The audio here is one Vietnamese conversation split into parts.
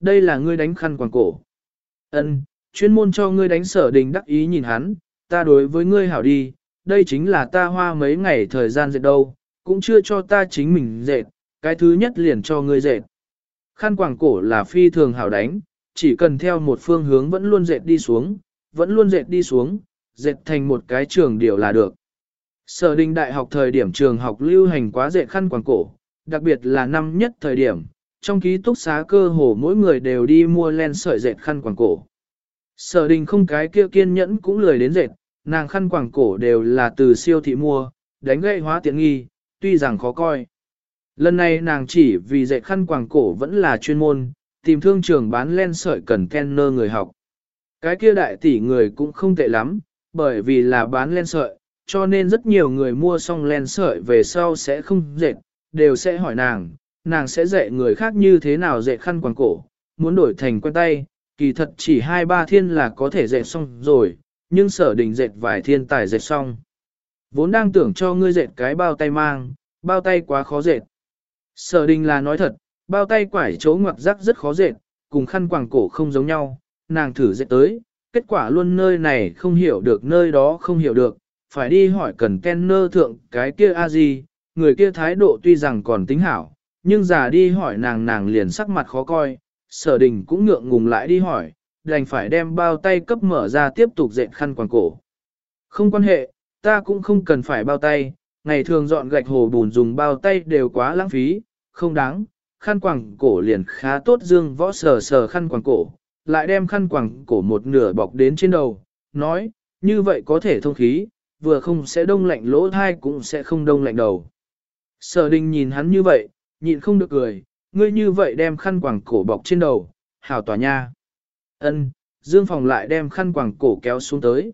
đây là ngươi đánh khăn quàng cổ. Ân, chuyên môn cho ngươi đánh sở đình đắc ý nhìn hắn, ta đối với ngươi hảo đi, đây chính là ta hoa mấy ngày thời gian dệt đâu, cũng chưa cho ta chính mình dệt, cái thứ nhất liền cho ngươi dệt. Khăn quàng cổ là phi thường hảo đánh, chỉ cần theo một phương hướng vẫn luôn dệt đi xuống, vẫn luôn dệt đi xuống, dệt thành một cái trường điều là được. Sở đình đại học thời điểm trường học lưu hành quá dệt khăn quàng cổ, đặc biệt là năm nhất thời điểm, trong ký túc xá cơ hồ mỗi người đều đi mua len sợi dệt khăn quàng cổ. Sở đình không cái kia kiên nhẫn cũng lười đến dệt, nàng khăn quàng cổ đều là từ siêu thị mua, đánh gậy hóa tiện nghi, tuy rằng khó coi. Lần này nàng chỉ vì dệt khăn quàng cổ vẫn là chuyên môn, tìm thương trường bán len sợi cần kenner người học. Cái kia đại tỷ người cũng không tệ lắm, bởi vì là bán len sợi, cho nên rất nhiều người mua xong len sợi về sau sẽ không dệt, đều sẽ hỏi nàng, nàng sẽ dạy người khác như thế nào dạy khăn quàng cổ, muốn đổi thành quen tay, kỳ thật chỉ hai ba thiên là có thể dệt xong rồi, nhưng sở đình dệt vài thiên tài dệt xong. Vốn đang tưởng cho ngươi dệt cái bao tay mang, bao tay quá khó dệt. Sở đình là nói thật, bao tay quải chỗ ngoặc rắc rất khó dệt, cùng khăn quàng cổ không giống nhau, nàng thử dệt tới, kết quả luôn nơi này không hiểu được nơi đó không hiểu được, phải đi hỏi cần kenner thượng cái kia a gì, người kia thái độ tuy rằng còn tính hảo, nhưng già đi hỏi nàng nàng liền sắc mặt khó coi, sở đình cũng ngượng ngùng lại đi hỏi, đành phải đem bao tay cấp mở ra tiếp tục dệt khăn quàng cổ. Không quan hệ, ta cũng không cần phải bao tay, ngày thường dọn gạch hồ bùn dùng bao tay đều quá lãng phí, không đáng, khăn quàng cổ liền khá tốt dương võ sờ sờ khăn quàng cổ, lại đem khăn quàng cổ một nửa bọc đến trên đầu, nói, như vậy có thể thông khí, vừa không sẽ đông lạnh lỗ thai cũng sẽ không đông lạnh đầu. Sở đình nhìn hắn như vậy, nhịn không được cười, ngươi như vậy đem khăn quàng cổ bọc trên đầu, hảo tòa nha. Ân, Dương Phòng lại đem khăn quàng cổ kéo xuống tới.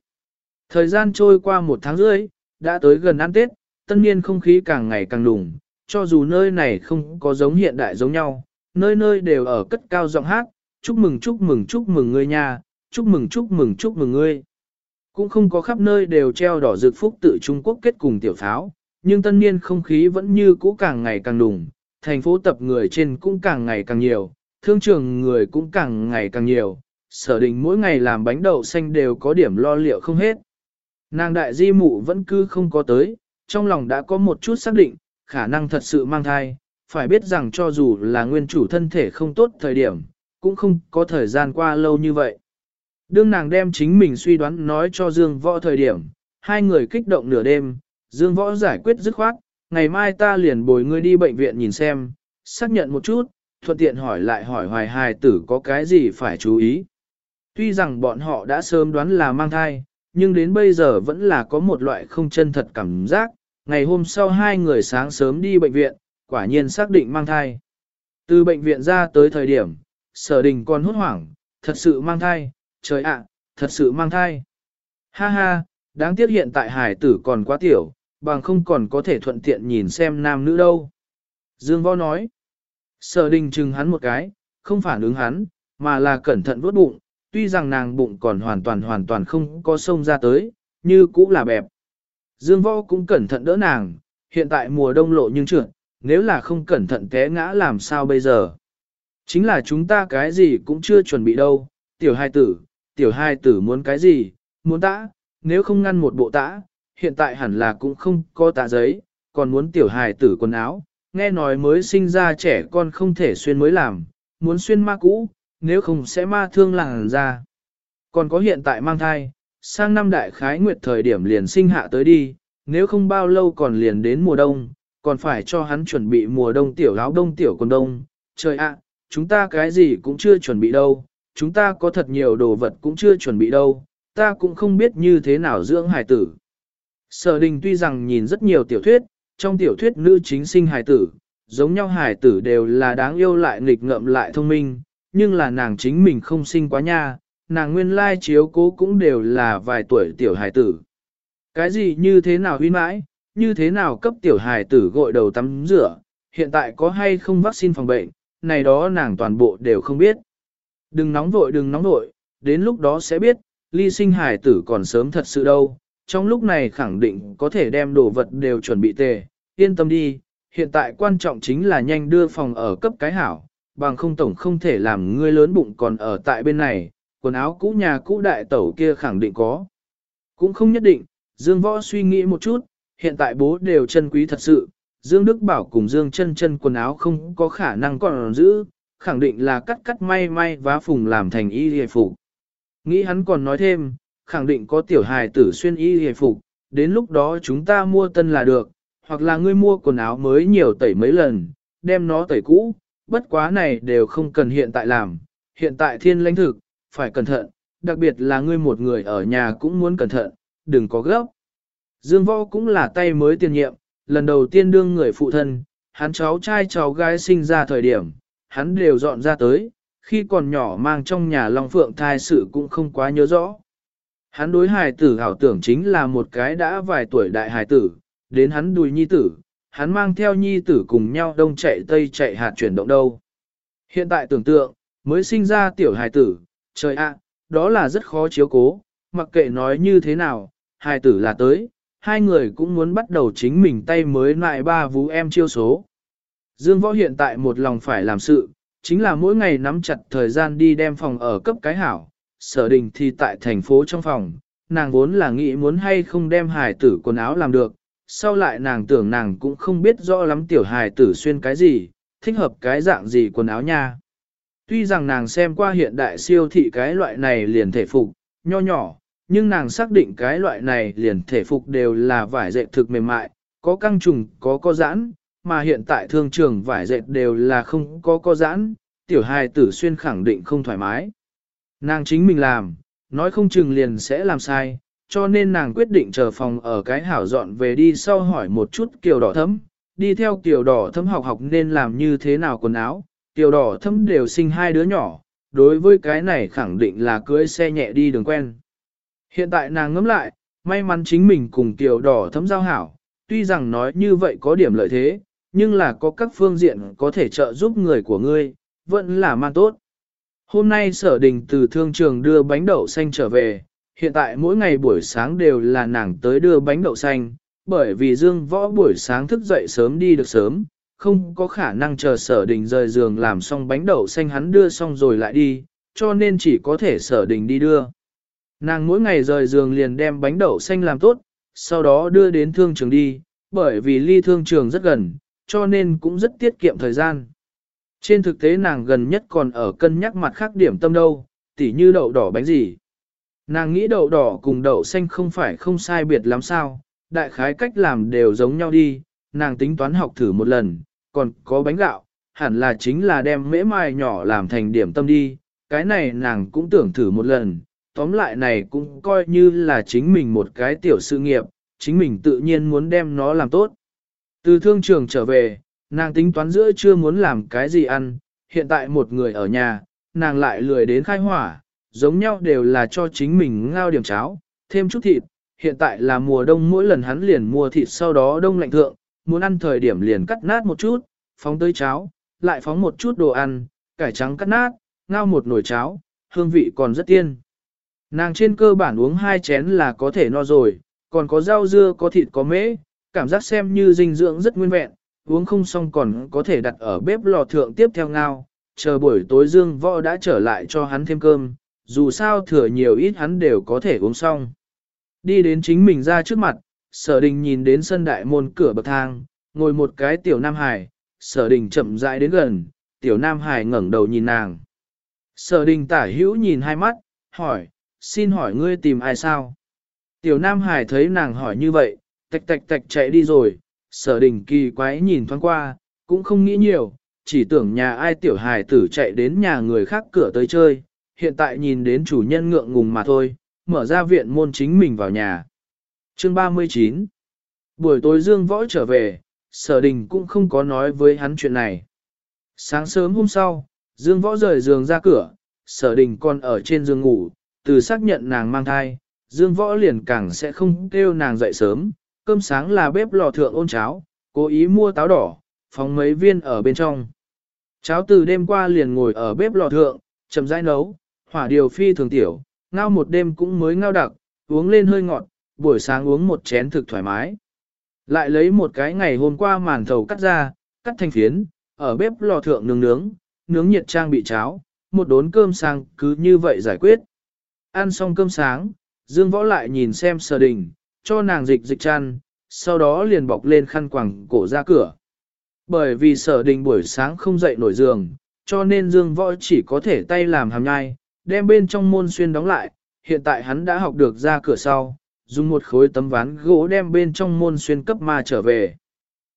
Thời gian trôi qua một tháng rưỡi, đã tới gần ăn Tết, tân niên không khí càng ngày càng đủng, cho dù nơi này không có giống hiện đại giống nhau, nơi nơi đều ở cất cao giọng hát, chúc mừng chúc mừng chúc mừng ngươi nha, chúc mừng chúc mừng chúc mừng ngươi. Cũng không có khắp nơi đều treo đỏ rực phúc tự Trung Quốc kết cùng tiểu pháo, nhưng tân niên không khí vẫn như cũ càng ngày càng đủng, thành phố tập người trên cũng càng ngày càng nhiều, thương trường người cũng càng ngày càng nhiều, sở định mỗi ngày làm bánh đậu xanh đều có điểm lo liệu không hết. Nàng đại di mụ vẫn cứ không có tới, trong lòng đã có một chút xác định, khả năng thật sự mang thai, phải biết rằng cho dù là nguyên chủ thân thể không tốt thời điểm, cũng không có thời gian qua lâu như vậy. Đương nàng đem chính mình suy đoán nói cho Dương Võ thời điểm, hai người kích động nửa đêm, Dương Võ giải quyết dứt khoát, ngày mai ta liền bồi ngươi đi bệnh viện nhìn xem, xác nhận một chút, thuận tiện hỏi lại hỏi hoài hài tử có cái gì phải chú ý. Tuy rằng bọn họ đã sớm đoán là mang thai, nhưng đến bây giờ vẫn là có một loại không chân thật cảm giác. Ngày hôm sau hai người sáng sớm đi bệnh viện, quả nhiên xác định mang thai. Từ bệnh viện ra tới thời điểm, sở đình còn hốt hoảng, thật sự mang thai, trời ạ, thật sự mang thai. Ha ha, đáng tiếc hiện tại hải tử còn quá tiểu, bằng không còn có thể thuận tiện nhìn xem nam nữ đâu. Dương Võ nói, sở đình chừng hắn một cái, không phản ứng hắn, mà là cẩn thận vuốt bụng, tuy rằng nàng bụng còn hoàn toàn hoàn toàn không có sông ra tới, như cũ là bẹp. Dương Võ cũng cẩn thận đỡ nàng, hiện tại mùa đông lộ nhưng trượt, nếu là không cẩn thận té ngã làm sao bây giờ. Chính là chúng ta cái gì cũng chưa chuẩn bị đâu, tiểu hai tử, tiểu hai tử muốn cái gì, muốn tã, nếu không ngăn một bộ tã, hiện tại hẳn là cũng không có tạ giấy, còn muốn tiểu hài tử quần áo, nghe nói mới sinh ra trẻ con không thể xuyên mới làm, muốn xuyên ma cũ, nếu không sẽ ma thương làng ra. Còn có hiện tại mang thai, sang năm đại khái nguyệt thời điểm liền sinh hạ tới đi, nếu không bao lâu còn liền đến mùa đông, còn phải cho hắn chuẩn bị mùa đông tiểu áo đông tiểu quần đông. Trời ạ, chúng ta cái gì cũng chưa chuẩn bị đâu, chúng ta có thật nhiều đồ vật cũng chưa chuẩn bị đâu, ta cũng không biết như thế nào dưỡng hải tử. Sở đình tuy rằng nhìn rất nhiều tiểu thuyết, trong tiểu thuyết nữ chính sinh hài tử, giống nhau hài tử đều là đáng yêu lại nghịch ngợm lại thông minh, nhưng là nàng chính mình không sinh quá nha, nàng nguyên lai chiếu cố cũng đều là vài tuổi tiểu hài tử. Cái gì như thế nào huy mãi, như thế nào cấp tiểu hài tử gội đầu tắm rửa, hiện tại có hay không vaccine phòng bệnh, này đó nàng toàn bộ đều không biết. Đừng nóng vội đừng nóng vội, đến lúc đó sẽ biết, ly sinh hài tử còn sớm thật sự đâu, trong lúc này khẳng định có thể đem đồ vật đều chuẩn bị tề, yên tâm đi, hiện tại quan trọng chính là nhanh đưa phòng ở cấp cái hảo, bằng không tổng không thể làm ngươi lớn bụng còn ở tại bên này, quần áo cũ nhà cũ đại tẩu kia khẳng định có. Cũng không nhất định, Dương Võ suy nghĩ một chút, hiện tại bố đều chân quý thật sự, Dương Đức Bảo cùng Dương chân chân quần áo không có khả năng còn giữ, khẳng định là cắt cắt may may vá phùng làm thành y hề phục. Nghĩ hắn còn nói thêm, khẳng định có tiểu hài tử xuyên y hề phục, đến lúc đó chúng ta mua tân là được, hoặc là ngươi mua quần áo mới nhiều tẩy mấy lần, đem nó tẩy cũ, bất quá này đều không cần hiện tại làm, hiện tại thiên lãnh thực, phải cẩn thận, đặc biệt là ngươi một người ở nhà cũng muốn cẩn thận, đừng có gấp. Dương Võ cũng là tay mới tiền nhiệm, lần đầu tiên đương người phụ thân, hắn cháu trai cháu gái sinh ra thời điểm, hắn đều dọn ra tới, khi còn nhỏ mang trong nhà Long Phượng thai sự cũng không quá nhớ rõ. Hắn đối hài tử hảo tưởng chính là một cái đã vài tuổi đại hài tử, đến hắn đùi nhi tử, hắn mang theo nhi tử cùng nhau đông chạy tây chạy hạt chuyển động đâu. Hiện tại tưởng tượng, mới sinh ra tiểu hài tử, trời ạ, đó là rất khó chiếu cố, mặc kệ nói như thế nào, hài tử là tới, hai người cũng muốn bắt đầu chính mình tay mới lại ba vú em chiêu số. Dương Võ hiện tại một lòng phải làm sự, chính là mỗi ngày nắm chặt thời gian đi đem phòng ở cấp cái hảo, sở đình thì tại thành phố trong phòng, nàng vốn là nghĩ muốn hay không đem hài tử quần áo làm được, sau lại nàng tưởng nàng cũng không biết rõ lắm tiểu hài tử xuyên cái gì, thích hợp cái dạng gì quần áo nha. Tuy rằng nàng xem qua hiện đại siêu thị cái loại này liền thể phục, nho nhỏ, nhưng nàng xác định cái loại này liền thể phục đều là vải dệt thực mềm mại, có căng trùng, có co giãn, mà hiện tại thương trường vải dệt đều là không có co giãn, tiểu hài tử xuyên khẳng định không thoải mái. Nàng chính mình làm, nói không chừng liền sẽ làm sai, cho nên nàng quyết định chờ phòng ở cái hảo dọn về đi sau hỏi một chút kiều đỏ thấm, đi theo kiều đỏ thấm học học nên làm như thế nào quần áo, kiều đỏ thấm đều sinh hai đứa nhỏ, đối với cái này khẳng định là cưới xe nhẹ đi đường quen. Hiện tại nàng ngẫm lại, may mắn chính mình cùng kiều đỏ thấm giao hảo, tuy rằng nói như vậy có điểm lợi thế, nhưng là có các phương diện có thể trợ giúp người của ngươi, vẫn là man tốt. Hôm nay sở đình từ thương trường đưa bánh đậu xanh trở về, hiện tại mỗi ngày buổi sáng đều là nàng tới đưa bánh đậu xanh, bởi vì Dương Võ buổi sáng thức dậy sớm đi được sớm, không có khả năng chờ sở đình rời giường làm xong bánh đậu xanh hắn đưa xong rồi lại đi, cho nên chỉ có thể sở đình đi đưa. Nàng mỗi ngày rời giường liền đem bánh đậu xanh làm tốt, sau đó đưa đến thương trường đi, bởi vì ly thương trường rất gần, cho nên cũng rất tiết kiệm thời gian. Trên thực tế nàng gần nhất còn ở cân nhắc mặt khác điểm tâm đâu, tỉ như đậu đỏ bánh gì. Nàng nghĩ đậu đỏ cùng đậu xanh không phải không sai biệt lắm sao, đại khái cách làm đều giống nhau đi, nàng tính toán học thử một lần, còn có bánh gạo, hẳn là chính là đem mễ mai nhỏ làm thành điểm tâm đi, cái này nàng cũng tưởng thử một lần, tóm lại này cũng coi như là chính mình một cái tiểu sự nghiệp, chính mình tự nhiên muốn đem nó làm tốt. Từ thương trường trở về, nàng tính toán giữa chưa muốn làm cái gì ăn, hiện tại một người ở nhà, nàng lại lười đến khai hỏa, giống nhau đều là cho chính mình ngao điểm cháo, thêm chút thịt, hiện tại là mùa đông mỗi lần hắn liền mua thịt sau đó đông lạnh thượng, muốn ăn thời điểm liền cắt nát một chút, phóng tới cháo, lại phóng một chút đồ ăn, cải trắng cắt nát, ngao một nồi cháo, hương vị còn rất tiên. Nàng trên cơ bản uống hai chén là có thể no rồi, còn có rau dưa có thịt có mễ, cảm giác xem như dinh dưỡng rất nguyên vẹn, uống không xong còn có thể đặt ở bếp lò thượng tiếp theo ngao, chờ buổi tối dương võ đã trở lại cho hắn thêm cơm, dù sao thừa nhiều ít hắn đều có thể uống xong. Đi đến chính mình ra trước mặt, sở đình nhìn đến sân đại môn cửa bậc thang, ngồi một cái tiểu nam hải, sở đình chậm rãi đến gần, tiểu nam hải ngẩng đầu nhìn nàng. Sở đình tả hữu nhìn hai mắt, hỏi, xin hỏi ngươi tìm ai sao? Tiểu nam hải thấy nàng hỏi như vậy, tạch tạch tạch chạy đi rồi, sở đình kỳ quái nhìn thoáng qua, cũng không nghĩ nhiều, chỉ tưởng nhà ai tiểu hài tử chạy đến nhà người khác cửa tới chơi, hiện tại nhìn đến chủ nhân ngượng ngùng mà thôi, mở ra viện môn chính mình vào nhà. Chương 39 Buổi tối Dương Võ trở về, sở đình cũng không có nói với hắn chuyện này. Sáng sớm hôm sau, Dương Võ rời giường ra cửa, sở đình còn ở trên giường ngủ, từ xác nhận nàng mang thai, Dương Võ liền càng sẽ không kêu nàng dậy sớm, cơm sáng là bếp lò thượng ôn cháo, cố ý mua táo đỏ, phóng mấy viên ở bên trong. Cháo từ đêm qua liền ngồi ở bếp lò thượng, chậm rãi nấu, hỏa điều phi thường tiểu, ngao một đêm cũng mới ngao đặc, uống lên hơi ngọt, buổi sáng uống một chén thực thoải mái. Lại lấy một cái ngày hôm qua màn thầu cắt ra, cắt thành phiến, ở bếp lò thượng nướng nướng, nướng nhiệt trang bị cháo, một đốn cơm sáng cứ như vậy giải quyết. Ăn xong cơm sáng, Dương Võ lại nhìn xem sở đình, cho nàng dịch dịch chăn, sau đó liền bọc lên khăn quàng cổ ra cửa. Bởi vì sở đình buổi sáng không dậy nổi giường, cho nên Dương Võ chỉ có thể tay làm hàm nhai, đem bên trong môn xuyên đóng lại, hiện tại hắn đã học được ra cửa sau, dùng một khối tấm ván gỗ đem bên trong môn xuyên cấp ma trở về.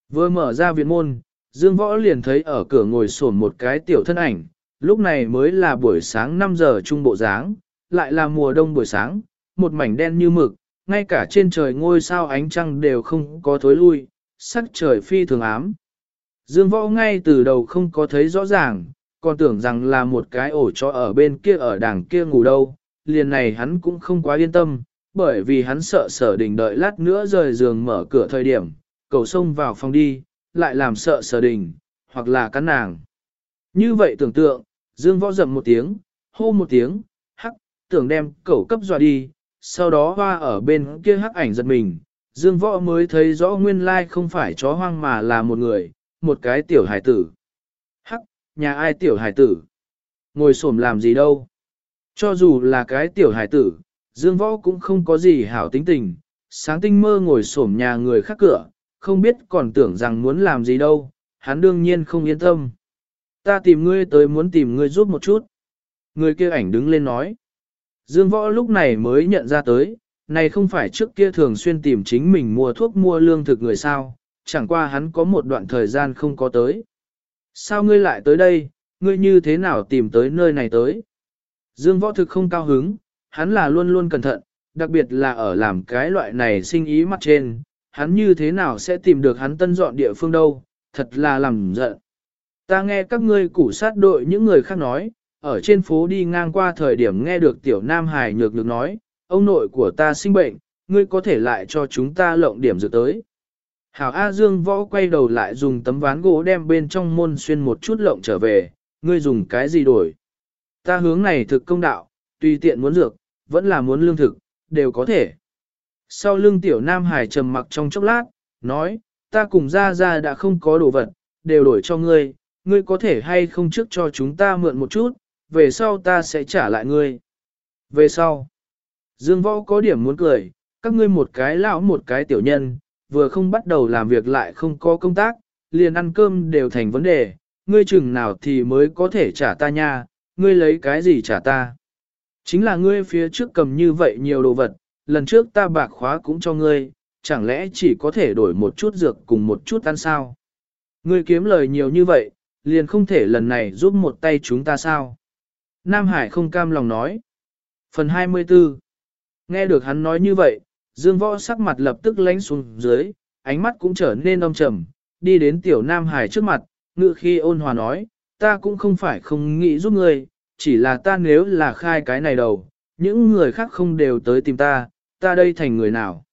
Vừa mở ra viện môn, Dương Võ liền thấy ở cửa ngồi sổn một cái tiểu thân ảnh, lúc này mới là buổi sáng 5 giờ trung bộ dáng, lại là mùa đông buổi sáng, một mảnh đen như mực, ngay cả trên trời ngôi sao ánh trăng đều không có thối lui, sắc trời phi thường ám. Dương Võ ngay từ đầu không có thấy rõ ràng, còn tưởng rằng là một cái ổ chó ở bên kia ở đảng kia ngủ đâu, liền này hắn cũng không quá yên tâm, bởi vì hắn sợ sở đình đợi lát nữa rời giường mở cửa thời điểm, cầu xông vào phòng đi, lại làm sợ sở đình, hoặc là cắn nàng. Như vậy tưởng tượng, Dương Võ dậm một tiếng, hô một tiếng, hắc, tưởng đem cẩu cấp dọa đi, sau đó hoa ở bên kia hắc ảnh giật mình. Dương Võ mới thấy rõ nguyên lai không phải chó hoang mà là một người, một cái tiểu hải tử. Hắc, nhà ai tiểu hải tử? Ngồi xổm làm gì đâu? Cho dù là cái tiểu hải tử, Dương Võ cũng không có gì hảo tính tình, sáng tinh mơ ngồi xổm nhà người khác cửa, không biết còn tưởng rằng muốn làm gì đâu, hắn đương nhiên không yên tâm. Ta tìm ngươi tới muốn tìm ngươi giúp một chút. Người kia ảnh đứng lên nói. Dương Võ lúc này mới nhận ra tới, này không phải trước kia thường xuyên tìm chính mình mua thuốc mua lương thực người sao, chẳng qua hắn có một đoạn thời gian không có tới. Sao ngươi lại tới đây, ngươi như thế nào tìm tới nơi này tới? Dương Võ thực không cao hứng, hắn là luôn luôn cẩn thận, đặc biệt là ở làm cái loại này sinh ý mặt trên, hắn như thế nào sẽ tìm được hắn tân dọn địa phương đâu, thật là làm giận. Ta nghe các ngươi củ sát đội những người khác nói, ở trên phố đi ngang qua thời điểm nghe được tiểu nam hài nhược được nói, ông nội của ta sinh bệnh, ngươi có thể lại cho chúng ta lộng điểm dược tới. Hảo A Dương võ quay đầu lại dùng tấm ván gỗ đem bên trong môn xuyên một chút lộng trở về, ngươi dùng cái gì đổi. Ta hướng này thực công đạo, tùy tiện muốn dược, vẫn là muốn lương thực, đều có thể. Sau lưng tiểu nam hải trầm mặc trong chốc lát, nói, ta cùng ra ra đã không có đồ vật, đều đổi cho ngươi, ngươi có thể hay không trước cho chúng ta mượn một chút, về sau ta sẽ trả lại ngươi. Về sau, Dương Võ có điểm muốn cười, các ngươi một cái lão một cái tiểu nhân, vừa không bắt đầu làm việc lại không có công tác, liền ăn cơm đều thành vấn đề, ngươi chừng nào thì mới có thể trả ta nha, ngươi lấy cái gì trả ta. Chính là ngươi phía trước cầm như vậy nhiều đồ vật, lần trước ta bạc khóa cũng cho ngươi, chẳng lẽ chỉ có thể đổi một chút dược cùng một chút ăn sao? Ngươi kiếm lời nhiều như vậy, liền không thể lần này giúp một tay chúng ta sao? Nam Hải không cam lòng nói. Phần 24 Nghe được hắn nói như vậy, Dương Võ sắc mặt lập tức lánh xuống dưới, ánh mắt cũng trở nên âm trầm, đi đến tiểu Nam Hải trước mặt, ngự khi ôn hòa nói, ta cũng không phải không nghĩ giúp ngươi, chỉ là ta nếu là khai cái này đầu, những người khác không đều tới tìm ta, ta đây thành người nào.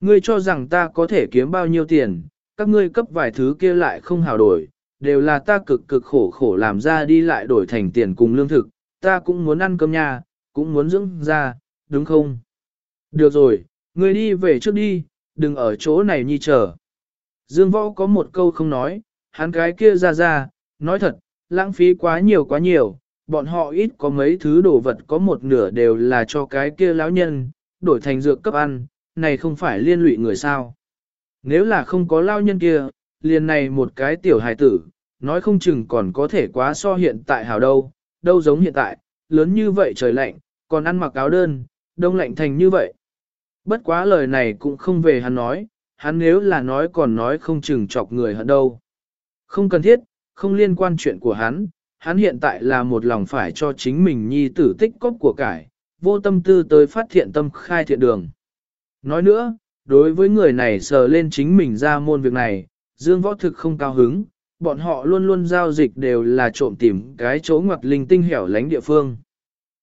Ngươi cho rằng ta có thể kiếm bao nhiêu tiền, các ngươi cấp vài thứ kia lại không hào đổi, đều là ta cực cực khổ khổ làm ra đi lại đổi thành tiền cùng lương thực, ta cũng muốn ăn cơm nhà, cũng muốn dưỡng ra, đúng không? Được rồi, ngươi đi về trước đi, đừng ở chỗ này nhi chờ. Dương Võ có một câu không nói, hắn cái kia ra ra, nói thật, lãng phí quá nhiều quá nhiều, bọn họ ít có mấy thứ đồ vật có một nửa đều là cho cái kia lão nhân, đổi thành dược cấp ăn, này không phải liên lụy người sao. Nếu là không có lão nhân kia, liền này một cái tiểu hài tử, nói không chừng còn có thể quá so hiện tại hào đâu, đâu giống hiện tại, lớn như vậy trời lạnh, còn ăn mặc áo đơn, đông lạnh thành như vậy. Bất quá lời này cũng không về hắn nói, hắn nếu là nói còn nói không chừng chọc người hận đâu. Không cần thiết, không liên quan chuyện của hắn, hắn hiện tại là một lòng phải cho chính mình nhi tử tích cóp của cải, vô tâm tư tới phát thiện tâm khai thiện đường. Nói nữa, đối với người này sờ lên chính mình ra môn việc này, Dương Võ thực không cao hứng, bọn họ luôn luôn giao dịch đều là trộm tìm cái chỗ ngoặc linh tinh hẻo lánh địa phương.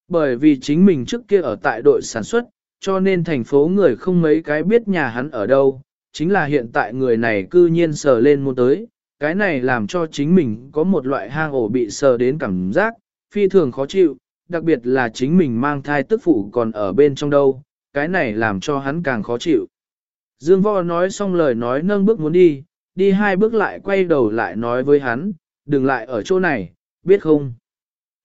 Bởi vì chính mình trước kia ở tại đội sản xuất, cho nên thành phố người không mấy cái biết nhà hắn ở đâu, chính là hiện tại người này cư nhiên sờ lên môn tới, cái này làm cho chính mình có một loại hang ổ bị sờ đến cảm giác, phi thường khó chịu, đặc biệt là chính mình mang thai tức phụ còn ở bên trong đâu, cái này làm cho hắn càng khó chịu. Dương Võ nói xong lời nói nâng bước muốn đi, đi hai bước lại quay đầu lại nói với hắn, đừng lại ở chỗ này, biết không?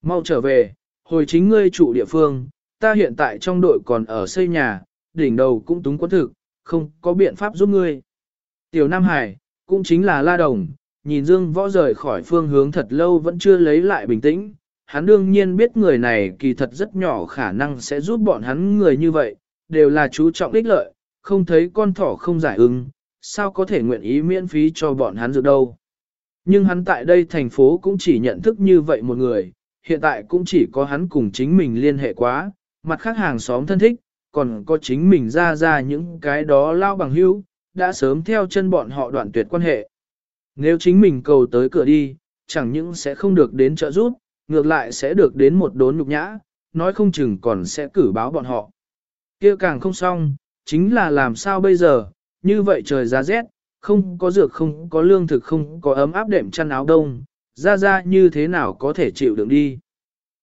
Mau trở về, hồi chính ngươi trụ địa phương, ta hiện tại trong đội còn ở xây nhà, đỉnh đầu cũng túng quân thực, không có biện pháp giúp ngươi. Tiểu Nam Hải, cũng chính là La Đồng, nhìn Dương Võ rời khỏi phương hướng thật lâu vẫn chưa lấy lại bình tĩnh. Hắn đương nhiên biết người này kỳ thật rất nhỏ khả năng sẽ giúp bọn hắn người như vậy, đều là chú trọng ích lợi, không thấy con thỏ không giải ứng, sao có thể nguyện ý miễn phí cho bọn hắn dược đâu. Nhưng hắn tại đây thành phố cũng chỉ nhận thức như vậy một người, hiện tại cũng chỉ có hắn cùng chính mình liên hệ quá, mặt khác hàng xóm thân thích, còn có chính mình ra ra những cái đó lao bằng hữu, đã sớm theo chân bọn họ đoạn tuyệt quan hệ. Nếu chính mình cầu tới cửa đi, chẳng những sẽ không được đến trợ giúp, ngược lại sẽ được đến một đốn nhục nhã, nói không chừng còn sẽ cử báo bọn họ. kia càng không xong, chính là làm sao bây giờ, như vậy trời giá rét, không có dược không có lương thực không có ấm áp đệm chăn áo đông, ra ra như thế nào có thể chịu đựng đi.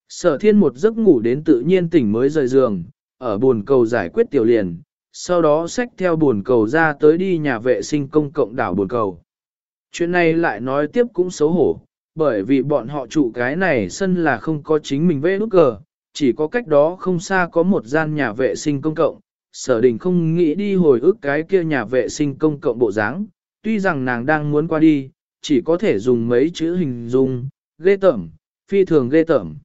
Sở thiên một giấc ngủ đến tự nhiên tỉnh mới rời giường, ở buồn cầu giải quyết tiểu liền, sau đó xách theo buồn cầu ra tới đi nhà vệ sinh công cộng đảo buồn cầu. Chuyện này lại nói tiếp cũng xấu hổ, bởi vì bọn họ trụ cái này sân là không có chính mình vê nút cờ, chỉ có cách đó không xa có một gian nhà vệ sinh công cộng, sở đình không nghĩ đi hồi ức cái kia nhà vệ sinh công cộng bộ dáng, tuy rằng nàng đang muốn qua đi, chỉ có thể dùng mấy chữ hình dung, ghê tởm, phi thường ghê tởm.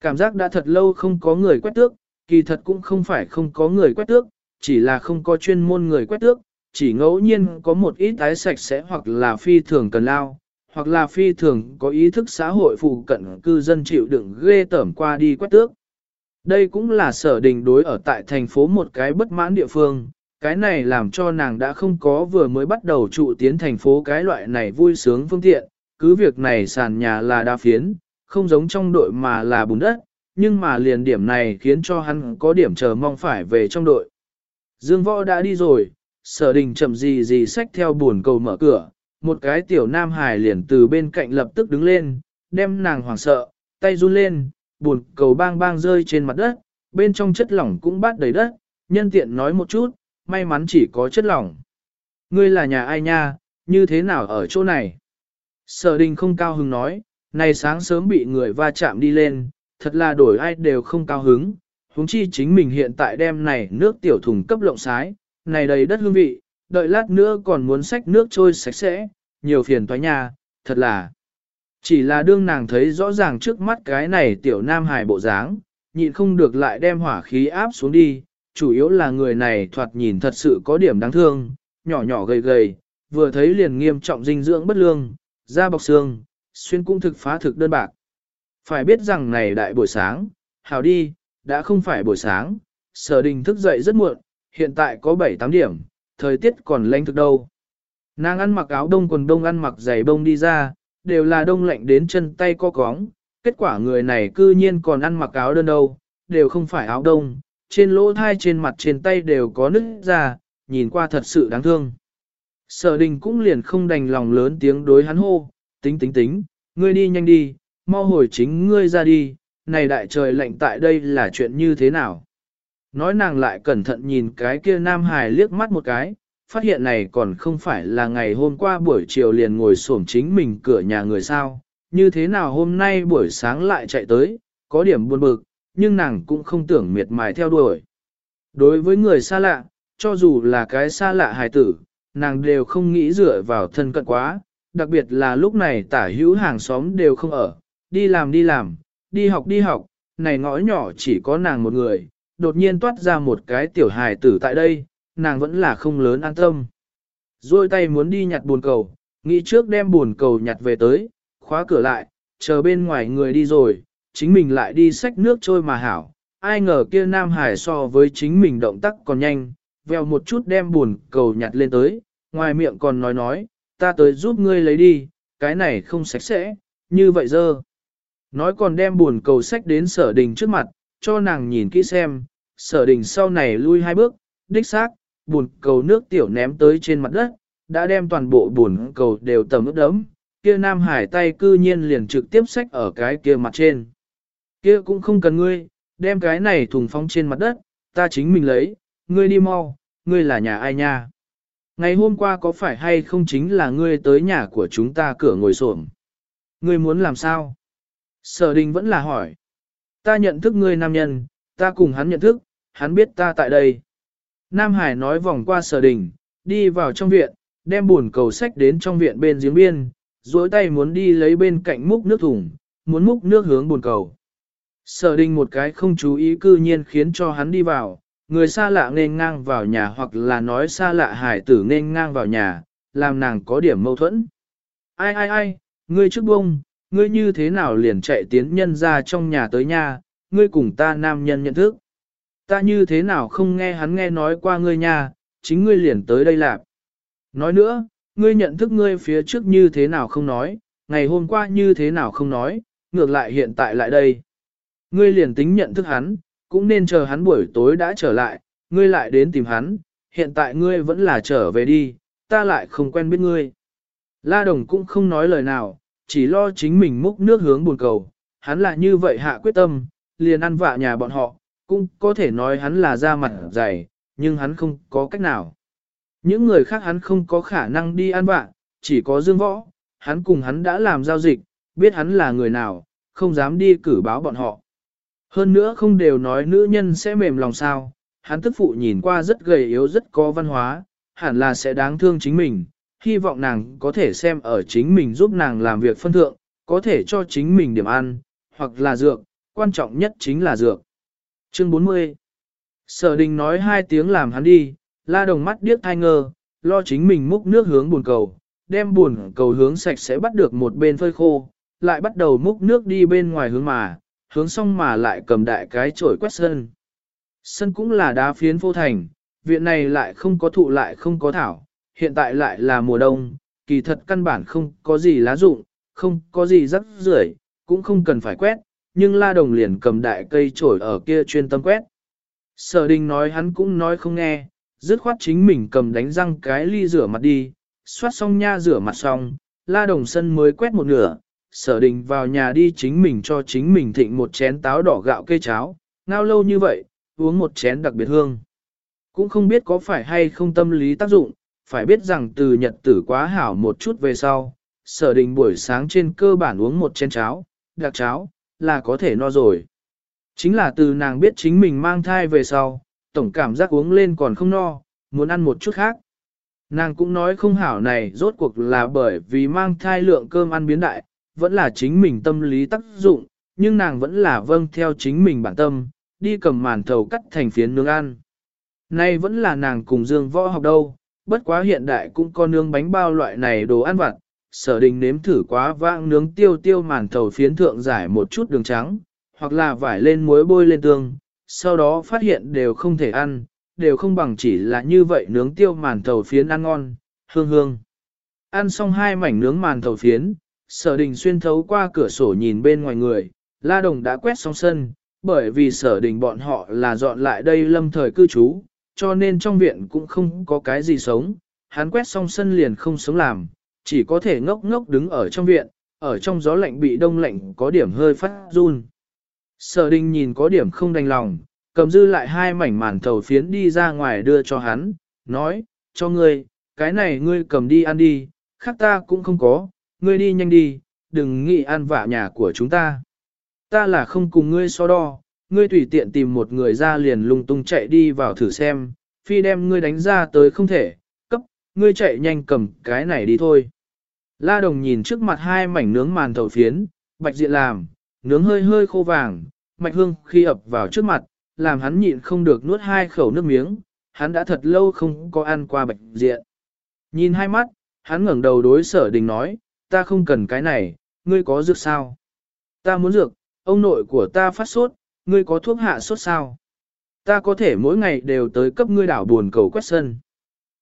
Cảm giác đã thật lâu không có người quét tước, kỳ thật cũng không phải không có người quét tước, chỉ là không có chuyên môn người quét tước, chỉ ngẫu nhiên có một ít tái sạch sẽ hoặc là phi thường cần lao, hoặc là phi thường có ý thức xã hội phụ cận cư dân chịu đựng ghê tởm qua đi quét tước. Đây cũng là sở đình đối ở tại thành phố một cái bất mãn địa phương, cái này làm cho nàng đã không có vừa mới bắt đầu trụ tiến thành phố cái loại này vui sướng phương tiện, cứ việc này sàn nhà là đa phiến, không giống trong đội mà là bùn đất, nhưng mà liền điểm này khiến cho hắn có điểm chờ mong phải về trong đội. Dương võ đã đi rồi, sở đình chậm gì gì xách theo buồn cầu mở cửa, một cái tiểu nam hài liền từ bên cạnh lập tức đứng lên, đem nàng hoảng sợ, tay run lên, buồn cầu bang bang rơi trên mặt đất, bên trong chất lỏng cũng bát đầy đất, nhân tiện nói một chút, may mắn chỉ có chất lỏng. Ngươi là nhà ai nha, như thế nào ở chỗ này? Sở đình không cao hứng nói, này sáng sớm bị người va chạm đi lên, thật là đổi ai đều không cao hứng, huống chi chính mình hiện tại đem này nước tiểu thùng cấp lộng sái, này đầy đất hương vị, đợi lát nữa còn muốn xách nước trôi sạch sẽ, nhiều phiền toái nhà, thật là. Chỉ là đương nàng thấy rõ ràng trước mắt cái này tiểu nam hài bộ dáng, nhịn không được lại đem hỏa khí áp xuống đi, chủ yếu là người này thoạt nhìn thật sự có điểm đáng thương, nhỏ nhỏ gầy gầy, vừa thấy liền nghiêm trọng dinh dưỡng bất lương, da bọc xương, xuyên cũng thực phá thực đơn bạc. Phải biết rằng này đại buổi sáng, hào đi, đã không phải buổi sáng, sở đình thức dậy rất muộn, hiện tại có 7-8 điểm, thời tiết còn lạnh thực đâu. Nàng ăn mặc áo đông quần đông ăn mặc giày bông đi ra, đều là đông lạnh đến chân tay co cóng, kết quả người này cư nhiên còn ăn mặc áo đơn đâu, đều không phải áo đông, trên lỗ thai trên mặt trên tay đều có nứt ra, nhìn qua thật sự đáng thương. Sở đình cũng liền không đành lòng lớn tiếng đối hắn hô, tính tính tính, ngươi đi nhanh đi, mau hồi chính ngươi ra đi, này đại trời lạnh tại đây là chuyện như thế nào. Nói nàng lại cẩn thận nhìn cái kia nam hài liếc mắt một cái, phát hiện này còn không phải là ngày hôm qua buổi chiều liền ngồi xổm chính mình cửa nhà người sao, như thế nào hôm nay buổi sáng lại chạy tới, có điểm buồn bực, nhưng nàng cũng không tưởng miệt mài theo đuổi. Đối với người xa lạ, cho dù là cái xa lạ hài tử, nàng đều không nghĩ dựa vào thân cận quá, đặc biệt là lúc này tả hữu hàng xóm đều không ở, đi làm đi làm, đi học đi học, này ngõ nhỏ chỉ có nàng một người, đột nhiên toát ra một cái tiểu hài tử tại đây, nàng vẫn là không lớn an tâm. Rồi tay muốn đi nhặt buồn cầu, nghĩ trước đem buồn cầu nhặt về tới, khóa cửa lại, chờ bên ngoài người đi rồi, chính mình lại đi xách nước trôi mà hảo. Ai ngờ kia Nam Hải so với chính mình động tác còn nhanh, vèo một chút đem buồn cầu nhặt lên tới, ngoài miệng còn nói nói, ta tới giúp ngươi lấy đi, cái này không sạch sẽ, như vậy dơ. Nói còn đem buồn cầu sách đến sở đình trước mặt, cho nàng nhìn kỹ xem, sở đình sau này lui hai bước, đích xác, buồn cầu nước tiểu ném tới trên mặt đất, đã đem toàn bộ buồn cầu đều tầm ướt đẫm kia Nam Hải tay cư nhiên liền trực tiếp xách ở cái kia mặt trên. Kia cũng không cần ngươi, đem cái này thùng phóng trên mặt đất, ta chính mình lấy, ngươi đi mau, ngươi là nhà ai nha? Ngày hôm qua có phải hay không chính là ngươi tới nhà của chúng ta cửa ngồi xổm? Ngươi muốn làm sao? Sở đình vẫn là hỏi. Ta nhận thức ngươi nam nhân, ta cùng hắn nhận thức, hắn biết ta tại đây. Nam Hải nói vòng qua sở đình, đi vào trong viện, đem buồn cầu sách đến trong viện bên giếng biên, duỗi tay muốn đi lấy bên cạnh múc nước thùng, muốn múc nước hướng buồn cầu. Sở đình một cái không chú ý cư nhiên khiến cho hắn đi vào, người xa lạ nên ngang vào nhà hoặc là nói xa lạ hải tử nên ngang vào nhà, làm nàng có điểm mâu thuẫn. Ai ai ai, ngươi trước bông, ngươi như thế nào liền chạy tiến nhân ra trong nhà tới nhà, ngươi cùng ta nam nhân nhận thức. Ta như thế nào không nghe hắn nghe nói qua ngươi nha, chính ngươi liền tới đây lạp. Nói nữa, ngươi nhận thức ngươi phía trước như thế nào không nói, ngày hôm qua như thế nào không nói, ngược lại hiện tại lại đây. Ngươi liền tính nhận thức hắn, cũng nên chờ hắn buổi tối đã trở lại, ngươi lại đến tìm hắn, hiện tại ngươi vẫn là trở về đi, ta lại không quen biết ngươi. La Đồng cũng không nói lời nào, chỉ lo chính mình múc nước hướng buồn cầu, hắn là như vậy hạ quyết tâm, liền ăn vạ nhà bọn họ, cũng có thể nói hắn là da mặt dày, nhưng hắn không có cách nào. Những người khác hắn không có khả năng đi ăn vạ, chỉ có dương võ, hắn cùng hắn đã làm giao dịch, biết hắn là người nào, không dám đi cử báo bọn họ. Hơn nữa không đều nói nữ nhân sẽ mềm lòng sao, hắn tức phụ nhìn qua rất gầy yếu rất có văn hóa, hẳn là sẽ đáng thương chính mình, hy vọng nàng có thể xem ở chính mình giúp nàng làm việc phân thượng, có thể cho chính mình điểm ăn, hoặc là dược, quan trọng nhất chính là dược. Chương 40 Sở đình nói hai tiếng làm hắn đi, la đồng mắt điếc thai ngơ, lo chính mình múc nước hướng buồn cầu, đem buồn cầu hướng sạch sẽ bắt được một bên phơi khô, lại bắt đầu múc nước đi bên ngoài hướng mà, hướng xong mà lại cầm đại cái chổi quét sân. Sân cũng là đá phiến vô thành, viện này lại không có thụ lại không có thảo, hiện tại lại là mùa đông, kỳ thật căn bản không có gì lá rụng, không có gì rắc rưởi, cũng không cần phải quét, nhưng la đồng liền cầm đại cây chổi ở kia chuyên tâm quét. Sở đình nói hắn cũng nói không nghe, dứt khoát chính mình cầm đánh răng cái ly rửa mặt đi, xoát xong nha rửa mặt xong, la đồng sân mới quét một nửa, sở đình vào nhà đi chính mình cho chính mình thịnh một chén táo đỏ gạo cây cháo, ngao lâu như vậy, uống một chén đặc biệt hương. Cũng không biết có phải hay không tâm lý tác dụng, phải biết rằng từ nhật tử quá hảo một chút về sau, sở đình buổi sáng trên cơ bản uống một chén cháo, đặc cháo, là có thể no rồi. Chính là từ nàng biết chính mình mang thai về sau, tổng cảm giác uống lên còn không no, muốn ăn một chút khác. Nàng cũng nói không hảo này rốt cuộc là bởi vì mang thai lượng cơm ăn biến đại, vẫn là chính mình tâm lý tác dụng, nhưng nàng vẫn là vâng theo chính mình bản tâm, đi cầm màn thầu cắt thành phiến nướng ăn. Nay vẫn là nàng cùng Dương Võ học đâu, bất quá hiện đại cũng có nướng bánh bao loại này đồ ăn vặt, sở đình nếm thử quá vãng nướng tiêu tiêu màn thầu phiến thượng giải một chút đường trắng, hoặc là vải lên muối bôi lên tương, sau đó phát hiện đều không thể ăn, đều không bằng chỉ là như vậy nướng tiêu màn thầu phiến ăn ngon, hương hương. Ăn xong hai mảnh nướng màn thầu phiến, sở đình xuyên thấu qua cửa sổ nhìn bên ngoài người, la đồng đã quét xong sân, bởi vì sở đình bọn họ là dọn lại đây lâm thời cư trú, cho nên trong viện cũng không có cái gì sống, hắn quét xong sân liền không sống làm, chỉ có thể ngốc ngốc đứng ở trong viện, ở trong gió lạnh bị đông lạnh có điểm hơi phát run. Sở đình nhìn có điểm không đành lòng, cầm dư lại hai mảnh màn thầu phiến đi ra ngoài đưa cho hắn, nói, cho ngươi, cái này ngươi cầm đi ăn đi, khác ta cũng không có, ngươi đi nhanh đi, đừng nghĩ ăn vạ nhà của chúng ta. Ta là không cùng ngươi so đo, ngươi tùy tiện tìm một người ra liền lung tung chạy đi vào thử xem, phi đem ngươi đánh ra tới không thể, cấp, ngươi chạy nhanh cầm cái này đi thôi. La đồng nhìn trước mặt hai mảnh nướng màn thầu phiến, bạch diện làm, nướng hơi hơi khô vàng, mạch hương khi ập vào trước mặt, làm hắn nhịn không được nuốt hai khẩu nước miếng, hắn đã thật lâu không có ăn qua bạch diện. Nhìn hai mắt, hắn ngẩng đầu đối sở đình nói, ta không cần cái này, ngươi có dược sao? Ta muốn dược, ông nội của ta phát sốt, ngươi có thuốc hạ sốt sao? Ta có thể mỗi ngày đều tới cấp ngươi đảo buồn cầu quét sân.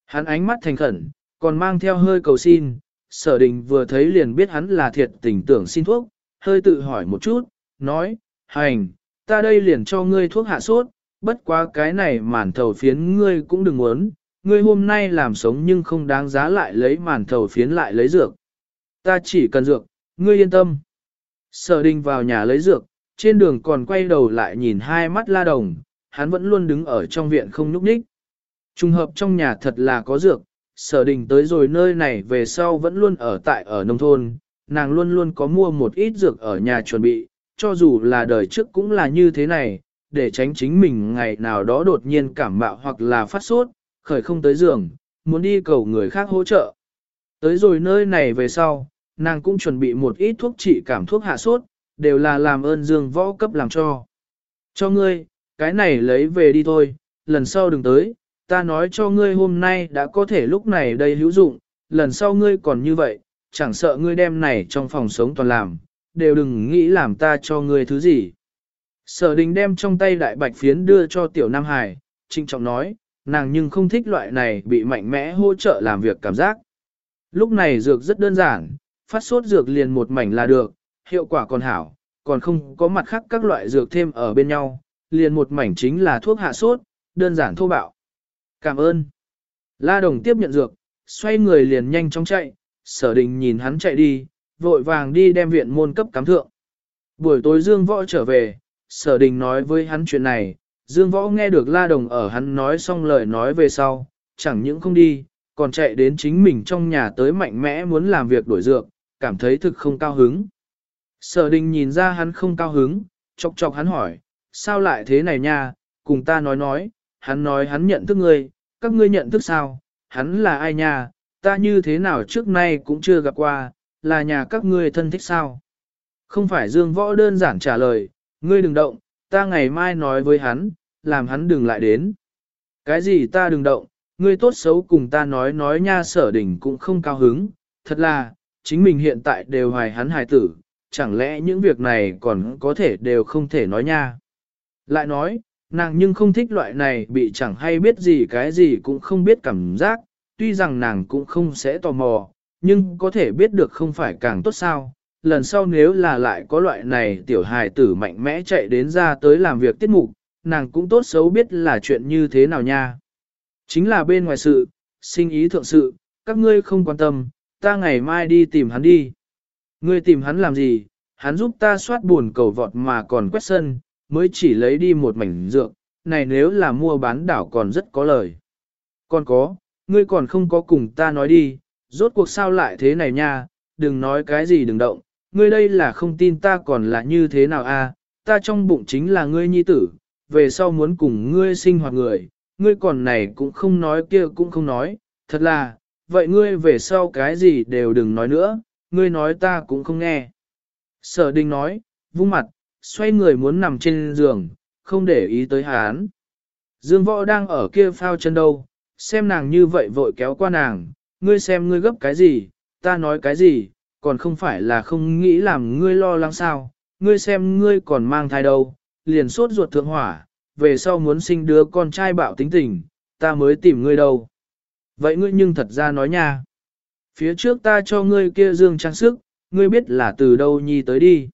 Hắn ánh mắt thành khẩn, còn mang theo hơi cầu xin, sở đình vừa thấy liền biết hắn là thiệt tình tưởng xin thuốc, hơi tự hỏi một chút, nói, hành, ta đây liền cho ngươi thuốc hạ sốt, bất quá cái này màn thầu phiến ngươi cũng đừng muốn, ngươi hôm nay làm sống nhưng không đáng giá lại lấy màn thầu phiến lại lấy dược. Ta chỉ cần dược, ngươi yên tâm. Sở đình vào nhà lấy dược, trên đường còn quay đầu lại nhìn hai mắt la đồng, hắn vẫn luôn đứng ở trong viện không nhúc nhích. Trùng hợp trong nhà thật là có dược, sở đình tới rồi nơi này về sau vẫn luôn ở tại ở nông thôn, nàng luôn luôn có mua một ít dược ở nhà chuẩn bị, cho dù là đời trước cũng là như thế này, để tránh chính mình ngày nào đó đột nhiên cảm mạo hoặc là phát sốt, khởi không tới giường, muốn đi cầu người khác hỗ trợ. Tới rồi nơi này về sau, nàng cũng chuẩn bị một ít thuốc trị cảm thuốc hạ sốt, đều là làm ơn dương võ cấp làm cho. Cho ngươi, cái này lấy về đi thôi, lần sau đừng tới, ta nói cho ngươi hôm nay đã có thể lúc này đây hữu dụng, lần sau ngươi còn như vậy, chẳng sợ ngươi đem này trong phòng sống toàn làm, đều đừng nghĩ làm ta cho ngươi thứ gì. Sở đình đem trong tay đại bạch phiến đưa cho tiểu Nam Hải, trinh trọng nói, nàng nhưng không thích loại này bị mạnh mẽ hỗ trợ làm việc cảm giác. Lúc này dược rất đơn giản, phát sốt dược liền một mảnh là được, hiệu quả còn hảo, còn không có mặt khác các loại dược thêm ở bên nhau, liền một mảnh chính là thuốc hạ sốt, đơn giản thô bạo. Cảm ơn. La Đồng tiếp nhận dược, xoay người liền nhanh chóng chạy, sở đình nhìn hắn chạy đi, vội vàng đi đem viện môn cấp cắm thượng. Buổi tối Dương Võ trở về, sở đình nói với hắn chuyện này, Dương Võ nghe được La Đồng ở hắn nói xong lời nói về sau, chẳng những không đi, còn chạy đến chính mình trong nhà tới mạnh mẽ muốn làm việc đổi dược, cảm thấy thực không cao hứng. Sở đình nhìn ra hắn không cao hứng, chọc chọc hắn hỏi, sao lại thế này nha, cùng ta nói nói, hắn nói hắn nhận thức ngươi, các ngươi nhận thức sao, hắn là ai nha, ta như thế nào trước nay cũng chưa gặp qua, là nhà các ngươi thân thích sao. Không phải Dương Võ đơn giản trả lời, ngươi đừng động, ta ngày mai nói với hắn, làm hắn đừng lại đến. Cái gì ta đừng động, ngươi tốt xấu cùng ta nói nói nha sở đỉnh cũng không cao hứng, thật là, chính mình hiện tại đều hoài hắn hài tử, chẳng lẽ những việc này còn có thể đều không thể nói nha. Lại nói, nàng nhưng không thích loại này bị chẳng hay biết gì cái gì cũng không biết cảm giác, tuy rằng nàng cũng không sẽ tò mò, nhưng có thể biết được không phải càng tốt sao. Lần sau nếu là lại có loại này tiểu hài tử mạnh mẽ chạy đến ra tới làm việc tiết mục, nàng cũng tốt xấu biết là chuyện như thế nào nha. Chính là bên ngoài sự, sinh ý thượng sự, các ngươi không quan tâm, ta ngày mai đi tìm hắn đi. Ngươi tìm hắn làm gì, hắn giúp ta soát buồn cầu vọt mà còn quét sân, mới chỉ lấy đi một mảnh dược, này nếu là mua bán đảo còn rất có lời. Còn có, ngươi còn không có cùng ta nói đi, rốt cuộc sao lại thế này nha, đừng nói cái gì đừng động, ngươi đây là không tin ta còn là như thế nào a? ta trong bụng chính là ngươi nhi tử, về sau muốn cùng ngươi sinh hoạt người, ngươi còn này cũng không nói kia cũng không nói, thật là, vậy ngươi về sau cái gì đều đừng nói nữa, ngươi nói ta cũng không nghe. Sở đình nói, vung mặt, xoay người muốn nằm trên giường, không để ý tới hắn. Dương võ đang ở kia phao chân đâu, xem nàng như vậy vội kéo qua nàng, ngươi xem ngươi gấp cái gì, ta nói cái gì, còn không phải là không nghĩ làm ngươi lo lắng sao, ngươi xem ngươi còn mang thai đâu, liền sốt ruột thượng hỏa, về sau muốn sinh đứa con trai bạo tính tình, ta mới tìm ngươi đâu. Vậy ngươi nhưng thật ra nói nha. Phía trước ta cho ngươi kia dương trang sức, ngươi biết là từ đâu nhi tới đi.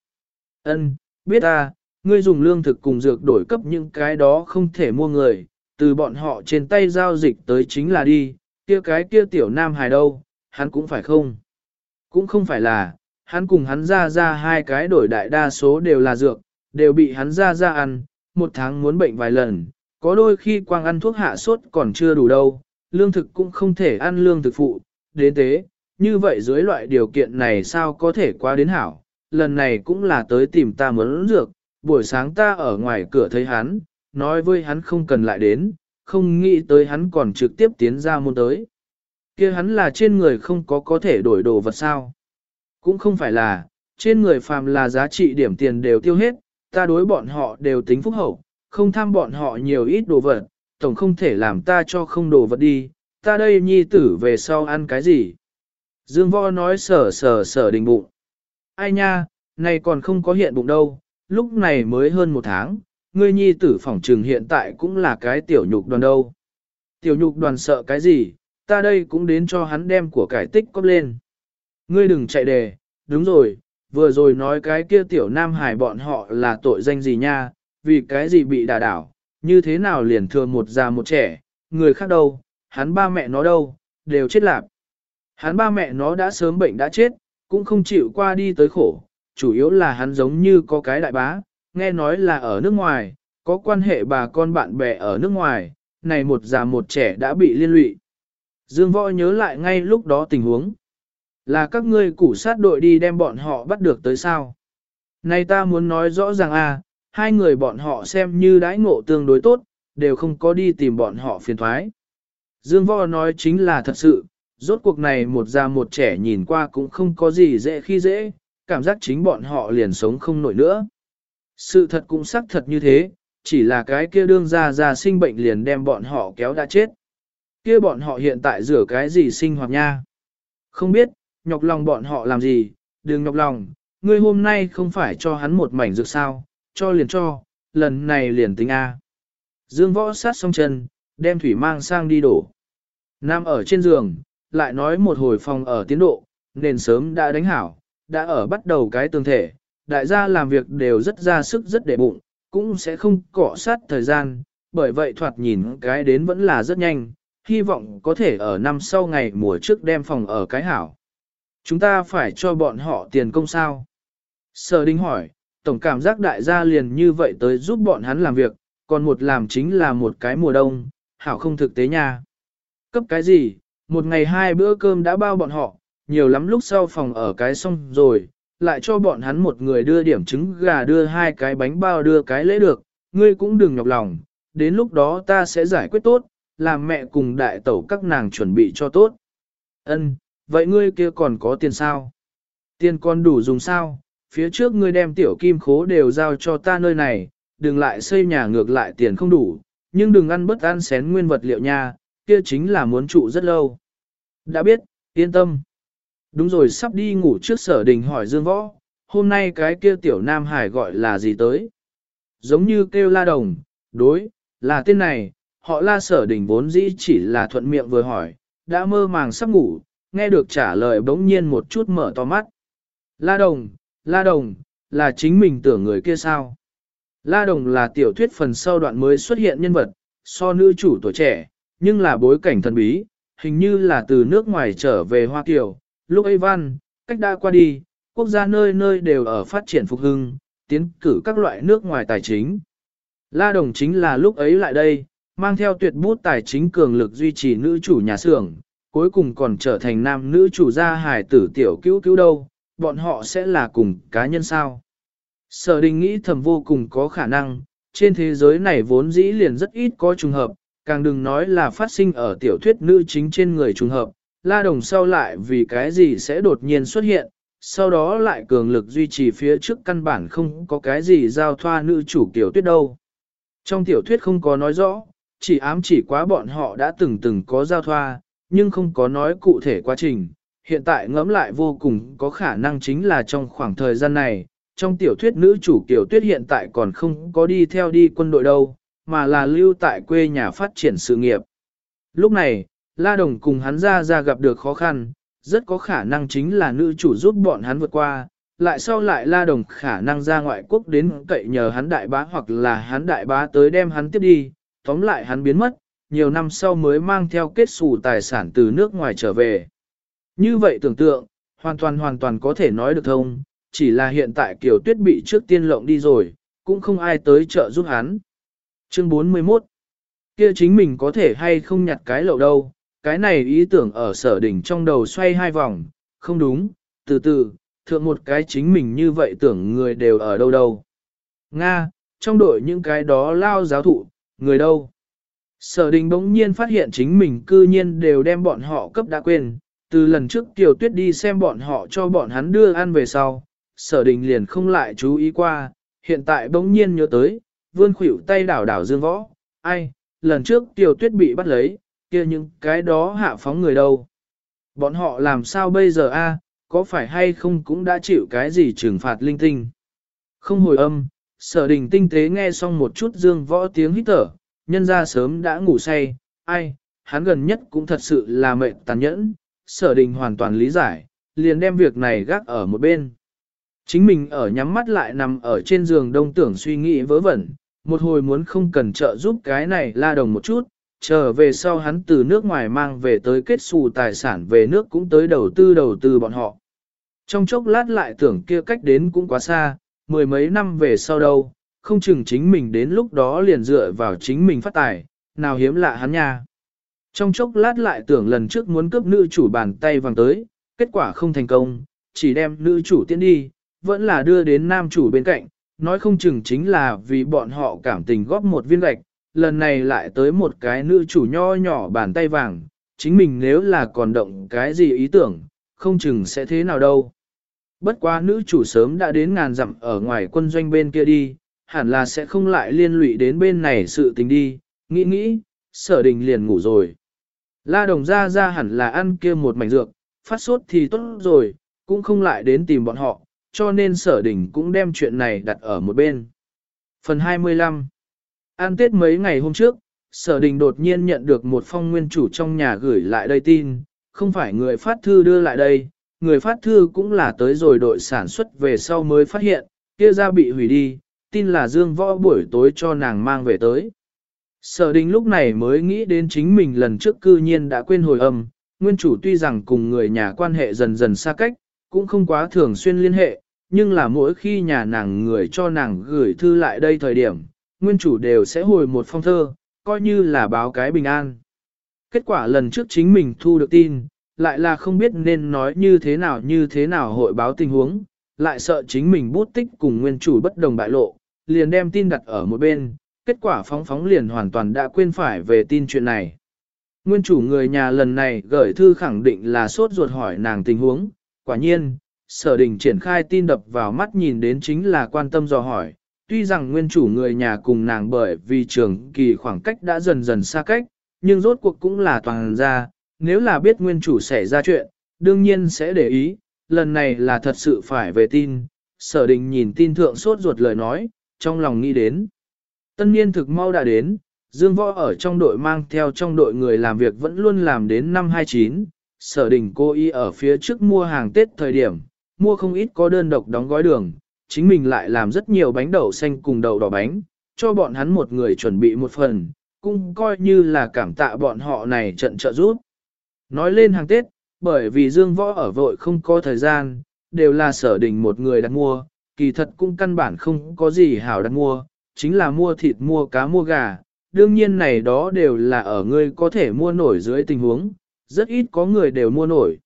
Ân, biết ta, ngươi dùng lương thực cùng dược đổi cấp những cái đó không thể mua người, từ bọn họ trên tay giao dịch tới chính là đi, kia cái kia tiểu nam hài đâu, hắn cũng phải không? Cũng không phải là, hắn cùng hắn ra ra hai cái đổi đại đa số đều là dược, đều bị hắn ra ra ăn, một tháng muốn bệnh vài lần, có đôi khi quang ăn thuốc hạ sốt còn chưa đủ đâu, lương thực cũng không thể ăn lương thực phụ, đến thế, như vậy dưới loại điều kiện này sao có thể qua đến hảo, lần này cũng là tới tìm ta muốn dược, buổi sáng ta ở ngoài cửa thấy hắn, nói với hắn không cần lại đến, không nghĩ tới hắn còn trực tiếp tiến ra môn tới. kia hắn là trên người không có có thể đổi đồ vật sao. Cũng không phải là, trên người phàm là giá trị điểm tiền đều tiêu hết, ta đối bọn họ đều tính phúc hậu, không tham bọn họ nhiều ít đồ vật, tổng không thể làm ta cho không đồ vật đi, ta đây nhi tử về sau ăn cái gì. Dương võ nói sở sở sở đình bụng. Ai nha, này còn không có hiện bụng đâu, lúc này mới hơn một tháng, ngươi nhi tử phỏng trừng hiện tại cũng là cái tiểu nhục đoàn đâu. Tiểu nhục đoàn sợ cái gì, ta đây cũng đến cho hắn đem của cải tích cóp lên. Ngươi đừng chạy đề, đúng rồi, vừa rồi nói cái kia tiểu nam hải bọn họ là tội danh gì nha, vì cái gì bị đả đảo, như thế nào liền thừa một già một trẻ, người khác đâu, hắn ba mẹ nó đâu, đều chết lạc. Hắn ba mẹ nó đã sớm bệnh đã chết, cũng không chịu qua đi tới khổ, chủ yếu là hắn giống như có cái đại bá, nghe nói là ở nước ngoài, có quan hệ bà con bạn bè ở nước ngoài, này một già một trẻ đã bị liên lụy. Dương Võ nhớ lại ngay lúc đó tình huống. Là các ngươi củ sát đội đi đem bọn họ bắt được tới sao? Này ta muốn nói rõ ràng à, hai người bọn họ xem như đãi ngộ tương đối tốt, đều không có đi tìm bọn họ phiền thoái. Dương Võ nói chính là thật sự, rốt cuộc này một già một trẻ nhìn qua cũng không có gì dễ khi dễ, cảm giác chính bọn họ liền sống không nổi nữa. Sự thật cũng xác thật như thế, chỉ là cái kia đương ra ra sinh bệnh liền đem bọn họ kéo đã chết. Kia bọn họ hiện tại rửa cái gì sinh hoạt nha? Không biết, nhọc lòng bọn họ làm gì, đừng nhọc lòng, ngươi hôm nay không phải cho hắn một mảnh dược sao, cho liền cho, lần này liền tính A. Dương võ sát xong chân, đem thủy mang sang đi đổ. Nam ở trên giường, lại nói một hồi phòng ở tiến độ, nền sớm đã đánh hảo, đã ở bắt đầu cái tương thể, đại gia làm việc đều rất ra sức rất để bụng, cũng sẽ không cọ sát thời gian, bởi vậy thoạt nhìn cái đến vẫn là rất nhanh, hy vọng có thể ở năm sau ngày mùa trước đem phòng ở cái hảo. Chúng ta phải cho bọn họ tiền công sao? Sở Đinh hỏi, tổng cảm giác đại gia liền như vậy tới giúp bọn hắn làm việc, còn một làm chính là một cái mùa đông, hảo không thực tế nha. Cấp cái gì, một ngày hai bữa cơm đã bao bọn họ, nhiều lắm lúc sau phòng ở cái xong rồi, lại cho bọn hắn một người đưa điểm trứng gà đưa hai cái bánh bao đưa cái lễ được, ngươi cũng đừng nhọc lòng, đến lúc đó ta sẽ giải quyết tốt, làm mẹ cùng đại tẩu các nàng chuẩn bị cho tốt. Ân, vậy ngươi kia còn có tiền sao? Tiền còn đủ dùng sao? Phía trước ngươi đem tiểu kim khố đều giao cho ta nơi này, đừng lại xây nhà ngược lại tiền không đủ, nhưng đừng ăn bất ăn xén nguyên vật liệu nha, kia chính là muốn trụ rất lâu. Đã biết, yên tâm. Đúng rồi sắp đi ngủ trước sở đình hỏi Dương Võ, hôm nay cái kia tiểu Nam Hải gọi là gì tới? Giống như kêu la đồng, đối, là tên này, họ la sở đình vốn dĩ chỉ là thuận miệng vừa hỏi, đã mơ màng sắp ngủ, nghe được trả lời bỗng nhiên một chút mở to mắt. La đồng, la đồng, là chính mình tưởng người kia sao? La đồng là tiểu thuyết phần sau đoạn mới xuất hiện nhân vật, so nữ chủ tuổi trẻ, nhưng là bối cảnh thần bí, hình như là từ nước ngoài trở về Hoa Kiều, lúc ấy văn, cách đã qua đi, quốc gia nơi nơi đều ở phát triển phục hưng, tiến cử các loại nước ngoài tài chính. La Đồng chính là lúc ấy lại đây, mang theo tuyệt bút tài chính cường lực duy trì nữ chủ nhà xưởng, cuối cùng còn trở thành nam nữ chủ gia hài tử tiểu cứu cứu đâu, bọn họ sẽ là cùng cá nhân sao. Sở đình nghĩ thầm vô cùng có khả năng, trên thế giới này vốn dĩ liền rất ít có trùng hợp, càng đừng nói là phát sinh ở tiểu thuyết nữ chính trên người trùng hợp, La Đồng sau lại vì cái gì sẽ đột nhiên xuất hiện, sau đó lại cường lực duy trì phía trước căn bản không có cái gì giao thoa nữ chủ tiểu tuyết đâu. Trong tiểu thuyết không có nói rõ, chỉ ám chỉ quá bọn họ đã từng từng có giao thoa, nhưng không có nói cụ thể quá trình. Hiện tại ngẫm lại vô cùng có khả năng chính là trong khoảng thời gian này, trong tiểu thuyết nữ chủ tiểu tuyết hiện tại còn không có đi theo đi quân đội đâu, mà là lưu tại quê nhà phát triển sự nghiệp. Lúc này, La Đồng cùng hắn ra ra gặp được khó khăn, rất có khả năng chính là nữ chủ giúp bọn hắn vượt qua, lại sau lại La Đồng khả năng ra ngoại quốc đến cậy nhờ hắn đại bá hoặc là hắn đại bá tới đem hắn tiếp đi, tóm lại hắn biến mất, nhiều năm sau mới mang theo kết xù tài sản từ nước ngoài trở về. Như vậy tưởng tượng, hoàn toàn hoàn toàn có thể nói được thông, chỉ là hiện tại Kiều Tuyết bị trước tiên lộng đi rồi, cũng không ai tới trợ giúp hắn. Chương 41 Kia chính mình có thể hay không nhặt cái lậu đâu, cái này ý tưởng ở sở đỉnh trong đầu xoay hai vòng, không đúng, từ từ, thượng một cái chính mình như vậy tưởng người đều ở đâu đâu. Nga, trong đội những cái đó lao giáo thụ, người đâu. Sở đình bỗng nhiên phát hiện chính mình cư nhiên đều đem bọn họ cấp đã quên, từ lần trước Kiều Tuyết đi xem bọn họ cho bọn hắn đưa ăn về sau, sở đình liền không lại chú ý qua, hiện tại bỗng nhiên nhớ tới, vươn khuỷu tay đảo đảo dương võ, ai, lần trước tiểu Tuyết bị bắt lấy, kia những cái đó hạ phóng người đâu. Bọn họ làm sao bây giờ a? có phải hay không cũng đã chịu cái gì trừng phạt linh tinh. Không hồi âm, sở đình tinh tế nghe xong một chút dương võ tiếng hít thở, nhân ra sớm đã ngủ say, ai, hắn gần nhất cũng thật sự là mệnh tàn nhẫn, sở đình hoàn toàn lý giải, liền đem việc này gác ở một bên. Chính mình ở nhắm mắt lại nằm ở trên giường đông tưởng suy nghĩ vớ vẩn, một hồi muốn không cần trợ giúp cái này la đồng một chút, trở về sau hắn từ nước ngoài mang về tới kết xù tài sản về nước cũng tới đầu tư đầu tư bọn họ. Trong chốc lát lại tưởng kia cách đến cũng quá xa, mười mấy năm về sau đâu, không chừng chính mình đến lúc đó liền dựa vào chính mình phát tài, nào hiếm lạ hắn nha. Trong chốc lát lại tưởng lần trước muốn cướp nữ chủ bàn tay vàng tới, kết quả không thành công, chỉ đem nữ chủ tiến đi, vẫn là đưa đến nam chủ bên cạnh, nói không chừng chính là vì bọn họ cảm tình góp một viên gạch, lần này lại tới một cái nữ chủ nho nhỏ bàn tay vàng, chính mình nếu là còn động cái gì ý tưởng, không chừng sẽ thế nào đâu. Bất quá nữ chủ sớm đã đến ngàn dặm ở ngoài quân doanh bên kia đi, hẳn là sẽ không lại liên lụy đến bên này sự tình đi, nghĩ nghĩ, sở đình liền ngủ rồi. La đồng ra ra hẳn là ăn kia một mảnh dược, phát sốt thì tốt rồi, cũng không lại đến tìm bọn họ, cho nên sở đình cũng đem chuyện này đặt ở một bên. Phần 25 An tết mấy ngày hôm trước, sở đình đột nhiên nhận được một phong nguyên chủ trong nhà gửi lại đây tin, không phải người phát thư đưa lại đây, người phát thư cũng là tới rồi đội sản xuất về sau mới phát hiện, kia ra bị hủy đi, tin là Dương Võ buổi tối cho nàng mang về tới. Sở đình lúc này mới nghĩ đến chính mình lần trước cư nhiên đã quên hồi âm, nguyên chủ tuy rằng cùng người nhà quan hệ dần dần xa cách, cũng không quá thường xuyên liên hệ, nhưng là mỗi khi nhà nàng người cho nàng gửi thư lại đây thời điểm, nguyên chủ đều sẽ hồi một phong thơ, coi như là báo cái bình an. Kết quả lần trước chính mình thu được tin, lại là không biết nên nói như thế nào như thế nào hội báo tình huống, lại sợ chính mình bút tích cùng nguyên chủ bất đồng bại lộ, liền đem tin đặt ở một bên, kết quả phóng phóng liền hoàn toàn đã quên phải về tin chuyện này. Nguyên chủ người nhà lần này gửi thư khẳng định là sốt ruột hỏi nàng tình huống, quả nhiên, sở đình triển khai tin đập vào mắt nhìn đến chính là quan tâm dò hỏi, tuy rằng nguyên chủ người nhà cùng nàng bởi vì trường kỳ khoảng cách đã dần dần xa cách, nhưng rốt cuộc cũng là toàn ra, nếu là biết nguyên chủ xảy ra chuyện, đương nhiên sẽ để ý, lần này là thật sự phải về tin, sở đình nhìn tin thượng sốt ruột lời nói, trong lòng nghĩ đến. Tân niên thực mau đã đến, Dương Võ ở trong đội mang theo trong đội người làm việc vẫn luôn làm đến năm 29, sở đình cô y ở phía trước mua hàng Tết thời điểm, mua không ít có đơn độc đóng gói đường, chính mình lại làm rất nhiều bánh đậu xanh cùng đậu đỏ bánh, cho bọn hắn một người chuẩn bị một phần, cũng coi như là cảm tạ bọn họ này trận trợ giúp. Nói lên hàng Tết, bởi vì Dương Võ ở vội không có thời gian, đều là sở đình một người đặt mua, kỳ thật cũng căn bản không có gì hảo đặt mua, chính là mua thịt mua cá mua gà, đương nhiên này đó đều là ở ngươi có thể mua nổi dưới tình huống, rất ít có người đều mua nổi.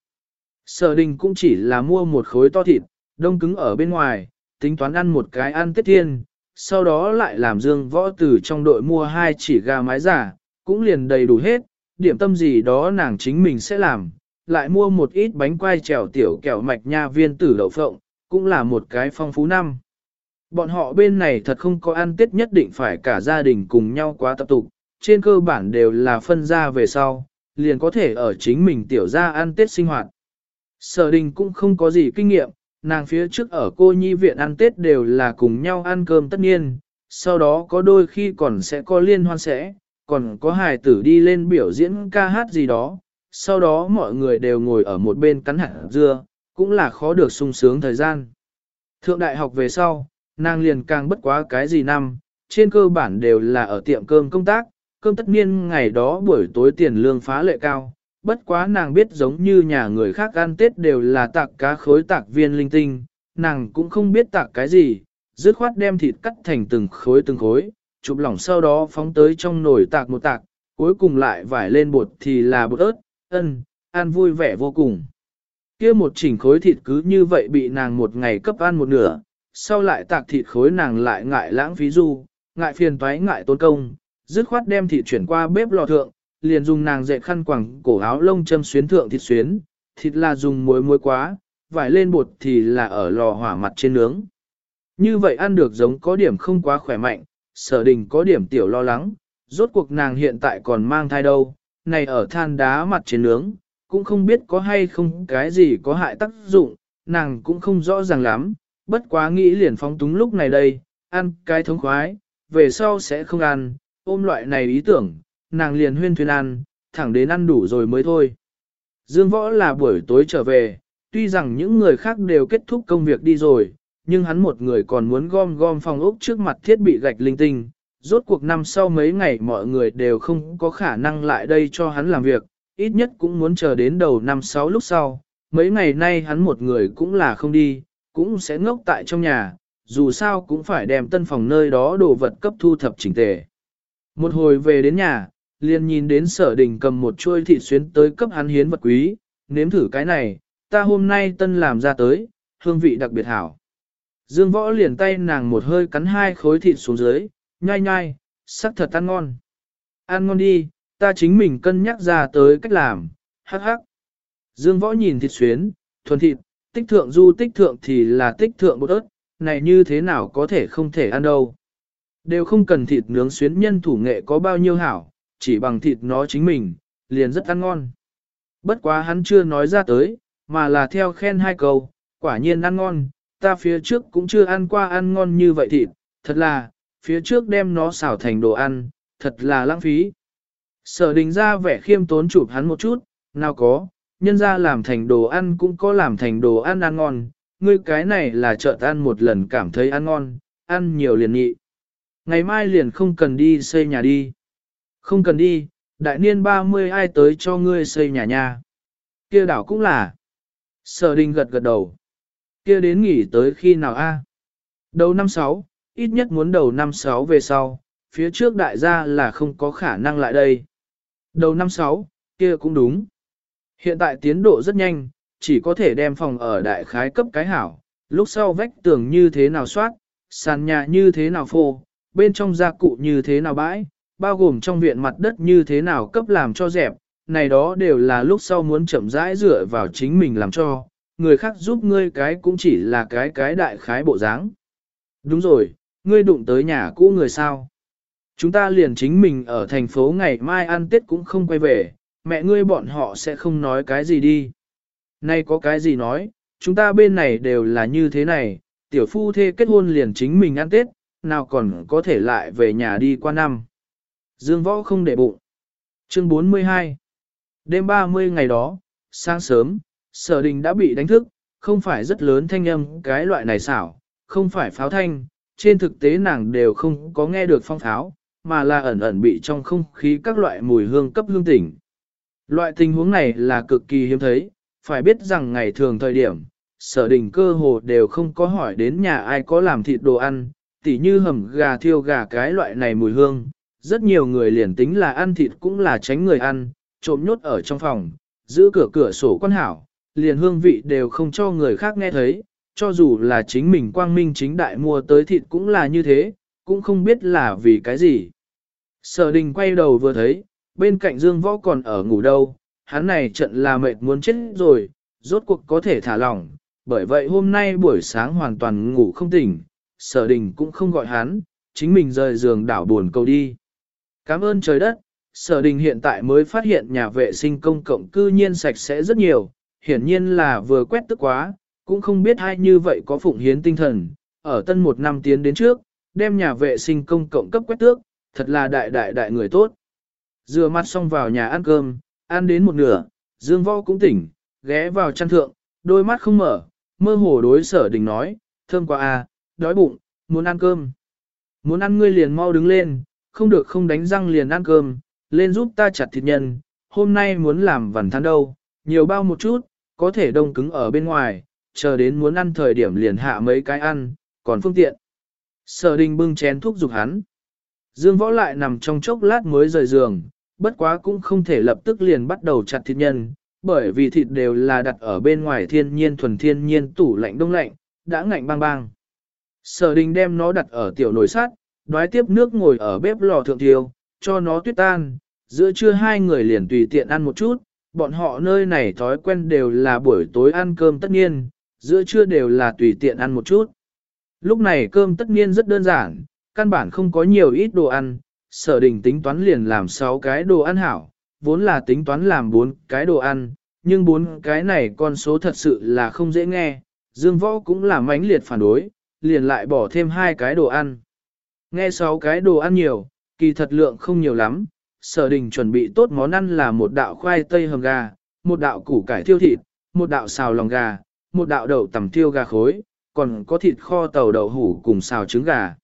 Sở đình cũng chỉ là mua một khối to thịt, đông cứng ở bên ngoài, tính toán ăn một cái ăn tết thiên, sau đó lại làm dương võ từ trong đội mua hai chỉ gà mái giả, cũng liền đầy đủ hết, điểm tâm gì đó nàng chính mình sẽ làm, lại mua một ít bánh quai trèo tiểu kẹo mạch nha viên tử đậu phộng, cũng là một cái phong phú năm. Bọn họ bên này thật không có ăn tết nhất định phải cả gia đình cùng nhau quá tập tục, trên cơ bản đều là phân ra về sau, liền có thể ở chính mình tiểu gia ăn tết sinh hoạt. Sở đình cũng không có gì kinh nghiệm, nàng phía trước ở cô nhi viện ăn tết đều là cùng nhau ăn cơm tất nhiên, sau đó có đôi khi còn sẽ có liên hoan sẽ, còn có hài tử đi lên biểu diễn ca hát gì đó, sau đó mọi người đều ngồi ở một bên cắn hạt dưa, cũng là khó được sung sướng thời gian. Thượng đại học về sau, nàng liền càng bất quá cái gì năm, trên cơ bản đều là ở tiệm cơm công tác, cơm tất niên ngày đó buổi tối tiền lương phá lệ cao, bất quá nàng biết giống như nhà người khác ăn Tết đều là tạc cá khối tạc viên linh tinh, nàng cũng không biết tạc cái gì, dứt khoát đem thịt cắt thành từng khối từng khối, chụp lỏng sau đó phóng tới trong nồi tạc một tạc, cuối cùng lại vải lên bột thì là bột ớt, ân, ăn vui vẻ vô cùng. kia một chỉnh khối thịt cứ như vậy bị nàng một ngày cấp ăn một nửa, sau lại tạc thịt khối nàng lại ngại lãng phí du, ngại phiền toái ngại tốn công, dứt khoát đem thịt chuyển qua bếp lò thượng, liền dùng nàng dệt khăn quàng cổ áo lông châm xuyến thượng thịt xuyến, thịt là dùng muối muối quá, vải lên bột thì là ở lò hỏa mặt trên nướng. Như vậy ăn được giống có điểm không quá khỏe mạnh, sở đình có điểm tiểu lo lắng, rốt cuộc nàng hiện tại còn mang thai đâu, này ở than đá mặt trên nướng, cũng không biết có hay không cái gì có hại tác dụng, nàng cũng không rõ ràng lắm, bất quá nghĩ liền phóng túng lúc này đây, ăn cái thống khoái, về sau sẽ không ăn, ôm loại này ý tưởng, nàng liền huyên thuyên ăn, thẳng đến ăn đủ rồi mới thôi. Dương võ là buổi tối trở về, tuy rằng những người khác đều kết thúc công việc đi rồi, nhưng hắn một người còn muốn gom gom phòng ốc trước mặt thiết bị gạch linh tinh. Rốt cuộc năm sau mấy ngày mọi người đều không có khả năng lại đây cho hắn làm việc, ít nhất cũng muốn chờ đến đầu năm sáu lúc sau. Mấy ngày nay hắn một người cũng là không đi, cũng sẽ ngốc tại trong nhà, dù sao cũng phải đem tân phòng nơi đó đồ vật cấp thu thập chỉnh tề. Một hồi về đến nhà, liền nhìn đến sở đình cầm một chuôi thịt xuyến tới cấp hắn hiến vật quý, nếm thử cái này, ta hôm nay tân làm ra tới, hương vị đặc biệt hảo. Dương võ liền tay nàng một hơi cắn hai khối thịt xuống dưới, nhai nhai, sắc thật ăn ngon. Ăn ngon đi, ta chính mình cân nhắc ra tới cách làm, hắc hắc. Dương võ nhìn thịt xuyến, thuần thịt, tích thượng du tích thượng thì là tích thượng bột ớt, này như thế nào có thể không thể ăn đâu. Đều không cần thịt nướng xuyến nhân thủ nghệ có bao nhiêu hảo, chỉ bằng thịt nó chính mình, liền rất ăn ngon. Bất quá hắn chưa nói ra tới, mà là theo khen hai câu, quả nhiên ăn ngon, ta phía trước cũng chưa ăn qua ăn ngon như vậy thịt, thật là, phía trước đem nó xào thành đồ ăn, thật là lãng phí. Sở đình ra vẻ khiêm tốn chụp hắn một chút, nào có, nhân ra làm thành đồ ăn cũng có làm thành đồ ăn ăn ngon, ngươi cái này là chợ ăn một lần cảm thấy ăn ngon, ăn nhiều liền nhị. Ngày mai liền không cần đi xây nhà đi. Không cần đi, đại niên 30 ai tới cho ngươi xây nhà nha. Kia đảo cũng là. Sở đình gật gật đầu. Kia đến nghỉ tới khi nào a? Đầu năm sáu, ít nhất muốn đầu năm sáu về sau, phía trước đại gia là không có khả năng lại đây. Đầu năm sáu, kia cũng đúng. Hiện tại tiến độ rất nhanh, chỉ có thể đem phòng ở đại khái cấp cái hảo, lúc sau vách tường như thế nào soát, sàn nhà như thế nào phô, bên trong gia cụ như thế nào bãi, bao gồm trong viện mặt đất như thế nào cấp làm cho dẹp, này đó đều là lúc sau muốn chậm rãi dựa vào chính mình làm cho, người khác giúp ngươi cái cũng chỉ là cái cái đại khái bộ dáng. Đúng rồi, ngươi đụng tới nhà cũ người sao? Chúng ta liền chính mình ở thành phố ngày mai ăn Tết cũng không quay về, mẹ ngươi bọn họ sẽ không nói cái gì đi. Nay có cái gì nói, chúng ta bên này đều là như thế này, tiểu phu thê kết hôn liền chính mình ăn Tết, nào còn có thể lại về nhà đi qua năm. Dương võ không để bụng. Chương 42 Đêm 30 ngày đó, sáng sớm, sở đình đã bị đánh thức, không phải rất lớn thanh âm cái loại này xảo, không phải pháo thanh, trên thực tế nàng đều không có nghe được phong pháo, mà là ẩn ẩn bị trong không khí các loại mùi hương cấp hương tỉnh. Loại tình huống này là cực kỳ hiếm thấy, phải biết rằng ngày thường thời điểm, sở đình cơ hồ đều không có hỏi đến nhà ai có làm thịt đồ ăn, tỉ như hầm gà thiêu gà cái loại này mùi hương. Rất nhiều người liền tính là ăn thịt cũng là tránh người ăn, trộm nhốt ở trong phòng, giữ cửa cửa sổ quan hảo, liền hương vị đều không cho người khác nghe thấy, cho dù là chính mình quang minh chính đại mua tới thịt cũng là như thế, cũng không biết là vì cái gì. Sở đình quay đầu vừa thấy, bên cạnh Dương Võ còn ở ngủ đâu, hắn này trận là mệt muốn chết rồi, rốt cuộc có thể thả lỏng, bởi vậy hôm nay buổi sáng hoàn toàn ngủ không tỉnh, sở đình cũng không gọi hắn, chính mình rời giường đảo buồn cầu đi. Cảm ơn trời đất, sở đình hiện tại mới phát hiện nhà vệ sinh công cộng cư nhiên sạch sẽ rất nhiều, hiển nhiên là vừa quét tức quá, cũng không biết ai như vậy có phụng hiến tinh thần, ở tân một năm tiến đến trước, đem nhà vệ sinh công cộng cấp quét tước, thật là đại đại đại người tốt. Dừa mặt xong vào nhà ăn cơm, ăn đến một nửa, Dương Võ cũng tỉnh, ghé vào chăn thượng, đôi mắt không mở, mơ hồ đối sở đình nói, thơm quá à, đói bụng, muốn ăn cơm. Muốn ăn ngươi liền mau đứng lên, không được không đánh răng liền ăn cơm, lên giúp ta chặt thịt nhân, hôm nay muốn làm vằn than đâu, nhiều bao một chút, có thể đông cứng ở bên ngoài, chờ đến muốn ăn thời điểm liền hạ mấy cái ăn, còn phương tiện. Sở đình bưng chén thuốc dục hắn. Dương võ lại nằm trong chốc lát mới rời giường, bất quá cũng không thể lập tức liền bắt đầu chặt thịt nhân, bởi vì thịt đều là đặt ở bên ngoài thiên nhiên thuần thiên nhiên tủ lạnh đông lạnh, đã ngạnh bang bang. Sở đình đem nó đặt ở tiểu nồi sắt, đoái tiếp nước ngồi ở bếp lò thượng thiêu, cho nó tuyết tan, giữa trưa hai người liền tùy tiện ăn một chút, bọn họ nơi này thói quen đều là buổi tối ăn cơm tất nhiên, giữa trưa đều là tùy tiện ăn một chút. Lúc này cơm tất nhiên rất đơn giản, căn bản không có nhiều ít đồ ăn, sở đình tính toán liền làm 6 cái đồ ăn hảo, vốn là tính toán làm 4 cái đồ ăn, nhưng bốn cái này con số thật sự là không dễ nghe, Dương Võ cũng là mãnh liệt phản đối, liền lại bỏ thêm hai cái đồ ăn. Nghe sáu cái đồ ăn nhiều, kỳ thật lượng không nhiều lắm, sở đình chuẩn bị tốt món ăn là một đạo khoai tây hầm gà, một đạo củ cải thiêu thịt, một đạo xào lòng gà, một đạo đậu tẩm thiêu gà khối, còn có thịt kho tàu đậu hủ cùng xào trứng gà.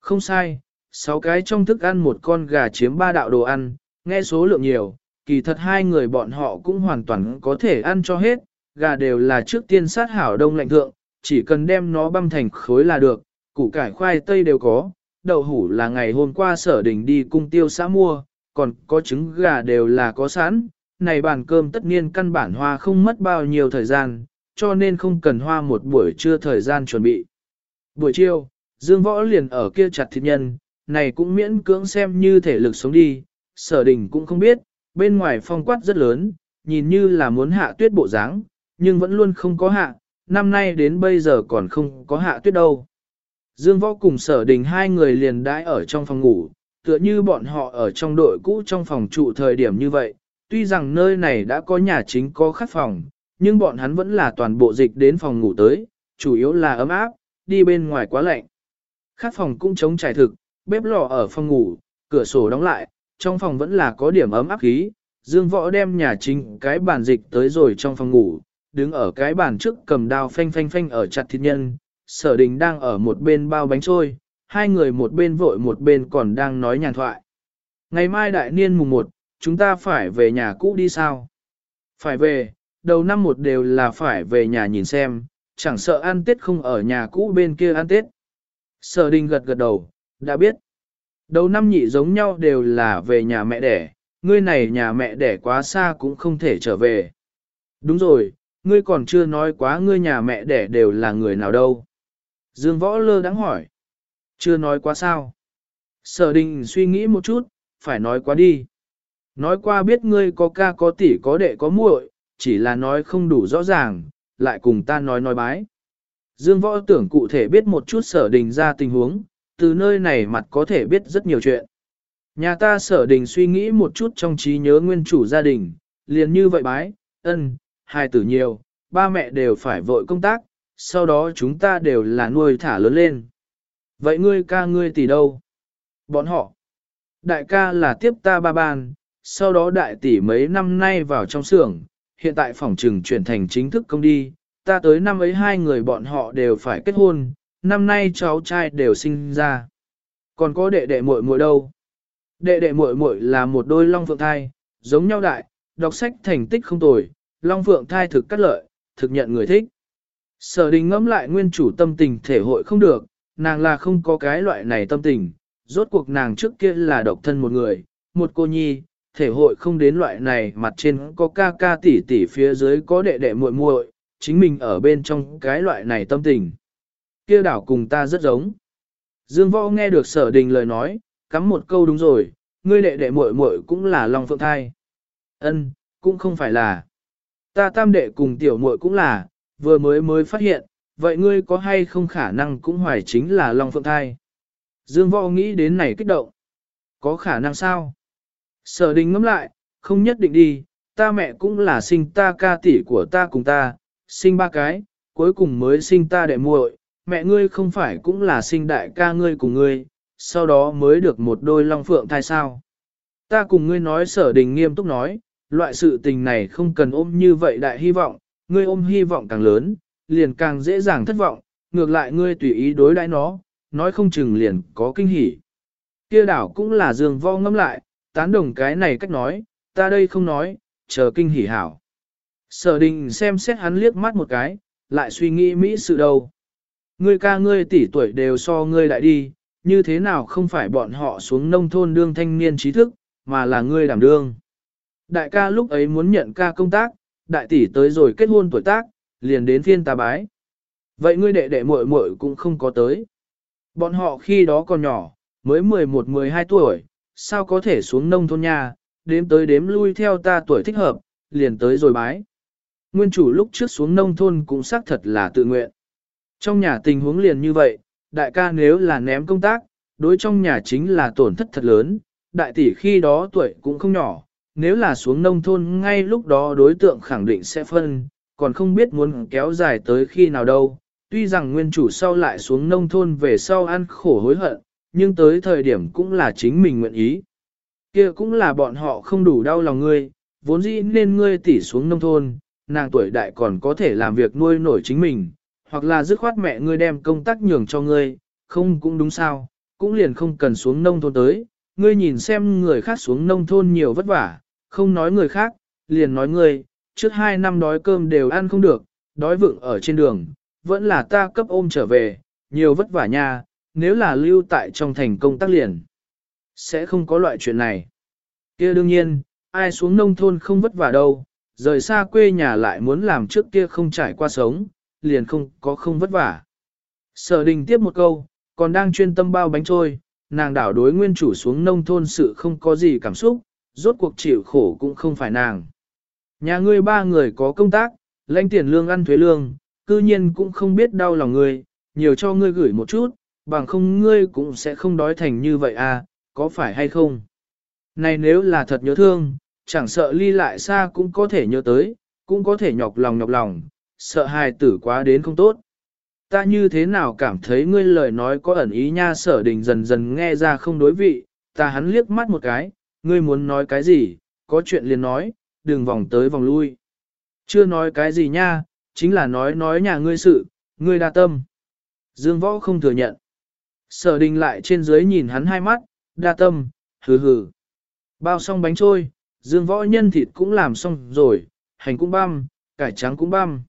Không sai, sáu cái trong thức ăn một con gà chiếm ba đạo đồ ăn, nghe số lượng nhiều, kỳ thật hai người bọn họ cũng hoàn toàn có thể ăn cho hết, gà đều là trước tiên sát hảo đông lạnh thượng, chỉ cần đem nó băm thành khối là được, củ cải khoai tây đều có, đậu hủ là ngày hôm qua sở đình đi cung tiêu xã mua, còn có trứng gà đều là có sẵn, này bàn cơm tất nhiên căn bản hoa không mất bao nhiêu thời gian, cho nên không cần hoa một buổi trưa thời gian chuẩn bị. Buổi chiều, Dương Võ liền ở kia chặt thịt nhân, này cũng miễn cưỡng xem như thể lực sống đi, sở đình cũng không biết, bên ngoài phong quát rất lớn, nhìn như là muốn hạ tuyết bộ dáng, nhưng vẫn luôn không có hạ, năm nay đến bây giờ còn không có hạ tuyết đâu. Dương Võ cùng sở đình hai người liền đãi ở trong phòng ngủ, tựa như bọn họ ở trong đội cũ trong phòng trụ thời điểm như vậy, tuy rằng nơi này đã có nhà chính có khắc phòng, nhưng bọn hắn vẫn là toàn bộ dịch đến phòng ngủ tới, chủ yếu là ấm áp, đi bên ngoài quá lạnh. Khắc phòng cũng chống trải thực, bếp lò ở phòng ngủ, cửa sổ đóng lại, trong phòng vẫn là có điểm ấm áp khí. Dương Võ đem nhà chính cái bàn dịch tới rồi trong phòng ngủ, đứng ở cái bàn trước cầm đao phanh phanh phanh ở chặt thịt nhân, sở đình đang ở một bên bao bánh trôi, hai người một bên vội một bên còn đang nói nhàn thoại. Ngày mai đại niên mùng 1, chúng ta phải về nhà cũ đi sao? Phải về, đầu năm một đều là phải về nhà nhìn xem, chẳng sợ ăn tết không ở nhà cũ bên kia ăn tết. Sở đình gật gật đầu, đã biết. Đầu năm nhị giống nhau đều là về nhà mẹ đẻ, ngươi này nhà mẹ đẻ quá xa cũng không thể trở về. Đúng rồi, ngươi còn chưa nói quá ngươi nhà mẹ đẻ đều là người nào đâu. Dương Võ Lơ đáng hỏi. Chưa nói quá sao. Sở đình suy nghĩ một chút, phải nói quá đi. Nói qua biết ngươi có ca có tỷ có đệ có muội, chỉ là nói không đủ rõ ràng, lại cùng ta nói nói bái. Dương Võ tưởng cụ thể biết một chút sở đình ra tình huống, từ nơi này mặt có thể biết rất nhiều chuyện. Nhà ta sở đình suy nghĩ một chút trong trí nhớ nguyên chủ gia đình, liền như vậy bái, ân, hai tử nhiều, ba mẹ đều phải vội công tác, sau đó chúng ta đều là nuôi thả lớn lên. Vậy ngươi ca ngươi tỷ đâu? Bọn họ. Đại ca là tiếp ta ba ban, sau đó đại tỷ mấy năm nay vào trong xưởng, hiện tại phòng trừng chuyển thành chính thức công đi, ta tới năm ấy hai người bọn họ đều phải kết hôn, năm nay cháu trai đều sinh ra. Còn có đệ đệ muội muội đâu? Đệ đệ muội muội là một đôi long phượng thai, giống nhau đại, đọc sách thành tích không tồi, long phượng thai thực cắt lợi, thực nhận người thích. Sở đình ngẫm lại nguyên chủ tâm tình thể hội không được, nàng là không có cái loại này tâm tình, rốt cuộc nàng trước kia là độc thân một người, một cô nhi, thể hội không đến loại này mặt trên có ca ca tỷ tỷ phía dưới có đệ đệ muội muội, chính mình ở bên trong cái loại này tâm tình. Kia đảo cùng ta rất giống. Dương Võ nghe được sở đình lời nói, cắm một câu đúng rồi, ngươi đệ đệ muội muội cũng là Long Phượng thai. Ân, cũng không phải là. Ta tam đệ cùng tiểu muội cũng là, vừa mới mới phát hiện, vậy ngươi có hay không khả năng cũng hoài chính là Long Phượng thai. Dương Võ nghĩ đến này kích động. Có khả năng sao? Sở đình ngẫm lại, không nhất định đi, ta mẹ cũng là sinh ta ca tỷ của ta cùng ta, sinh ba cái, cuối cùng mới sinh ta đệ muội, mẹ ngươi không phải cũng là sinh đại ca ngươi cùng ngươi, sau đó mới được một đôi long phượng thai sao. Ta cùng ngươi nói sở đình nghiêm túc nói, loại sự tình này không cần ôm như vậy đại hy vọng, ngươi ôm hy vọng càng lớn, liền càng dễ dàng thất vọng, ngược lại ngươi tùy ý đối đãi nó, nói không chừng liền có kinh hỉ. Kia đảo cũng là dương vo ngâm lại, tán đồng cái này cách nói, ta đây không nói, chờ kinh hỉ hảo. Sở đình xem xét hắn liếc mắt một cái, lại suy nghĩ mỹ sự đâu. Ngươi ca ngươi tỷ tuổi đều so ngươi đại đi, như thế nào không phải bọn họ xuống nông thôn đương thanh niên trí thức, mà là ngươi đảm đương. Đại ca lúc ấy muốn nhận ca công tác, đại tỷ tới rồi kết hôn tuổi tác, liền đến phiên ta bái. Vậy ngươi đệ đệ muội muội cũng không có tới. Bọn họ khi đó còn nhỏ, mới 11-12 tuổi, sao có thể xuống nông thôn nhà, đếm tới đếm lui theo ta tuổi thích hợp, liền tới rồi bái. Nguyên chủ lúc trước xuống nông thôn cũng xác thật là tự nguyện. Trong nhà tình huống liền như vậy, đại ca nếu là ném công tác, đối trong nhà chính là tổn thất thật lớn, đại tỷ khi đó tuổi cũng không nhỏ, nếu là xuống nông thôn ngay lúc đó đối tượng khẳng định sẽ phân, còn không biết muốn kéo dài tới khi nào đâu. Tuy rằng nguyên chủ sau lại xuống nông thôn về sau ăn khổ hối hận, nhưng tới thời điểm cũng là chính mình nguyện ý. kia cũng là bọn họ không đủ đau lòng ngươi, vốn dĩ nên ngươi tỉ xuống nông thôn, nàng tuổi đại còn có thể làm việc nuôi nổi chính mình, hoặc là dứt khoát mẹ ngươi đem công tác nhường cho ngươi, không cũng đúng sao, cũng liền không cần xuống nông thôn tới, ngươi nhìn xem người khác xuống nông thôn nhiều vất vả, không nói người khác, liền nói ngươi, trước hai năm đói cơm đều ăn không được, đói vựng ở trên đường, vẫn là ta cấp ôm trở về, nhiều vất vả nha, nếu là lưu tại trong thành công tác liền. Sẽ không có loại chuyện này. kia đương nhiên, ai xuống nông thôn không vất vả đâu, rời xa quê nhà lại muốn làm trước kia không trải qua sống, liền không có không vất vả. Sở đình tiếp một câu, còn đang chuyên tâm bao bánh trôi, nàng đảo đối nguyên chủ xuống nông thôn sự không có gì cảm xúc, rốt cuộc chịu khổ cũng không phải nàng. Nhà ngươi ba người có công tác, lãnh tiền lương ăn thuế lương, cư nhiên cũng không biết đau lòng ngươi, nhiều cho ngươi gửi một chút, bằng không ngươi cũng sẽ không đói thành như vậy à, có phải hay không? Này nếu là thật nhớ thương, chẳng sợ ly lại xa cũng có thể nhớ tới, cũng có thể nhọc lòng nhọc lòng, sợ hài tử quá đến không tốt. Ta như thế nào cảm thấy ngươi lời nói có ẩn ý nha sở đình dần dần nghe ra không đối vị, ta hắn liếc mắt một cái, ngươi muốn nói cái gì, có chuyện liền nói, đừng vòng tới vòng lui. Chưa nói cái gì nha, chính là nói nói nhà ngươi sự, ngươi đa tâm. Dương võ không thừa nhận. Sở đình lại trên dưới nhìn hắn hai mắt, đa tâm, hừ hừ. Bao xong bánh trôi, dương võ nhân thịt cũng làm xong rồi, hành cũng băm, cải trắng cũng băm.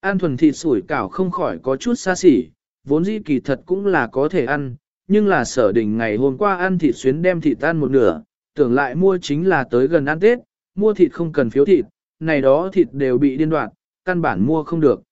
An thuần thịt sủi cảo không khỏi có chút xa xỉ, vốn dĩ kỳ thật cũng là có thể ăn, nhưng là sở đình ngày hôm qua ăn thịt xuyến đem thịt tan một nửa, tưởng lại mua chính là tới gần ăn Tết, mua thịt không cần phiếu thịt, này đó thịt đều bị điên đoạn, căn bản mua không được.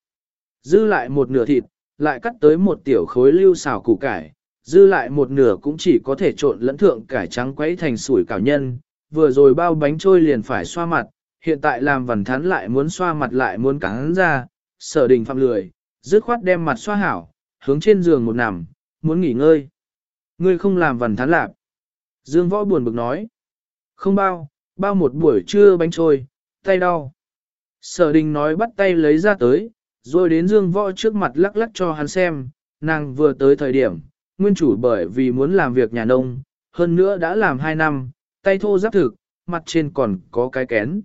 Dư lại một nửa thịt, lại cắt tới một tiểu khối lưu xào củ cải, dư lại một nửa cũng chỉ có thể trộn lẫn thượng cải trắng quấy thành sủi cảo nhân, vừa rồi bao bánh trôi liền phải xoa mặt, hiện tại làm vằn thắn lại muốn xoa mặt lại muốn cắn ra, sở đình phạm lười, dứt khoát đem mặt xoa hảo, hướng trên giường một nằm, muốn nghỉ ngơi. Ngươi không làm vằn thắn lạp. Dương võ buồn bực nói. Không bao, bao một buổi trưa bánh trôi, tay đau. Sở đình nói bắt tay lấy ra tới, rồi đến dương võ trước mặt lắc lắc cho hắn xem, nàng vừa tới thời điểm, nguyên chủ bởi vì muốn làm việc nhà nông, hơn nữa đã làm hai năm, tay thô giáp thực, mặt trên còn có cái kén.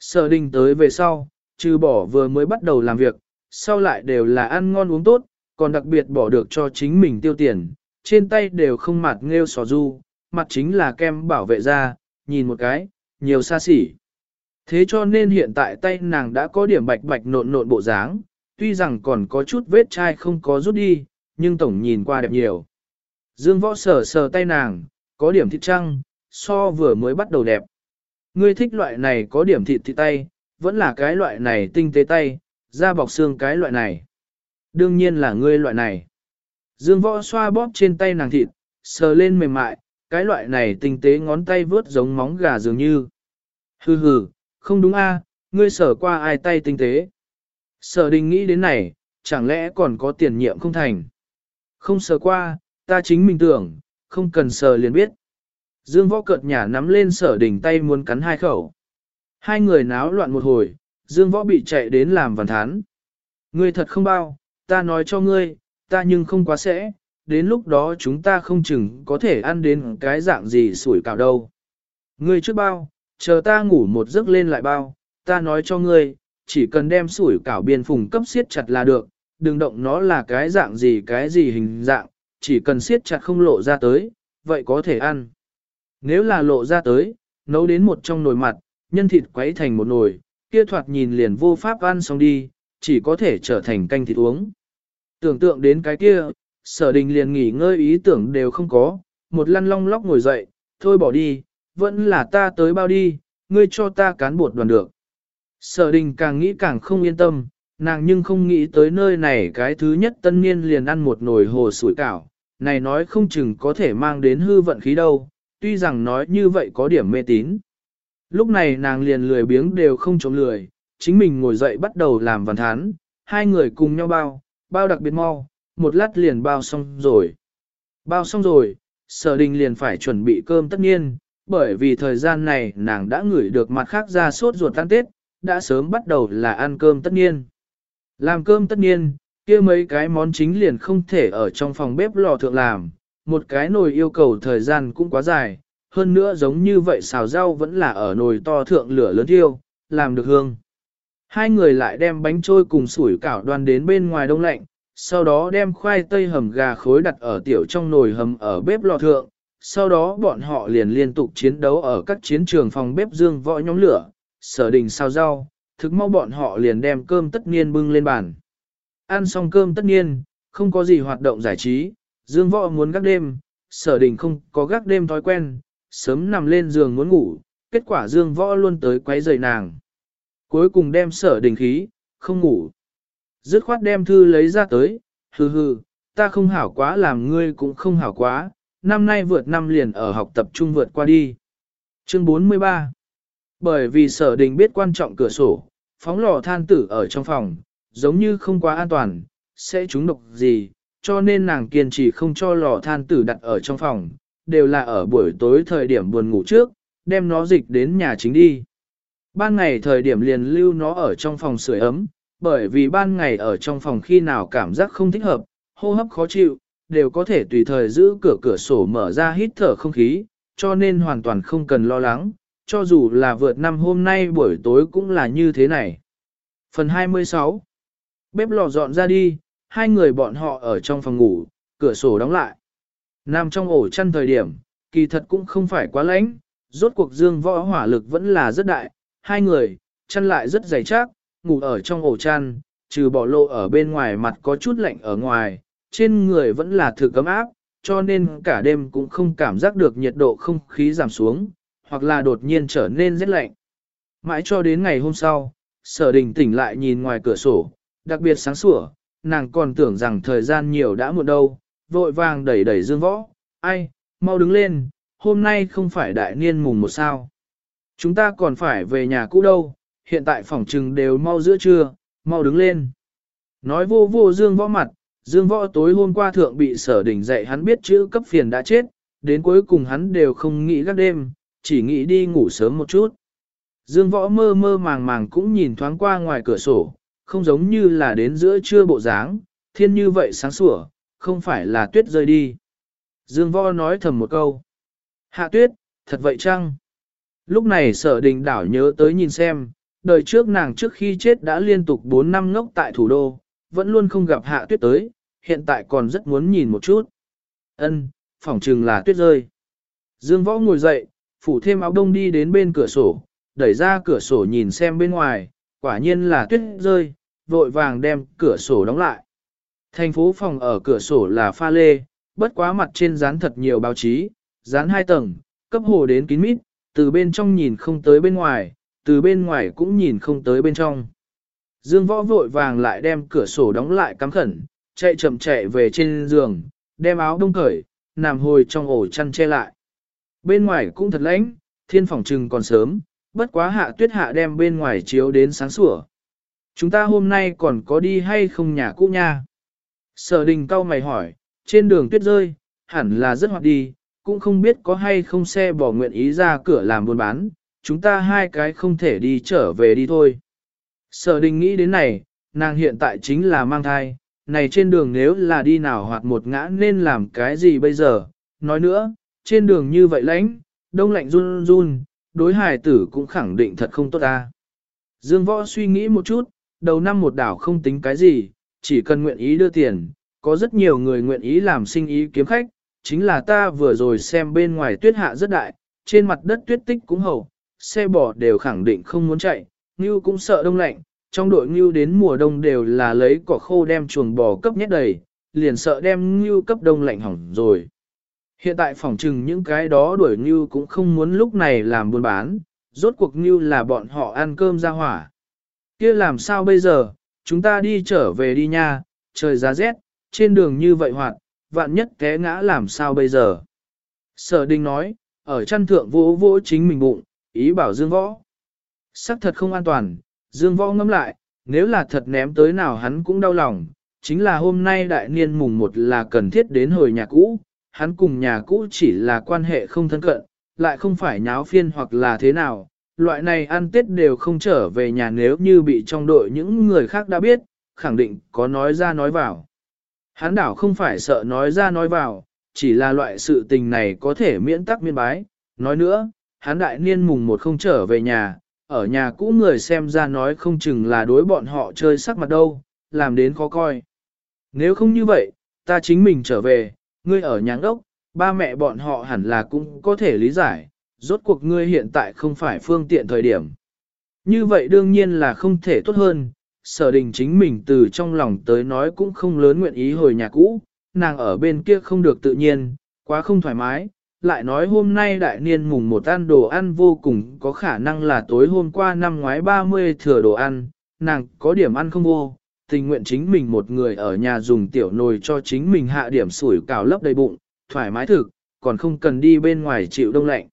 Sở đình tới về sau, trừ bỏ vừa mới bắt đầu làm việc, sau lại đều là ăn ngon uống tốt, còn đặc biệt bỏ được cho chính mình tiêu tiền, trên tay đều không mặt nghêu sò du, mặt chính là kem bảo vệ da, nhìn một cái, nhiều xa xỉ. Thế cho nên hiện tại tay nàng đã có điểm bạch bạch nộn nộn bộ dáng, tuy rằng còn có chút vết chai không có rút đi, nhưng tổng nhìn qua đẹp nhiều. Dương võ sờ sờ tay nàng, có điểm thịt trăng, so vừa mới bắt đầu đẹp. Ngươi thích loại này có điểm thịt thịt tay, vẫn là cái loại này tinh tế tay, da bọc xương cái loại này. Đương nhiên là ngươi loại này. Dương võ xoa bóp trên tay nàng thịt, sờ lên mềm mại, cái loại này tinh tế ngón tay vướt giống móng gà dường như. Hừ hừ, không đúng a, ngươi sở qua ai tay tinh tế. Sở đình nghĩ đến này, chẳng lẽ còn có tiền nhiệm không thành. Không sờ qua, ta chính mình tưởng, không cần sờ liền biết. Dương võ cợt nhả nắm lên sở đình tay muốn cắn hai khẩu. Hai người náo loạn một hồi, Dương võ bị chạy đến làm văn thán. Ngươi thật không bao, ta nói cho ngươi, ta nhưng không quá sẽ, đến lúc đó chúng ta không chừng có thể ăn đến cái dạng gì sủi cảo đâu. Ngươi trước bao, chờ ta ngủ một giấc lên lại bao, ta nói cho ngươi, chỉ cần đem sủi cảo biên phùng cấp siết chặt là được, đừng động nó là cái dạng gì cái gì hình dạng, chỉ cần siết chặt không lộ ra tới, vậy có thể ăn. Nếu là lộ ra tới, nấu đến một trong nồi mặt, nhân thịt quấy thành một nồi, kia thoạt nhìn liền vô pháp ăn xong đi, chỉ có thể trở thành canh thịt uống. Tưởng tượng đến cái kia, sở đình liền nghỉ ngơi ý tưởng đều không có, một lăn long lóc ngồi dậy, thôi bỏ đi, vẫn là ta tới bao đi, ngươi cho ta cán bột đoàn được. Sở đình càng nghĩ càng không yên tâm, nàng nhưng không nghĩ tới nơi này cái thứ nhất tân niên liền ăn một nồi hồ sủi cảo, này nói không chừng có thể mang đến hư vận khí đâu, tuy rằng nói như vậy có điểm mê tín. Lúc này nàng liền lười biếng đều không chống lười, chính mình ngồi dậy bắt đầu làm văn thán, hai người cùng nhau bao, bao đặc biệt mau, một lát liền bao xong rồi. Bao xong rồi, sở đình liền phải chuẩn bị cơm tất nhiên, bởi vì thời gian này nàng đã ngửi được mặt khác ra sốt ruột tan tết, đã sớm bắt đầu là ăn cơm tất nhiên. Làm cơm tất nhiên, kia mấy cái món chính liền không thể ở trong phòng bếp lò thượng làm, một cái nồi yêu cầu thời gian cũng quá dài, hơn nữa giống như vậy xào rau vẫn là ở nồi to thượng lửa lớn thiêu, làm được hương. Hai người lại đem bánh trôi cùng sủi cảo đoan đến bên ngoài đông lạnh, sau đó đem khoai tây hầm gà khối đặt ở tiểu trong nồi hầm ở bếp lò thượng, sau đó bọn họ liền liên tục chiến đấu ở các chiến trường phòng bếp dương võ nhóm lửa, sở đình sao rau, thực mau bọn họ liền đem cơm tất niên bưng lên bàn. Ăn xong cơm tất niên, không có gì hoạt động giải trí, dương võ muốn gác đêm, sở đình không có gác đêm thói quen, sớm nằm lên giường muốn ngủ, kết quả dương võ luôn tới quấy rầy nàng. Cuối cùng đem sở đình khí, không ngủ. Dứt khoát đem thư lấy ra tới, Hừ hừ, ta không hảo quá làm ngươi cũng không hảo quá, năm nay vượt năm liền ở học tập trung vượt qua đi. Chương 43 Bởi vì sở đình biết quan trọng cửa sổ, phóng lò than tử ở trong phòng, giống như không quá an toàn, sẽ trúng độc gì, cho nên nàng kiên trì không cho lò than tử đặt ở trong phòng, đều là ở buổi tối thời điểm buồn ngủ trước, đem nó dịch đến nhà chính đi. Ban ngày thời điểm liền lưu nó ở trong phòng sưởi ấm, bởi vì ban ngày ở trong phòng khi nào cảm giác không thích hợp, hô hấp khó chịu, đều có thể tùy thời giữ cửa cửa sổ mở ra hít thở không khí, cho nên hoàn toàn không cần lo lắng, cho dù là vượt năm hôm nay buổi tối cũng là như thế này. Phần 26 Bếp lò dọn ra đi, hai người bọn họ ở trong phòng ngủ, cửa sổ đóng lại. Nằm trong ổ chăn thời điểm, kỳ thật cũng không phải quá lạnh, rốt cuộc dương võ hỏa lực vẫn là rất đại, hai người, chăn lại rất dày chắc, ngủ ở trong ổ chăn, trừ bỏ lộ ở bên ngoài mặt có chút lạnh ở ngoài, trên người vẫn là thử cấm áp, cho nên cả đêm cũng không cảm giác được nhiệt độ không khí giảm xuống, hoặc là đột nhiên trở nên rất lạnh. Mãi cho đến ngày hôm sau, sở đình tỉnh lại nhìn ngoài cửa sổ, đặc biệt sáng sủa, nàng còn tưởng rằng thời gian nhiều đã muộn đâu, vội vàng đẩy đẩy dương võ, ai, mau đứng lên, hôm nay không phải đại niên mùng một sao. Chúng ta còn phải về nhà cũ đâu, hiện tại phòng trừng đều mau giữa trưa, mau đứng lên. Nói vô vô dương võ mặt, dương võ tối hôm qua thượng bị sở đỉnh dạy hắn biết chữ cấp phiền đã chết, đến cuối cùng hắn đều không nghĩ các đêm, chỉ nghĩ đi ngủ sớm một chút. Dương võ mơ mơ màng màng cũng nhìn thoáng qua ngoài cửa sổ, không giống như là đến giữa trưa bộ dáng, thiên như vậy sáng sủa, không phải là tuyết rơi đi. Dương võ nói thầm một câu. Hạ tuyết, thật vậy chăng? Lúc này sở đình đảo nhớ tới nhìn xem, đời trước nàng trước khi chết đã liên tục 4 năm ngốc tại thủ đô, vẫn luôn không gặp hạ tuyết tới, hiện tại còn rất muốn nhìn một chút. Ân, phỏng chừng là tuyết rơi. Dương võ ngồi dậy, phủ thêm áo đông đi đến bên cửa sổ, đẩy ra cửa sổ nhìn xem bên ngoài, quả nhiên là tuyết rơi, vội vàng đem cửa sổ đóng lại. Thành phố phòng ở cửa sổ là pha lê, bất quá mặt trên dán thật nhiều báo chí, dán hai tầng, cấp hồ đến kín mít, từ bên trong nhìn không tới bên ngoài, từ bên ngoài cũng nhìn không tới bên trong. Dương võ vội vàng lại đem cửa sổ đóng lại cắm khẩn, chạy chậm chạy về trên giường, đem áo đông cởi, nằm hồi trong ổ chăn che lại. Bên ngoài cũng thật lạnh, thiên phòng trừng còn sớm, bất quá hạ tuyết hạ đem bên ngoài chiếu đến sáng sủa. Chúng ta hôm nay còn có đi hay không nhà cũ nha? Sở đình cao mày hỏi, trên đường tuyết rơi, hẳn là rất hoạt đi, cũng không biết có hay không xe bỏ nguyện ý ra cửa làm buôn bán, chúng ta hai cái không thể đi trở về đi thôi. Sở đình nghĩ đến này, nàng hiện tại chính là mang thai, này trên đường nếu là đi nào hoặc một ngã nên làm cái gì bây giờ, nói nữa, trên đường như vậy lãnh, đông lạnh run run, đối hài tử cũng khẳng định thật không tốt ta. Dương võ suy nghĩ một chút, đầu năm một đảo không tính cái gì, chỉ cần nguyện ý đưa tiền, có rất nhiều người nguyện ý làm sinh ý kiếm khách, chính là ta vừa rồi xem bên ngoài tuyết hạ rất đại, trên mặt đất tuyết tích cũng hầu, xe bò đều khẳng định không muốn chạy, Ngưu cũng sợ đông lạnh, trong đội Ngưu đến mùa đông đều là lấy cỏ khô đem chuồng bò cấp nhét đầy, liền sợ đem Ngưu cấp đông lạnh hỏng rồi. Hiện tại phòng trừng những cái đó đuổi Ngưu cũng không muốn lúc này làm buôn bán, rốt cuộc Ngưu là bọn họ ăn cơm ra hỏa. kia làm sao bây giờ, chúng ta đi trở về đi nha, trời giá rét, trên đường như vậy hoạt, vạn nhất té ngã làm sao bây giờ. Sở Đinh nói, ở chăn thượng vỗ vỗ chính mình bụng, ý bảo Dương Võ. Sắc thật không an toàn, Dương Võ ngâm lại, nếu là thật ném tới nào hắn cũng đau lòng, chính là hôm nay đại niên mùng một là cần thiết đến hồi nhà cũ, hắn cùng nhà cũ chỉ là quan hệ không thân cận, lại không phải nháo phiên hoặc là thế nào, loại này ăn tết đều không trở về nhà nếu như bị trong đội những người khác đã biết, khẳng định có nói ra nói vào. Hắn đảo không phải sợ nói ra nói vào, chỉ là loại sự tình này có thể miễn tắc miên bái. Nói nữa, hắn đại niên mùng một không trở về nhà, ở nhà cũ người xem ra nói không chừng là đối bọn họ chơi sắc mặt đâu, làm đến khó coi. Nếu không như vậy, ta chính mình trở về, ngươi ở nhà ốc, ba mẹ bọn họ hẳn là cũng có thể lý giải, rốt cuộc ngươi hiện tại không phải phương tiện thời điểm. Như vậy đương nhiên là không thể tốt hơn, sở đình chính mình từ trong lòng tới nói cũng không lớn nguyện ý hồi nhà cũ, nàng ở bên kia không được tự nhiên, quá không thoải mái, lại nói hôm nay đại niên mùng một ăn đồ ăn vô cùng có khả năng là tối hôm qua năm ngoái 30 thừa đồ ăn, nàng có điểm ăn không vô, tình nguyện chính mình một người ở nhà dùng tiểu nồi cho chính mình hạ điểm sủi cảo lấp đầy bụng, thoải mái thực, còn không cần đi bên ngoài chịu đông lạnh.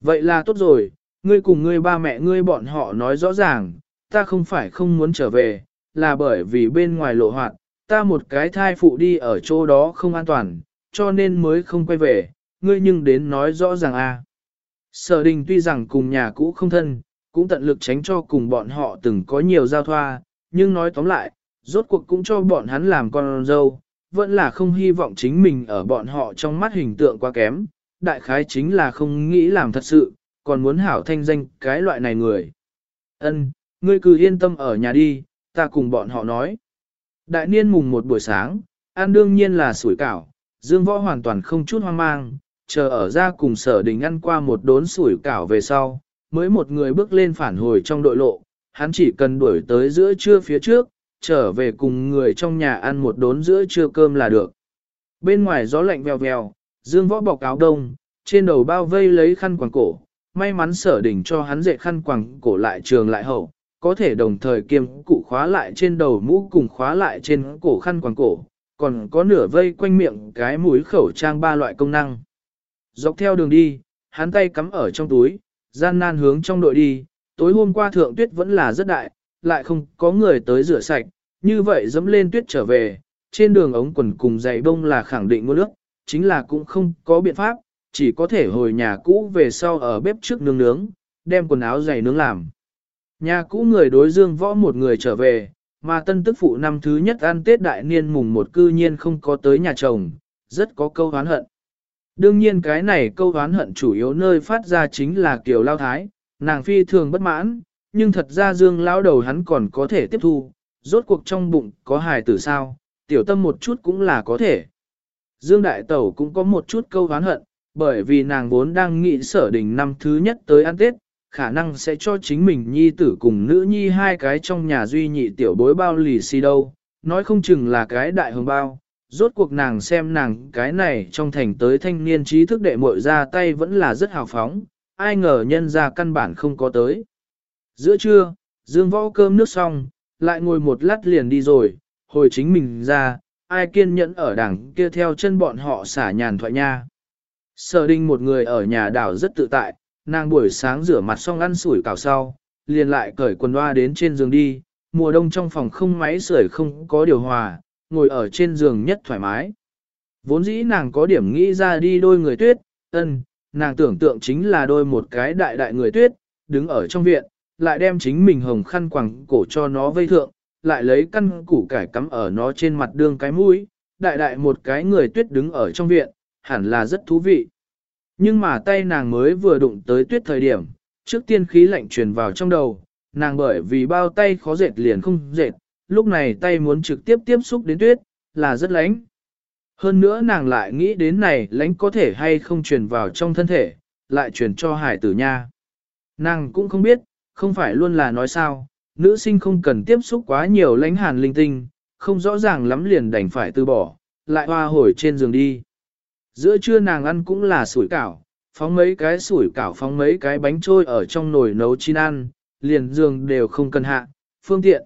Vậy là tốt rồi, ngươi cùng ngươi ba mẹ ngươi bọn họ nói rõ ràng, ta không phải không muốn trở về, là bởi vì bên ngoài lộ hoạt, ta một cái thai phụ đi ở chỗ đó không an toàn, cho nên mới không quay về, ngươi nhưng đến nói rõ ràng a. À. Sở đình tuy rằng cùng nhà cũ không thân, cũng tận lực tránh cho cùng bọn họ từng có nhiều giao thoa, nhưng nói tóm lại, rốt cuộc cũng cho bọn hắn làm con dâu, vẫn là không hy vọng chính mình ở bọn họ trong mắt hình tượng quá kém, đại khái chính là không nghĩ làm thật sự, còn muốn hảo thanh danh cái loại này người. Ân, ngươi cứ yên tâm ở nhà đi, ta cùng bọn họ nói. Đại niên mùng một buổi sáng, ăn đương nhiên là sủi cảo, Dương Võ hoàn toàn không chút hoang mang, chờ ở ra cùng sở đình ăn qua một đốn sủi cảo về sau, mới một người bước lên phản hồi trong đội lộ, hắn chỉ cần đuổi tới giữa trưa phía trước, trở về cùng người trong nhà ăn một đốn giữa trưa cơm là được. Bên ngoài gió lạnh vèo vèo, Dương Võ bọc áo đông, trên đầu bao vây lấy khăn quàng cổ, may mắn sở đỉnh cho hắn dệt khăn quàng cổ lại trường lại hậu, có thể đồng thời kiêm cụ khóa lại trên đầu mũ cùng khóa lại trên cổ khăn quàng cổ, còn có nửa vây quanh miệng cái mũi khẩu trang ba loại công năng. Dọc theo đường đi, hắn tay cắm ở trong túi, gian nan hướng trong đội đi, tối hôm qua thượng tuyết vẫn là rất đại, lại không có người tới rửa sạch, như vậy dẫm lên tuyết trở về, trên đường ống quần cùng giày bông là khẳng định mua nước, chính là cũng không có biện pháp, chỉ có thể hồi nhà cũ về sau ở bếp trước nướng nướng, đem quần áo giày nướng làm. Nhà cũ người đối dương võ một người trở về, mà tân tức phụ năm thứ nhất ăn Tết đại niên mùng một cư nhiên không có tới nhà chồng, rất có câu hán hận. Đương nhiên cái này câu hán hận chủ yếu nơi phát ra chính là Kiều Lao Thái, nàng phi thường bất mãn, nhưng thật ra dương lão đầu hắn còn có thể tiếp thu, rốt cuộc trong bụng có hài tử sao, tiểu tâm một chút cũng là có thể. Dương Đại Tẩu cũng có một chút câu hán hận, bởi vì nàng vốn đang nghĩ sở đình năm thứ nhất tới ăn Tết, khả năng sẽ cho chính mình nhi tử cùng nữ nhi hai cái trong nhà duy nhị tiểu bối bao lì xì đâu, nói không chừng là cái đại hồng bao. Rốt cuộc nàng xem nàng cái này trong thành tới thanh niên trí thức đệ muội ra tay vẫn là rất hào phóng, ai ngờ nhân ra căn bản không có tới. Giữa trưa, Dương Võ cơm nước xong, lại ngồi một lát liền đi rồi, hồi chính mình ra, ai kiên nhẫn ở đằng kia theo chân bọn họ xả nhàn thoại nha. Sở đinh một người ở nhà đảo rất tự tại, nàng buổi sáng rửa mặt xong ăn sủi cảo sau, liền lại cởi quần loa đến trên giường đi, mùa đông trong phòng không máy sưởi không có điều hòa, ngồi ở trên giường nhất thoải mái. Vốn dĩ nàng có điểm nghĩ ra đi đôi người tuyết, ân, nàng tưởng tượng chính là đôi một cái đại đại người tuyết, đứng ở trong viện, lại đem chính mình hồng khăn quàng cổ cho nó vây thượng, lại lấy căn củ cải cắm ở nó trên mặt đương cái mũi, đại đại một cái người tuyết đứng ở trong viện, hẳn là rất thú vị. Nhưng mà tay nàng mới vừa đụng tới tuyết thời điểm, trước tiên khí lạnh truyền vào trong đầu, nàng bởi vì bao tay khó dệt liền không dệt, lúc này tay muốn trực tiếp tiếp xúc đến tuyết, là rất lánh. Hơn nữa nàng lại nghĩ đến này lánh có thể hay không truyền vào trong thân thể, lại truyền cho hải tử nha. Nàng cũng không biết, không phải luôn là nói sao, nữ sinh không cần tiếp xúc quá nhiều lánh hàn linh tinh, không rõ ràng lắm liền đành phải từ bỏ, lại hoa hồi trên giường đi. Giữa trưa nàng ăn cũng là sủi cảo, phóng mấy cái sủi cảo phóng mấy cái bánh trôi ở trong nồi nấu chín ăn, liền giường đều không cần hạ, phương tiện.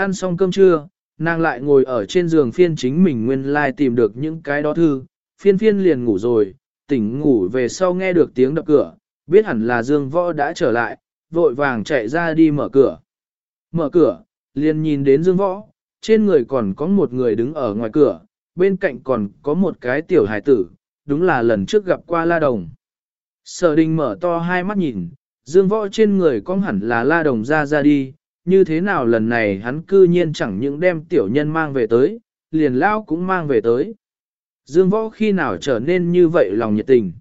Ăn xong cơm trưa, nàng lại ngồi ở trên giường phiên chính mình nguyên lai like tìm được những cái đó thư, phiên phiên liền ngủ rồi, tỉnh ngủ về sau nghe được tiếng đập cửa, biết hẳn là Dương Võ đã trở lại, vội vàng chạy ra đi mở cửa. Mở cửa, liền nhìn đến Dương Võ, trên người còn có một người đứng ở ngoài cửa, bên cạnh còn có một cái tiểu hải tử, đúng là lần trước gặp qua La Đồng. Sở đình mở to hai mắt nhìn, Dương Võ trên người con hẳn là La Đồng ra ra đi, như thế nào lần này hắn cư nhiên chẳng những đem tiểu nhân mang về tới, liền lao cũng mang về tới. Dương Võ khi nào trở nên như vậy lòng nhiệt tình.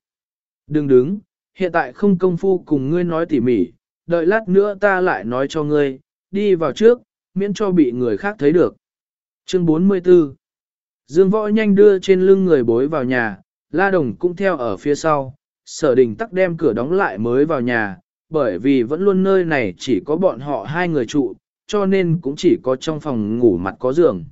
Đừng đứng, hiện tại không công phu cùng ngươi nói tỉ mỉ, đợi lát nữa ta lại nói cho ngươi, đi vào trước, miễn cho bị người khác thấy được. Chương 44 Dương Võ nhanh đưa trên lưng người bối vào nhà, La Đồng cũng theo ở phía sau, sở đình tắc đem cửa đóng lại mới vào nhà, bởi vì vẫn luôn nơi này chỉ có bọn họ hai người trụ, cho nên cũng chỉ có trong phòng ngủ mặt có giường.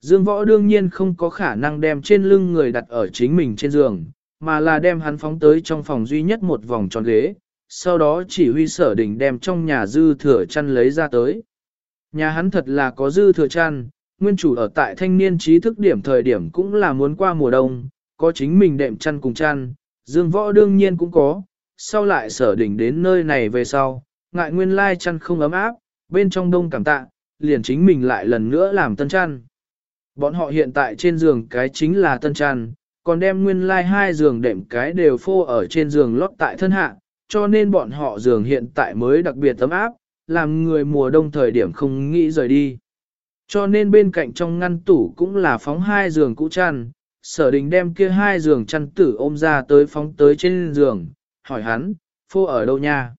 Dương Võ đương nhiên không có khả năng đem trên lưng người đặt ở chính mình trên giường, mà là đem hắn phóng tới trong phòng duy nhất một vòng tròn ghế, sau đó chỉ huy sở đình đem trong nhà dư thừa chăn lấy ra tới. Nhà hắn thật là có dư thừa chăn, nguyên chủ ở tại thanh niên trí thức điểm thời điểm cũng là muốn qua mùa đông, có chính mình đệm chăn cùng chăn, dương võ đương nhiên cũng có, sau lại sở đỉnh đến nơi này về sau, ngại nguyên lai chăn không ấm áp, bên trong đông cảm tạ, liền chính mình lại lần nữa làm tân chăn. Bọn họ hiện tại trên giường cái chính là tân chăn, còn đem nguyên lai hai giường đệm cái đều phô ở trên giường lót tại thân hạ, cho nên bọn họ giường hiện tại mới đặc biệt ấm áp, làm người mùa đông thời điểm không nghĩ rời đi. Cho nên bên cạnh trong ngăn tủ cũng là phóng hai giường cũ chăn, sở đình đem kia hai giường chăn tử ôm ra tới phóng tới trên giường, hỏi hắn, phô ở đâu nha?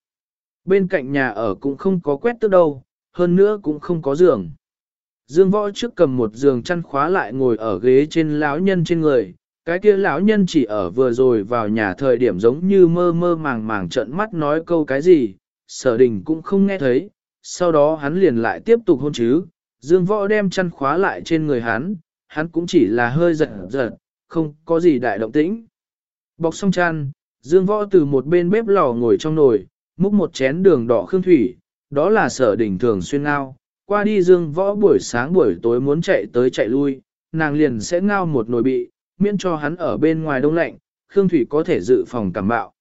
Bên cạnh nhà ở cũng không có quét tức đâu, hơn nữa cũng không có giường. Dương võ trước cầm một giường chăn khóa lại ngồi ở ghế trên lão nhân trên người, cái kia lão nhân chỉ ở vừa rồi vào nhà thời điểm giống như mơ mơ màng màng trợn mắt nói câu cái gì, sở đình cũng không nghe thấy, sau đó hắn liền lại tiếp tục hôn chứ, dương võ đem chăn khóa lại trên người hắn, hắn cũng chỉ là hơi giật giật, không có gì đại động tĩnh. Bọc xong chăn, dương võ từ một bên bếp lò ngồi trong nồi, múc một chén đường đỏ khương thủy, đó là sở đỉnh thường xuyên ngao, qua đi dương võ buổi sáng buổi tối muốn chạy tới chạy lui, nàng liền sẽ ngao một nồi bị, miễn cho hắn ở bên ngoài đông lạnh, Khương Thủy có thể dự phòng cảm bạo.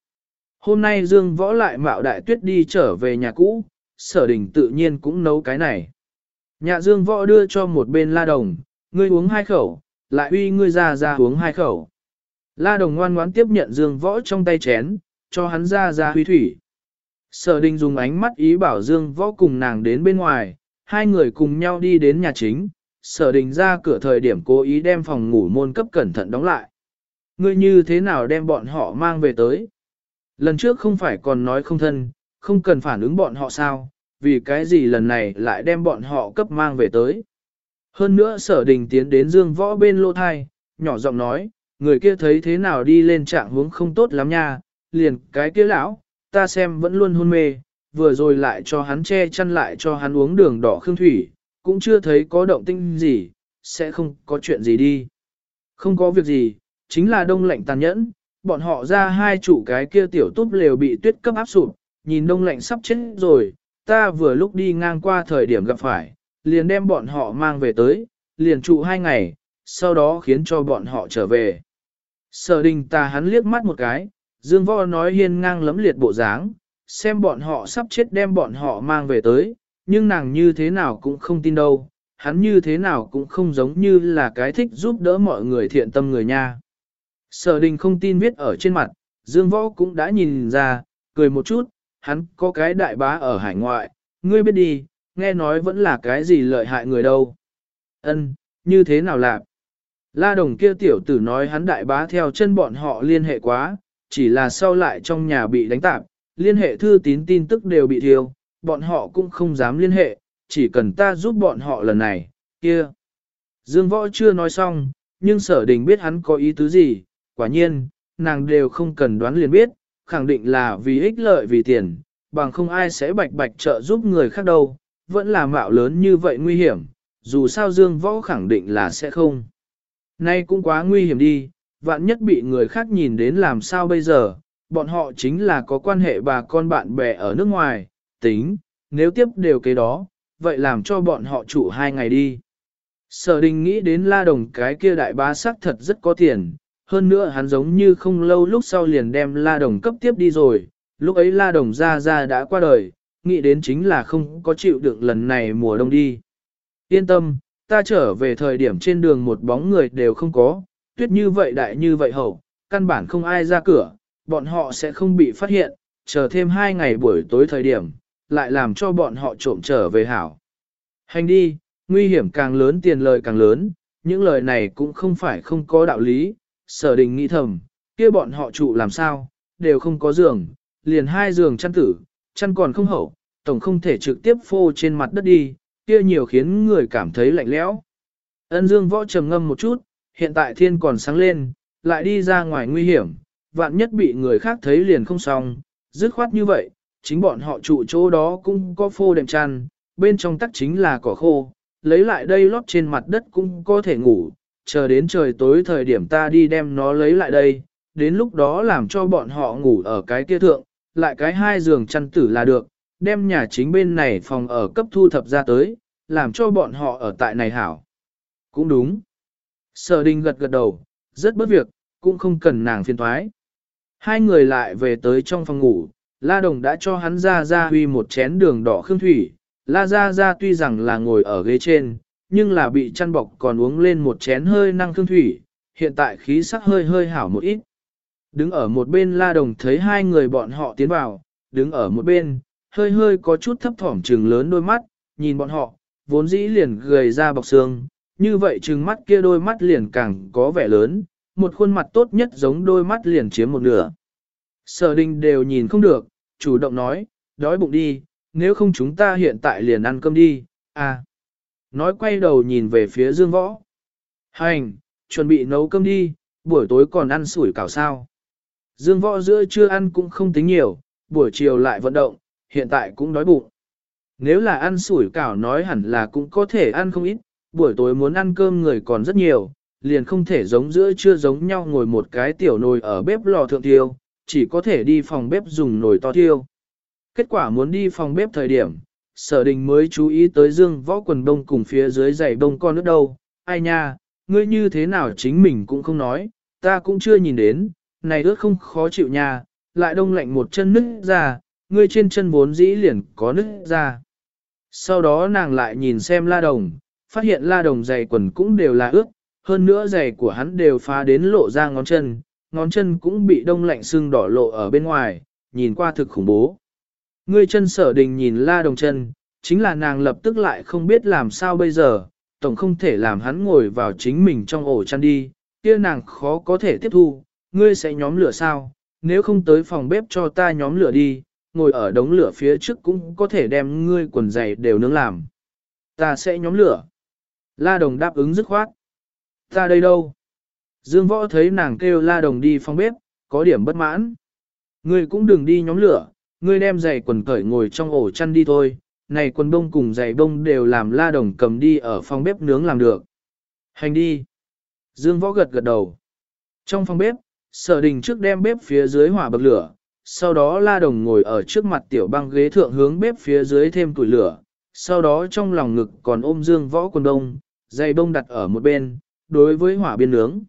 Hôm nay Dương Võ lại mạo đại tuyết đi trở về nhà cũ, sở đình tự nhiên cũng nấu cái này. Nhà Dương Võ đưa cho một bên la đồng, ngươi uống hai khẩu, lại uy ngươi ra ra uống hai khẩu. La đồng ngoan ngoãn tiếp nhận Dương Võ trong tay chén, cho hắn ra ra huy thủy. Sở đình dùng ánh mắt ý bảo Dương Võ cùng nàng đến bên ngoài, hai người cùng nhau đi đến nhà chính, sở đình ra cửa thời điểm cố ý đem phòng ngủ môn cấp cẩn thận đóng lại. Ngươi như thế nào đem bọn họ mang về tới? Lần trước không phải còn nói không thân, không cần phản ứng bọn họ sao, vì cái gì lần này lại đem bọn họ cấp mang về tới. Hơn nữa sở đình tiến đến dương võ bên lô thai, nhỏ giọng nói, người kia thấy thế nào đi lên trạng hướng không tốt lắm nha, liền cái kia lão, ta xem vẫn luôn hôn mê, vừa rồi lại cho hắn che chăn lại cho hắn uống đường đỏ khương thủy, cũng chưa thấy có động tinh gì, sẽ không có chuyện gì đi. Không có việc gì, chính là đông lạnh tàn nhẫn, bọn họ ra hai chủ cái kia tiểu túp lều bị tuyết cấp áp sụp, nhìn đông lạnh sắp chết rồi, ta vừa lúc đi ngang qua thời điểm gặp phải, liền đem bọn họ mang về tới, liền trụ hai ngày, sau đó khiến cho bọn họ trở về. Sở đình ta hắn liếc mắt một cái, dương võ nói hiên ngang lấm liệt bộ dáng, xem bọn họ sắp chết đem bọn họ mang về tới, nhưng nàng như thế nào cũng không tin đâu, hắn như thế nào cũng không giống như là cái thích giúp đỡ mọi người thiện tâm người nha. Sở đình không tin viết ở trên mặt, Dương Võ cũng đã nhìn ra, cười một chút, hắn có cái đại bá ở hải ngoại, ngươi biết đi, nghe nói vẫn là cái gì lợi hại người đâu. Ân, như thế nào lạc? La đồng kia tiểu tử nói hắn đại bá theo chân bọn họ liên hệ quá, chỉ là sau lại trong nhà bị đánh tạp, liên hệ thư tín tin tức đều bị thiêu, bọn họ cũng không dám liên hệ, chỉ cần ta giúp bọn họ lần này, kia. Dương Võ chưa nói xong, nhưng sở đình biết hắn có ý tứ gì, quả nhiên, nàng đều không cần đoán liền biết, khẳng định là vì ích lợi vì tiền, bằng không ai sẽ bạch bạch trợ giúp người khác đâu, vẫn là mạo lớn như vậy nguy hiểm, dù sao Dương Võ khẳng định là sẽ không. Nay cũng quá nguy hiểm đi, vạn nhất bị người khác nhìn đến làm sao bây giờ, bọn họ chính là có quan hệ bà con bạn bè ở nước ngoài, tính, nếu tiếp đều cái đó, vậy làm cho bọn họ trụ hai ngày đi. Sở đình nghĩ đến la đồng cái kia đại bá sắc thật rất có tiền, hơn nữa hắn giống như không lâu lúc sau liền đem la đồng cấp tiếp đi rồi, lúc ấy la đồng ra ra đã qua đời, nghĩ đến chính là không có chịu đựng lần này mùa đông đi. Yên tâm, ta trở về thời điểm trên đường một bóng người đều không có, tuyết như vậy đại như vậy hậu, căn bản không ai ra cửa, bọn họ sẽ không bị phát hiện, chờ thêm hai ngày buổi tối thời điểm, lại làm cho bọn họ trộm trở về hảo. Hành đi, nguy hiểm càng lớn tiền lời càng lớn, những lời này cũng không phải không có đạo lý, sở đình nghĩ thầm, kia bọn họ trụ làm sao, đều không có giường, liền hai giường chăn tử, chăn còn không hậu, tổng không thể trực tiếp phô trên mặt đất đi, kia nhiều khiến người cảm thấy lạnh lẽo. Ân dương võ trầm ngâm một chút, hiện tại thiên còn sáng lên, lại đi ra ngoài nguy hiểm, vạn nhất bị người khác thấy liền không xong, dứt khoát như vậy, chính bọn họ trụ chỗ đó cũng có phô đệm chăn, bên trong tắc chính là cỏ khô, lấy lại đây lót trên mặt đất cũng có thể ngủ, chờ đến trời tối thời điểm ta đi đem nó lấy lại đây, đến lúc đó làm cho bọn họ ngủ ở cái kia thượng, lại cái hai giường chăn tử là được, đem nhà chính bên này phòng ở cấp thu thập ra tới, làm cho bọn họ ở tại này hảo. Cũng đúng. Sở đình gật gật đầu, rất bất việc, cũng không cần nàng phiền thoái. Hai người lại về tới trong phòng ngủ, La Đồng đã cho hắn ra ra huy một chén đường đỏ khương thủy. La ra ra tuy rằng là ngồi ở ghế trên, nhưng là bị chăn bọc còn uống lên một chén hơi năng khương thủy, hiện tại khí sắc hơi hơi hảo một ít. Đứng ở một bên La Đồng thấy hai người bọn họ tiến vào, đứng ở một bên, hơi hơi có chút thấp thỏm trừng lớn đôi mắt, nhìn bọn họ, vốn dĩ liền gầy ra bọc xương, như vậy trừng mắt kia đôi mắt liền càng có vẻ lớn, một khuôn mặt tốt nhất giống đôi mắt liền chiếm một nửa. Sở đình đều nhìn không được, chủ động nói, đói bụng đi, nếu không chúng ta hiện tại liền ăn cơm đi, à. Nói quay đầu nhìn về phía Dương Võ. Hành, chuẩn bị nấu cơm đi, buổi tối còn ăn sủi cảo sao. Dương Võ giữa chưa ăn cũng không tính nhiều, buổi chiều lại vận động, hiện tại cũng đói bụng. Nếu là ăn sủi cảo nói hẳn là cũng có thể ăn không ít, buổi tối muốn ăn cơm người còn rất nhiều, liền không thể giống giữa chưa giống nhau ngồi một cái tiểu nồi ở bếp lò thượng tiêu, chỉ có thể đi phòng bếp dùng nồi to tiêu. Kết quả muốn đi phòng bếp thời điểm, sở đình mới chú ý tới dương võ quần đông cùng phía dưới giày đông con nước đâu, ai nha, ngươi như thế nào chính mình cũng không nói, ta cũng chưa nhìn đến, này ướt không khó chịu nha, lại đông lạnh một chân nứt ra, ngươi trên chân vốn dĩ liền có nứt ra. Sau đó nàng lại nhìn xem la đồng, phát hiện la đồng giày quần cũng đều là ướt, hơn nữa giày của hắn đều phá đến lộ ra ngón chân, ngón chân cũng bị đông lạnh sưng đỏ lộ ở bên ngoài, nhìn qua thực khủng bố. Ngươi chân sở đình nhìn la đồng chân, chính là nàng lập tức lại không biết làm sao bây giờ, tổng không thể làm hắn ngồi vào chính mình trong ổ chăn đi, kia nàng khó có thể tiếp thu, ngươi sẽ nhóm lửa sao, nếu không tới phòng bếp cho ta nhóm lửa đi, ngồi ở đống lửa phía trước cũng có thể đem ngươi quần giày đều nướng làm. Ta sẽ nhóm lửa. La đồng đáp ứng dứt khoát. Ta đây đâu? Dương võ thấy nàng kêu la đồng đi phòng bếp, có điểm bất mãn. Ngươi cũng đừng đi nhóm lửa, ngươi đem giày quần cởi ngồi trong ổ chăn đi thôi, này quần bông cùng giày bông đều làm la đồng cầm đi ở phòng bếp nướng làm được. Hành đi. Dương võ gật gật đầu. Trong phòng bếp, sở đình trước đem bếp phía dưới hỏa bậc lửa, sau đó la đồng ngồi ở trước mặt tiểu băng ghế thượng hướng bếp phía dưới thêm củi lửa, sau đó trong lòng ngực còn ôm dương võ quần đông, dây bông đặt ở một bên, đối với hỏa biên nướng.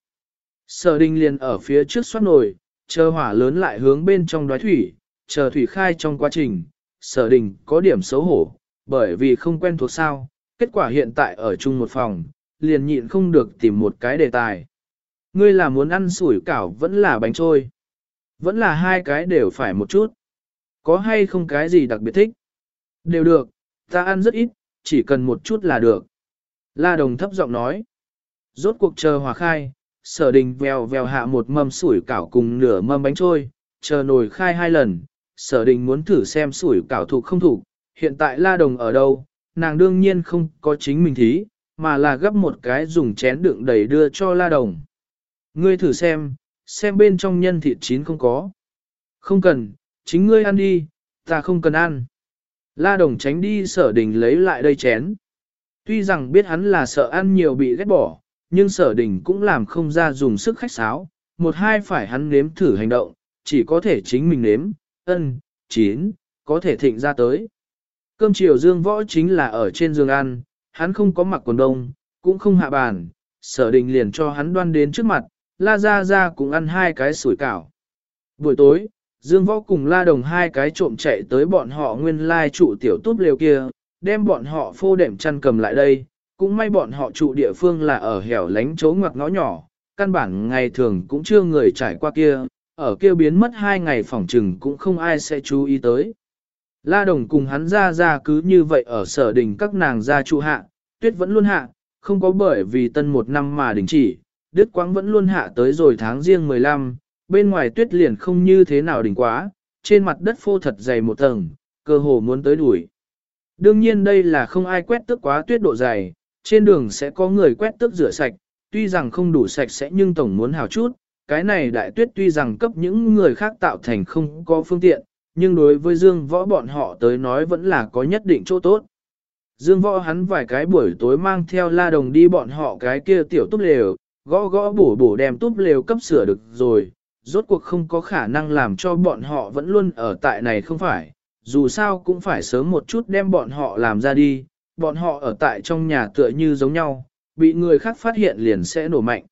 Sở đình liền ở phía trước xoát nồi, chờ hỏa lớn lại hướng bên trong đói thủy, chờ thủy khai trong quá trình, sở đình có điểm xấu hổ, bởi vì không quen thuộc sao, kết quả hiện tại ở chung một phòng, liền nhịn không được tìm một cái đề tài. Ngươi là muốn ăn sủi cảo vẫn là bánh trôi, vẫn là hai cái đều phải một chút. Có hay không cái gì đặc biệt thích? Đều được, ta ăn rất ít, chỉ cần một chút là được. La Đồng thấp giọng nói. Rốt cuộc chờ hòa khai, sở đình vèo vèo hạ một mâm sủi cảo cùng nửa mâm bánh trôi, chờ nồi khai hai lần, sở đình muốn thử xem sủi cảo thuộc không thuộc, hiện tại la đồng ở đâu, nàng đương nhiên không có chính mình thí, mà là gấp một cái dùng chén đựng đầy đưa cho la đồng. Ngươi thử xem, xem bên trong nhân thịt chín không có. Không cần, chính ngươi ăn đi, ta không cần ăn. La đồng tránh đi sở đình lấy lại đây chén. Tuy rằng biết hắn là sợ ăn nhiều bị ghét bỏ, nhưng sở đình cũng làm không ra dùng sức khách sáo, một hai phải hắn nếm thử hành động, chỉ có thể chính mình nếm, ân, chín, có thể thịnh ra tới. Cơm chiều dương võ chính là ở trên giường ăn, hắn không có mặc quần đông, cũng không hạ bàn, sở đình liền cho hắn đoan đến trước mặt, la gia gia cũng ăn hai cái sủi cảo. Buổi tối, dương võ cùng la đồng hai cái trộm chạy tới bọn họ nguyên lai trụ tiểu túp liều kia, đem bọn họ phô đệm chăn cầm lại đây, cũng may bọn họ trụ địa phương là ở hẻo lánh chỗ ngoặc ngõ nhỏ, căn bản ngày thường cũng chưa người trải qua kia, ở kia biến mất hai ngày phỏng trừng cũng không ai sẽ chú ý tới. La Đồng cùng hắn ra ra cứ như vậy ở sở đình các nàng gia trụ hạ, tuyết vẫn luôn hạ, không có bởi vì tân một năm mà đình chỉ, Đức Quang vẫn luôn hạ tới rồi tháng riêng 15, bên ngoài tuyết liền không như thế nào đỉnh quá, trên mặt đất phô thật dày một tầng, cơ hồ muốn tới đuổi. Đương nhiên đây là không ai quét tước quá tuyết độ dày, trên đường sẽ có người quét tước rửa sạch, tuy rằng không đủ sạch sẽ nhưng tổng muốn hào chút, cái này đại tuyết tuy rằng cấp những người khác tạo thành không có phương tiện, nhưng đối với Dương Võ bọn họ tới nói vẫn là có nhất định chỗ tốt. Dương Võ hắn vài cái buổi tối mang theo la đồng đi bọn họ cái kia tiểu túc lều, gõ gõ bổ bổ đem túp lều cấp sửa được rồi, rốt cuộc không có khả năng làm cho bọn họ vẫn luôn ở tại này không phải, dù sao cũng phải sớm một chút đem bọn họ làm ra đi, bọn họ ở tại trong nhà tựa như giống nhau, bị người khác phát hiện liền sẽ nổ mạnh.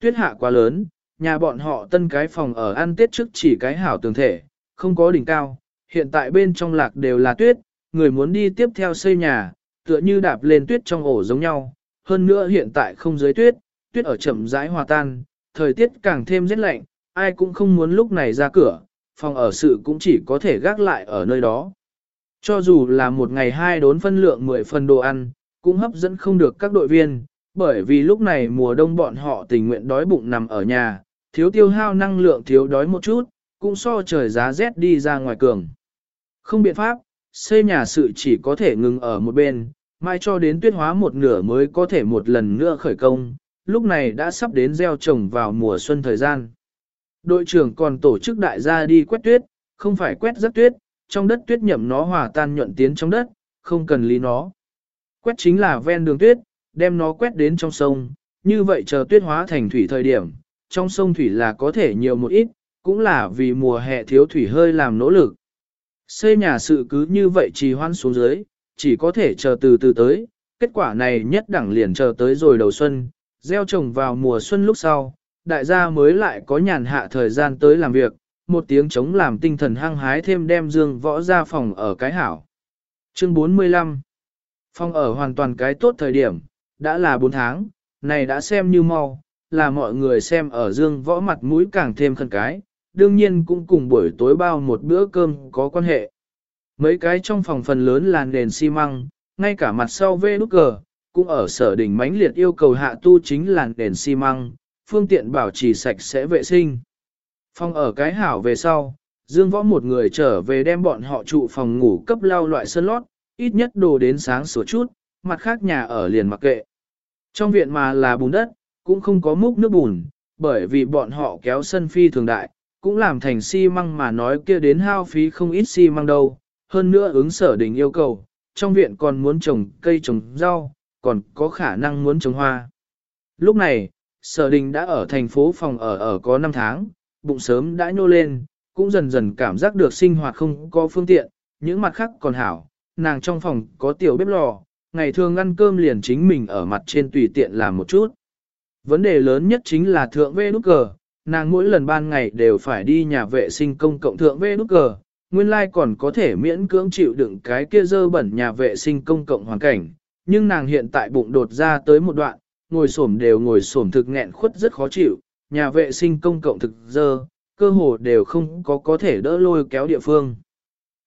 Tuyết hạ quá lớn, nhà bọn họ tân cái phòng ở ăn tết trước chỉ cái hảo tường thể, không có đỉnh cao, hiện tại bên trong lạc đều là tuyết, người muốn đi tiếp theo xây nhà, tựa như đạp lên tuyết trong ổ giống nhau, hơn nữa hiện tại không dưới tuyết, tuyết ở chậm rãi hòa tan, thời tiết càng thêm rét lạnh, ai cũng không muốn lúc này ra cửa, phòng ở sự cũng chỉ có thể gác lại ở nơi đó. Cho dù là một ngày hai đốn phân lượng 10 phần đồ ăn, cũng hấp dẫn không được các đội viên, bởi vì lúc này mùa đông bọn họ tình nguyện đói bụng nằm ở nhà, thiếu tiêu hao năng lượng thiếu đói một chút, cũng so trời giá rét đi ra ngoài cường. Không biện pháp, xây nhà sự chỉ có thể ngừng ở một bên, mai cho đến tuyết hóa một nửa mới có thể một lần nữa khởi công, lúc này đã sắp đến gieo trồng vào mùa xuân thời gian. Đội trưởng còn tổ chức đại gia đi quét tuyết, không phải quét rất tuyết, trong đất tuyết nhậm nó hòa tan nhuận tiến trong đất, không cần lý nó. Quét chính là ven đường tuyết, đem nó quét đến trong sông, như vậy chờ tuyết hóa thành thủy thời điểm, trong sông thủy là có thể nhiều một ít, cũng là vì mùa hè thiếu thủy hơi làm nỗ lực. Xây nhà sự cứ như vậy trì hoãn xuống dưới, chỉ có thể chờ từ từ tới, kết quả này nhất đẳng liền chờ tới rồi đầu xuân, gieo trồng vào mùa xuân lúc sau, đại gia mới lại có nhàn hạ thời gian tới làm việc, một tiếng chống làm tinh thần hăng hái thêm đem dương võ ra phòng ở cái hảo. Chương 45 Phòng ở hoàn toàn cái tốt thời điểm, đã là 4 tháng, này đã xem như mau, là mọi người xem ở dương võ mặt mũi càng thêm khẩn cái, đương nhiên cũng cùng buổi tối bao một bữa cơm có quan hệ. Mấy cái trong phòng phần lớn là nền xi măng, ngay cả mặt sau vê nút cờ, cũng ở sở đỉnh mãnh liệt yêu cầu hạ tu chính là đèn xi măng, phương tiện bảo trì sạch sẽ vệ sinh. Phòng ở cái hảo về sau, Dương Võ một người trở về đem bọn họ trụ phòng ngủ cấp lau loại sơn lót, ít nhất đồ đến sáng sửa chút, mặt khác nhà ở liền mặc kệ. Trong viện mà là bùn đất, cũng không có múc nước bùn, bởi vì bọn họ kéo sân phi thường đại, cũng làm thành xi măng mà nói kia đến hao phí không ít xi măng đâu. Hơn nữa ứng sở đình yêu cầu, trong viện còn muốn trồng cây trồng rau, còn có khả năng muốn trồng hoa. Lúc này, sở đình đã ở thành phố phòng ở ở có 5 tháng, bụng sớm đã nhô lên, cũng dần dần cảm giác được sinh hoạt không có phương tiện, những mặt khác còn hảo, nàng trong phòng có tiểu bếp lò, ngày thường ăn cơm liền chính mình ở mặt trên tùy tiện làm một chút. Vấn đề lớn nhất chính là thượng vê nút cờ, nàng mỗi lần ban ngày đều phải đi nhà vệ sinh công cộng thượng vê nút cờ, nguyên lai like còn có thể miễn cưỡng chịu đựng cái kia dơ bẩn nhà vệ sinh công cộng hoàn cảnh, nhưng nàng hiện tại bụng đột ra tới một đoạn, ngồi xổm đều ngồi xổm thực nghẹn khuất rất khó chịu, nhà vệ sinh công cộng thực dơ, cơ hồ đều không có có thể đỡ lôi kéo địa phương.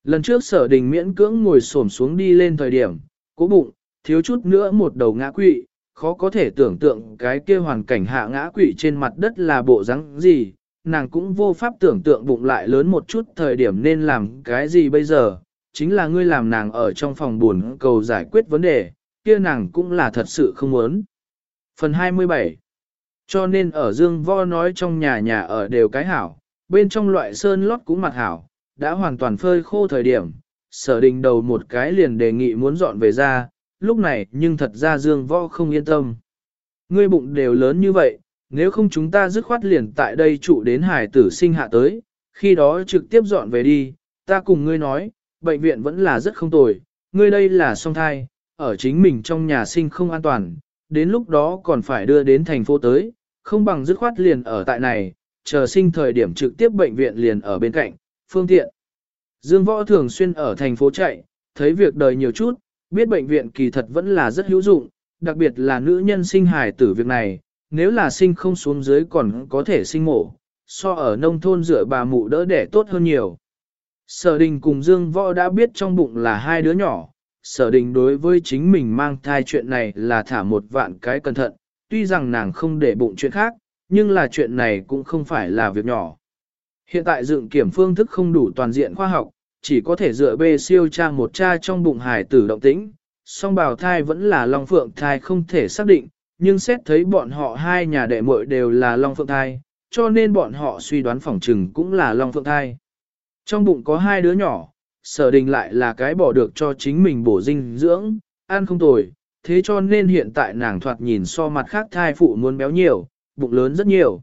Lần trước sở đình miễn cưỡng ngồi xổm xuống đi lên thời điểm, cố bụng, thiếu chút nữa một đầu ngã quỵ, khó có thể tưởng tượng cái kia hoàn cảnh hạ ngã quỵ trên mặt đất là bộ rắn gì, nàng cũng vô pháp tưởng tượng bụng lại lớn một chút thời điểm nên làm cái gì bây giờ, chính là ngươi làm nàng ở trong phòng buồn cầu giải quyết vấn đề, kia nàng cũng là thật sự không muốn. Phần 27 Cho nên ở Dương Vo nói trong nhà nhà ở đều cái hảo, bên trong loại sơn lót cũng mặt hảo, đã hoàn toàn phơi khô thời điểm, sở đình đầu một cái liền đề nghị muốn dọn về ra, lúc này nhưng thật ra Dương Võ không yên tâm. Ngươi bụng đều lớn như vậy, nếu không chúng ta dứt khoát liền tại đây trụ đến hải tử sinh hạ tới, khi đó trực tiếp dọn về đi, ta cùng ngươi nói, bệnh viện vẫn là rất không tồi, ngươi đây là song thai, ở chính mình trong nhà sinh không an toàn, đến lúc đó còn phải đưa đến thành phố tới, không bằng dứt khoát liền ở tại này, chờ sinh thời điểm trực tiếp bệnh viện liền ở bên cạnh, phương tiện. Dương Võ thường xuyên ở thành phố chạy, thấy việc đời nhiều chút, biết bệnh viện kỳ thật vẫn là rất hữu dụng, đặc biệt là nữ nhân sinh hài tử việc này, nếu là sinh không xuống dưới còn có thể sinh mổ, so ở nông thôn dựa bà mụ đỡ đẻ tốt hơn nhiều. Sở đình cùng Dương Võ đã biết trong bụng là hai đứa nhỏ, sở đình đối với chính mình mang thai chuyện này là thả một vạn cái cẩn thận, tuy rằng nàng không để bụng chuyện khác, nhưng là chuyện này cũng không phải là việc nhỏ. Hiện tại dựng kiểm phương thức không đủ toàn diện khoa học, chỉ có thể dựa bê siêu tra một cha trong bụng hải tử động tĩnh, song bào thai vẫn là long phượng thai không thể xác định, nhưng xét thấy bọn họ hai nhà đệ muội đều là long phượng thai, cho nên bọn họ suy đoán phỏng trừng cũng là long phượng thai. Trong bụng có hai đứa nhỏ, sở đình lại là cái bỏ được cho chính mình bổ dinh dưỡng, ăn không tồi, thế cho nên hiện tại nàng thoạt nhìn so mặt khác thai phụ muốn béo nhiều, bụng lớn rất nhiều.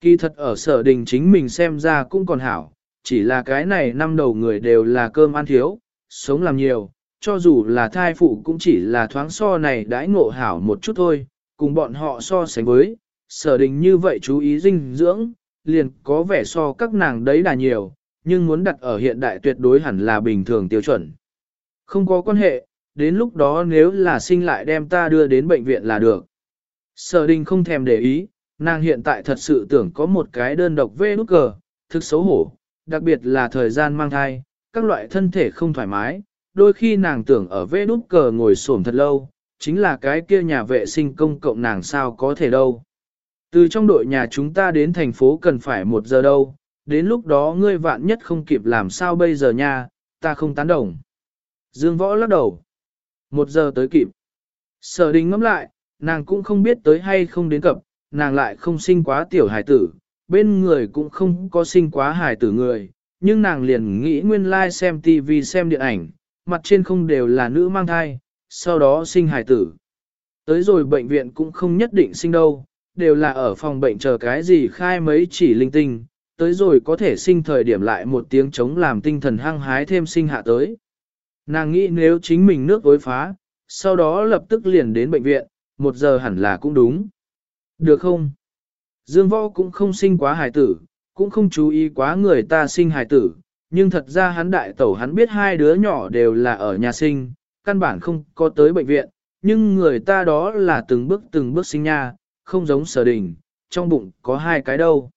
Kỳ thật ở sở đình chính mình xem ra cũng còn hảo, chỉ là cái này năm đầu người đều là cơm ăn thiếu, sống làm nhiều, cho dù là thai phụ cũng chỉ là thoáng so này đãi ngộ hảo một chút thôi, cùng bọn họ so sánh với, sở đình như vậy chú ý dinh dưỡng, liền có vẻ so các nàng đấy là nhiều, nhưng muốn đặt ở hiện đại tuyệt đối hẳn là bình thường tiêu chuẩn. Không có quan hệ, đến lúc đó nếu là sinh lại đem ta đưa đến bệnh viện là được. Sở đình không thèm để ý, nàng hiện tại thật sự tưởng có một cái đơn độc vê nút cờ, thực xấu hổ, đặc biệt là thời gian mang thai, các loại thân thể không thoải mái, đôi khi nàng tưởng ở vê nút cờ ngồi xổm thật lâu, chính là cái kia nhà vệ sinh công cộng nàng sao có thể đâu. Từ trong đội nhà chúng ta đến thành phố cần phải một giờ đâu, đến lúc đó ngươi vạn nhất không kịp làm sao bây giờ nha, ta không tán đồng. Dương võ lắc đầu. Một giờ tới kịp. Sở đình ngẫm lại, nàng cũng không biết tới hay không đến cập, nàng lại không sinh quá tiểu hài tử, bên người cũng không có sinh quá hài tử người, nhưng nàng liền nghĩ nguyên lai like xem TV xem điện ảnh, mặt trên không đều là nữ mang thai, sau đó sinh hài tử. Tới rồi bệnh viện cũng không nhất định sinh đâu, đều là ở phòng bệnh chờ cái gì khai mấy chỉ linh tinh, tới rồi có thể sinh thời điểm lại một tiếng chống làm tinh thần hăng hái thêm sinh hạ tới. Nàng nghĩ nếu chính mình nước ối phá, sau đó lập tức liền đến bệnh viện, một giờ hẳn là cũng đúng. Được không? Dương võ cũng không sinh quá hài tử, cũng không chú ý quá người ta sinh hài tử, nhưng thật ra hắn đại tẩu hắn biết hai đứa nhỏ đều là ở nhà sinh, căn bản không có tới bệnh viện, nhưng người ta đó là từng bước từng bước sinh nha, không giống sở đình, trong bụng có hai cái đâu.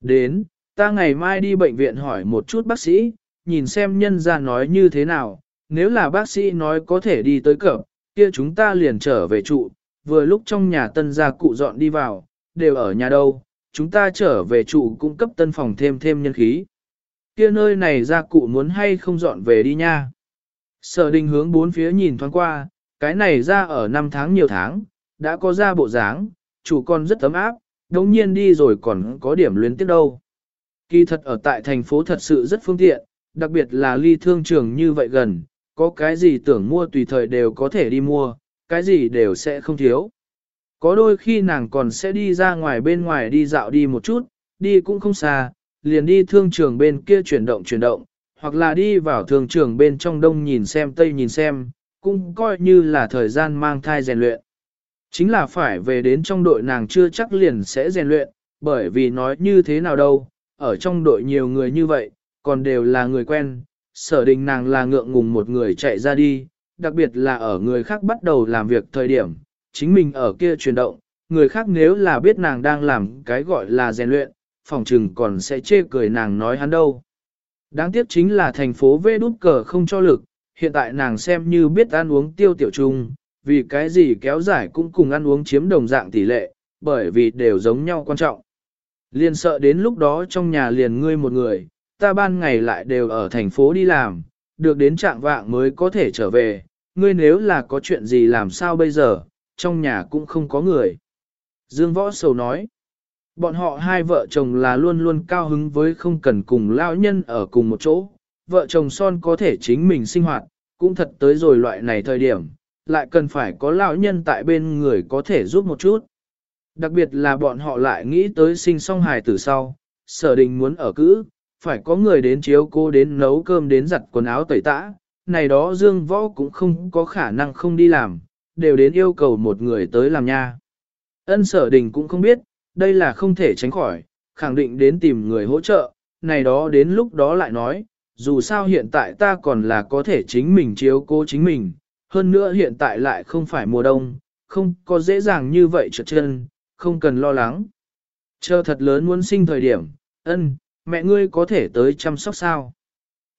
Đến, ta ngày mai đi bệnh viện hỏi một chút bác sĩ, nhìn xem nhân ra nói như thế nào, nếu là bác sĩ nói có thể đi tới cập, kia chúng ta liền trở về trụ, vừa lúc trong nhà tân gia cụ dọn đi vào, đều ở nhà đâu, chúng ta trở về trụ cung cấp tân phòng thêm thêm nhân khí. Kia nơi này gia cụ muốn hay không dọn về đi nha. Sở đình hướng bốn phía nhìn thoáng qua, cái này ra ở năm tháng nhiều tháng, đã có ra bộ dáng, chủ con rất ấm áp, đống nhiên đi rồi còn có điểm luyến tiếc đâu. Kỳ thật ở tại thành phố thật sự rất phương tiện, đặc biệt là ly thương trường như vậy gần, có cái gì tưởng mua tùy thời đều có thể đi mua, cái gì đều sẽ không thiếu. Có đôi khi nàng còn sẽ đi ra ngoài bên ngoài đi dạo đi một chút, đi cũng không xa, liền đi thương trường bên kia chuyển động chuyển động, hoặc là đi vào thương trường bên trong đông nhìn xem tây nhìn xem, cũng coi như là thời gian mang thai rèn luyện. Chính là phải về đến trong đội nàng chưa chắc liền sẽ rèn luyện, bởi vì nói như thế nào đâu, ở trong đội nhiều người như vậy, còn đều là người quen, sở đình nàng là ngượng ngùng một người chạy ra đi, đặc biệt là ở người khác bắt đầu làm việc thời điểm, chính mình ở kia chuyển động, người khác nếu là biết nàng đang làm cái gọi là rèn luyện, phòng trừng còn sẽ chê cười nàng nói hắn đâu. Đáng tiếc chính là thành phố vê đút cờ không cho lực, hiện tại nàng xem như biết ăn uống tiêu tiểu trung, vì cái gì kéo dài cũng cùng ăn uống chiếm đồng dạng tỷ lệ, bởi vì đều giống nhau quan trọng. Liền sợ đến lúc đó trong nhà liền ngươi một người, ta ban ngày lại đều ở thành phố đi làm, được đến trạng vạng mới có thể trở về, ngươi nếu là có chuyện gì làm sao bây giờ, trong nhà cũng không có người. Dương Võ Sầu nói, bọn họ hai vợ chồng là luôn luôn cao hứng với không cần cùng lao nhân ở cùng một chỗ, vợ chồng son có thể chính mình sinh hoạt, cũng thật tới rồi loại này thời điểm, lại cần phải có lão nhân tại bên người có thể giúp một chút. Đặc biệt là bọn họ lại nghĩ tới sinh song hài tử sau, sở đình muốn ở cữ, phải có người đến chiếu cô đến nấu cơm đến giặt quần áo tẩy tã, này đó Dương Võ cũng không có khả năng không đi làm, đều đến yêu cầu một người tới làm nha. Ân sở đình cũng không biết, đây là không thể tránh khỏi, khẳng định đến tìm người hỗ trợ, này đó đến lúc đó lại nói, dù sao hiện tại ta còn là có thể chính mình chiếu cố chính mình, hơn nữa hiện tại lại không phải mùa đông, không có dễ dàng như vậy trượt chân, không cần lo lắng. Chờ thật lớn muốn sinh thời điểm, ân, mẹ ngươi có thể tới chăm sóc sao?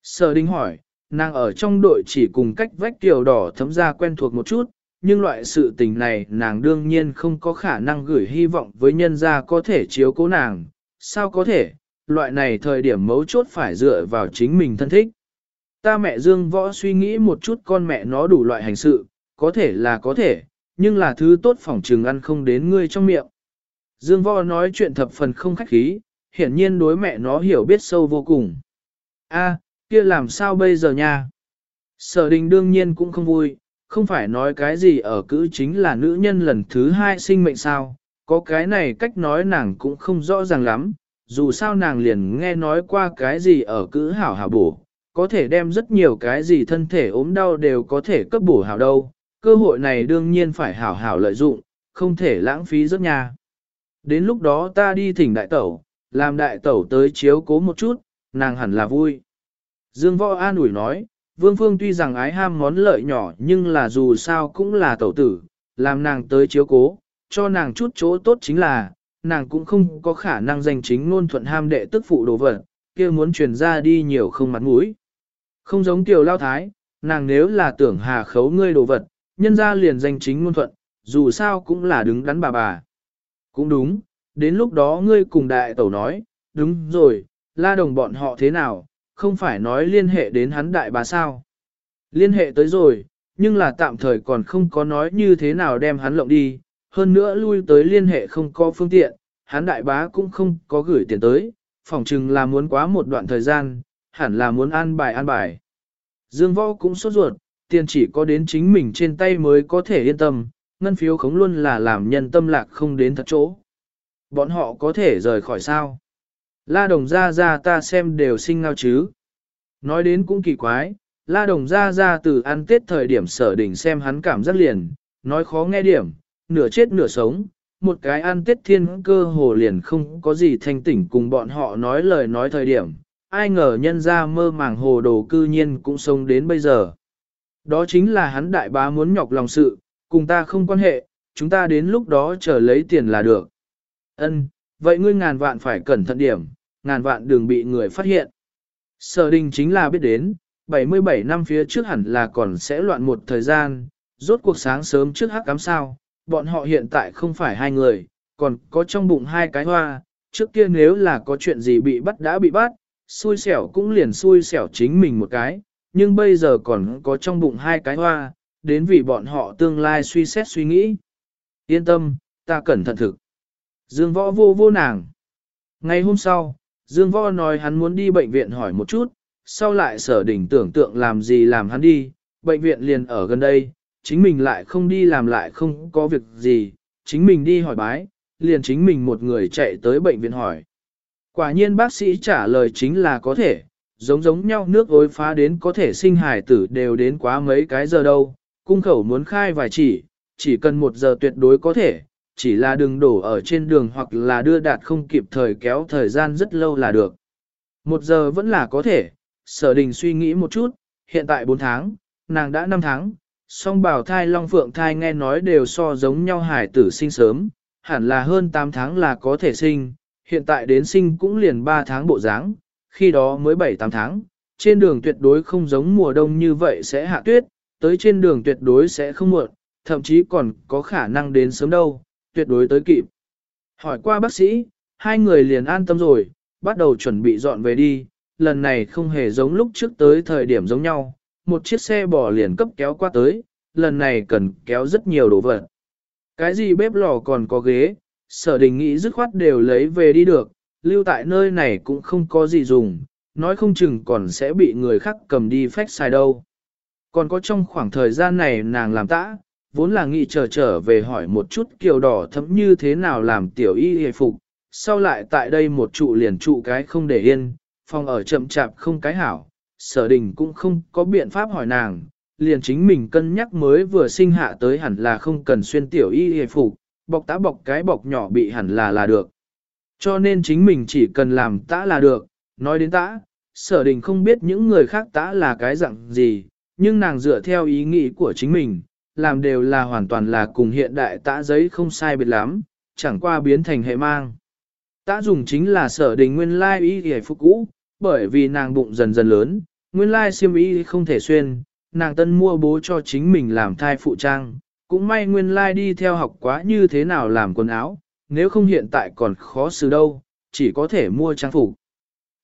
Sở Đinh hỏi, nàng ở trong đội chỉ cùng cách vách tiểu đỏ thấm ra quen thuộc một chút, nhưng loại sự tình này nàng đương nhiên không có khả năng gửi hy vọng với nhân gia có thể chiếu cố nàng. Sao có thể, loại này thời điểm mấu chốt phải dựa vào chính mình thân thích. Ta mẹ Dương Võ suy nghĩ một chút con mẹ nó đủ loại hành sự, có thể là có thể, nhưng là thứ tốt phỏng trừng ăn không đến ngươi trong miệng. Dương Võ nói chuyện thập phần không khách khí, hiển nhiên đối mẹ nó hiểu biết sâu vô cùng. A, kia làm sao bây giờ nha? Sở đình đương nhiên cũng không vui, không phải nói cái gì ở cữ chính là nữ nhân lần thứ hai sinh mệnh sao, có cái này cách nói nàng cũng không rõ ràng lắm, dù sao nàng liền nghe nói qua cái gì ở cữ hảo hảo bổ, có thể đem rất nhiều cái gì thân thể ốm đau đều có thể cấp bổ hảo đâu, cơ hội này đương nhiên phải hảo hảo lợi dụng, không thể lãng phí rất nha. Đến lúc đó ta đi thỉnh đại tẩu, làm đại tẩu tới chiếu cố một chút, nàng hẳn là vui. Dương Võ an ủi nói, Vương Phương tuy rằng ái ham món lợi nhỏ nhưng là dù sao cũng là tẩu tử, làm nàng tới chiếu cố, cho nàng chút chỗ tốt chính là, nàng cũng không có khả năng danh chính ngôn thuận ham đệ tức phụ đồ vật, kia muốn truyền ra đi nhiều không mặt mũi. Không giống tiểu lao thái, nàng nếu là tưởng hà khấu ngươi đồ vật, nhân ra liền danh chính ngôn thuận, dù sao cũng là đứng đắn bà bà. Cũng đúng, đến lúc đó ngươi cùng đại tẩu nói, đúng rồi, la đồng bọn họ thế nào, không phải nói liên hệ đến hắn đại bà sao. Liên hệ tới rồi, nhưng là tạm thời còn không có nói như thế nào đem hắn lộng đi, hơn nữa lui tới liên hệ không có phương tiện, hắn đại bá cũng không có gửi tiền tới, phỏng chừng là muốn quá một đoạn thời gian, hẳn là muốn an bài an bài. Dương võ cũng sốt ruột, tiền chỉ có đến chính mình trên tay mới có thể yên tâm, ngân phiếu khống luôn là làm nhân tâm lạc không đến thật chỗ. Bọn họ có thể rời khỏi sao? La đồng ra ra ta xem đều sinh ngao chứ. Nói đến cũng kỳ quái, la đồng ra ra từ ăn tết thời điểm sở đỉnh xem hắn cảm giác liền, nói khó nghe điểm, nửa chết nửa sống, một cái ăn tết thiên cơ hồ liền không có gì thanh tỉnh cùng bọn họ nói lời nói thời điểm, ai ngờ nhân ra mơ màng hồ đồ cư nhiên cũng sống đến bây giờ. Đó chính là hắn đại bá muốn nhọc lòng sự, cùng ta không quan hệ, chúng ta đến lúc đó chờ lấy tiền là được. Ân, vậy ngươi ngàn vạn phải cẩn thận điểm, ngàn vạn đừng bị người phát hiện. Sở đình chính là biết đến, 77 năm phía trước hẳn là còn sẽ loạn một thời gian, rốt cuộc sáng sớm trước hắc cám sao, bọn họ hiện tại không phải hai người, còn có trong bụng hai cái hoa, trước kia nếu là có chuyện gì bị bắt đã bị bắt, xui xẻo cũng liền xui xẻo chính mình một cái, nhưng bây giờ còn có trong bụng hai cái hoa, đến vì bọn họ tương lai suy xét suy nghĩ. Yên tâm, ta cẩn thận thực. Dương võ vô vô nàng. Ngày hôm sau, Dương võ nói hắn muốn đi bệnh viện hỏi một chút, sau lại sở đỉnh tưởng tượng làm gì làm hắn đi, bệnh viện liền ở gần đây, chính mình lại không đi làm lại không có việc gì, chính mình đi hỏi bái, liền chính mình một người chạy tới bệnh viện hỏi. Quả nhiên bác sĩ trả lời chính là có thể, giống giống nhau nước ối phá đến có thể sinh hài tử đều đến quá mấy cái giờ đâu, cung khẩu muốn khai vài chỉ, chỉ cần một giờ tuyệt đối có thể, chỉ là đừng đổ ở trên đường hoặc là đưa đạt không kịp thời kéo thời gian rất lâu là được. Một giờ vẫn là có thể, sở đình suy nghĩ một chút, hiện tại 4 tháng, nàng đã 5 tháng, song bảo thai long phượng thai nghe nói đều so giống nhau hải tử sinh sớm, hẳn là hơn 8 tháng là có thể sinh, hiện tại đến sinh cũng liền 3 tháng bộ dáng, khi đó mới 7-8 tháng, trên đường tuyệt đối không giống mùa đông như vậy sẽ hạ tuyết, tới trên đường tuyệt đối sẽ không muộn, thậm chí còn có khả năng đến sớm đâu, tuyệt đối tới kịp. Hỏi qua bác sĩ, hai người liền an tâm rồi, bắt đầu chuẩn bị dọn về đi, lần này không hề giống lúc trước tới thời điểm giống nhau, một chiếc xe bò liền cấp kéo qua tới, lần này cần kéo rất nhiều đồ vật. Cái gì bếp lò còn có ghế, sở đình nghĩ dứt khoát đều lấy về đi được, lưu tại nơi này cũng không có gì dùng, nói không chừng còn sẽ bị người khác cầm đi phách xài đâu. Còn có trong khoảng thời gian này nàng làm tã, vốn là nghĩ trở trở về hỏi một chút kiều đỏ thấm như thế nào làm tiểu y hề phục, sau lại tại đây một trụ liền trụ cái không để yên, phòng ở chậm chạp không cái hảo, sở đình cũng không có biện pháp hỏi nàng, liền chính mình cân nhắc mới vừa sinh hạ tới hẳn là không cần xuyên tiểu y hề phục, bọc tá bọc cái bọc nhỏ bị hẳn là là được. Cho nên chính mình chỉ cần làm tã là được, nói đến tã, sở đình không biết những người khác tã là cái dạng gì, nhưng nàng dựa theo ý nghĩ của chính mình, làm đều là hoàn toàn là cùng hiện đại tã giấy không sai biệt lắm, chẳng qua biến thành hệ mang. Tã dùng chính là sở đình nguyên lai y hề phục cũ, bởi vì nàng bụng dần dần lớn, nguyên lai siêm ý không thể xuyên, nàng tân mua bố cho chính mình làm thai phụ trang, cũng may nguyên lai đi theo học quá như thế nào làm quần áo, nếu không hiện tại còn khó xử đâu, chỉ có thể mua trang phục.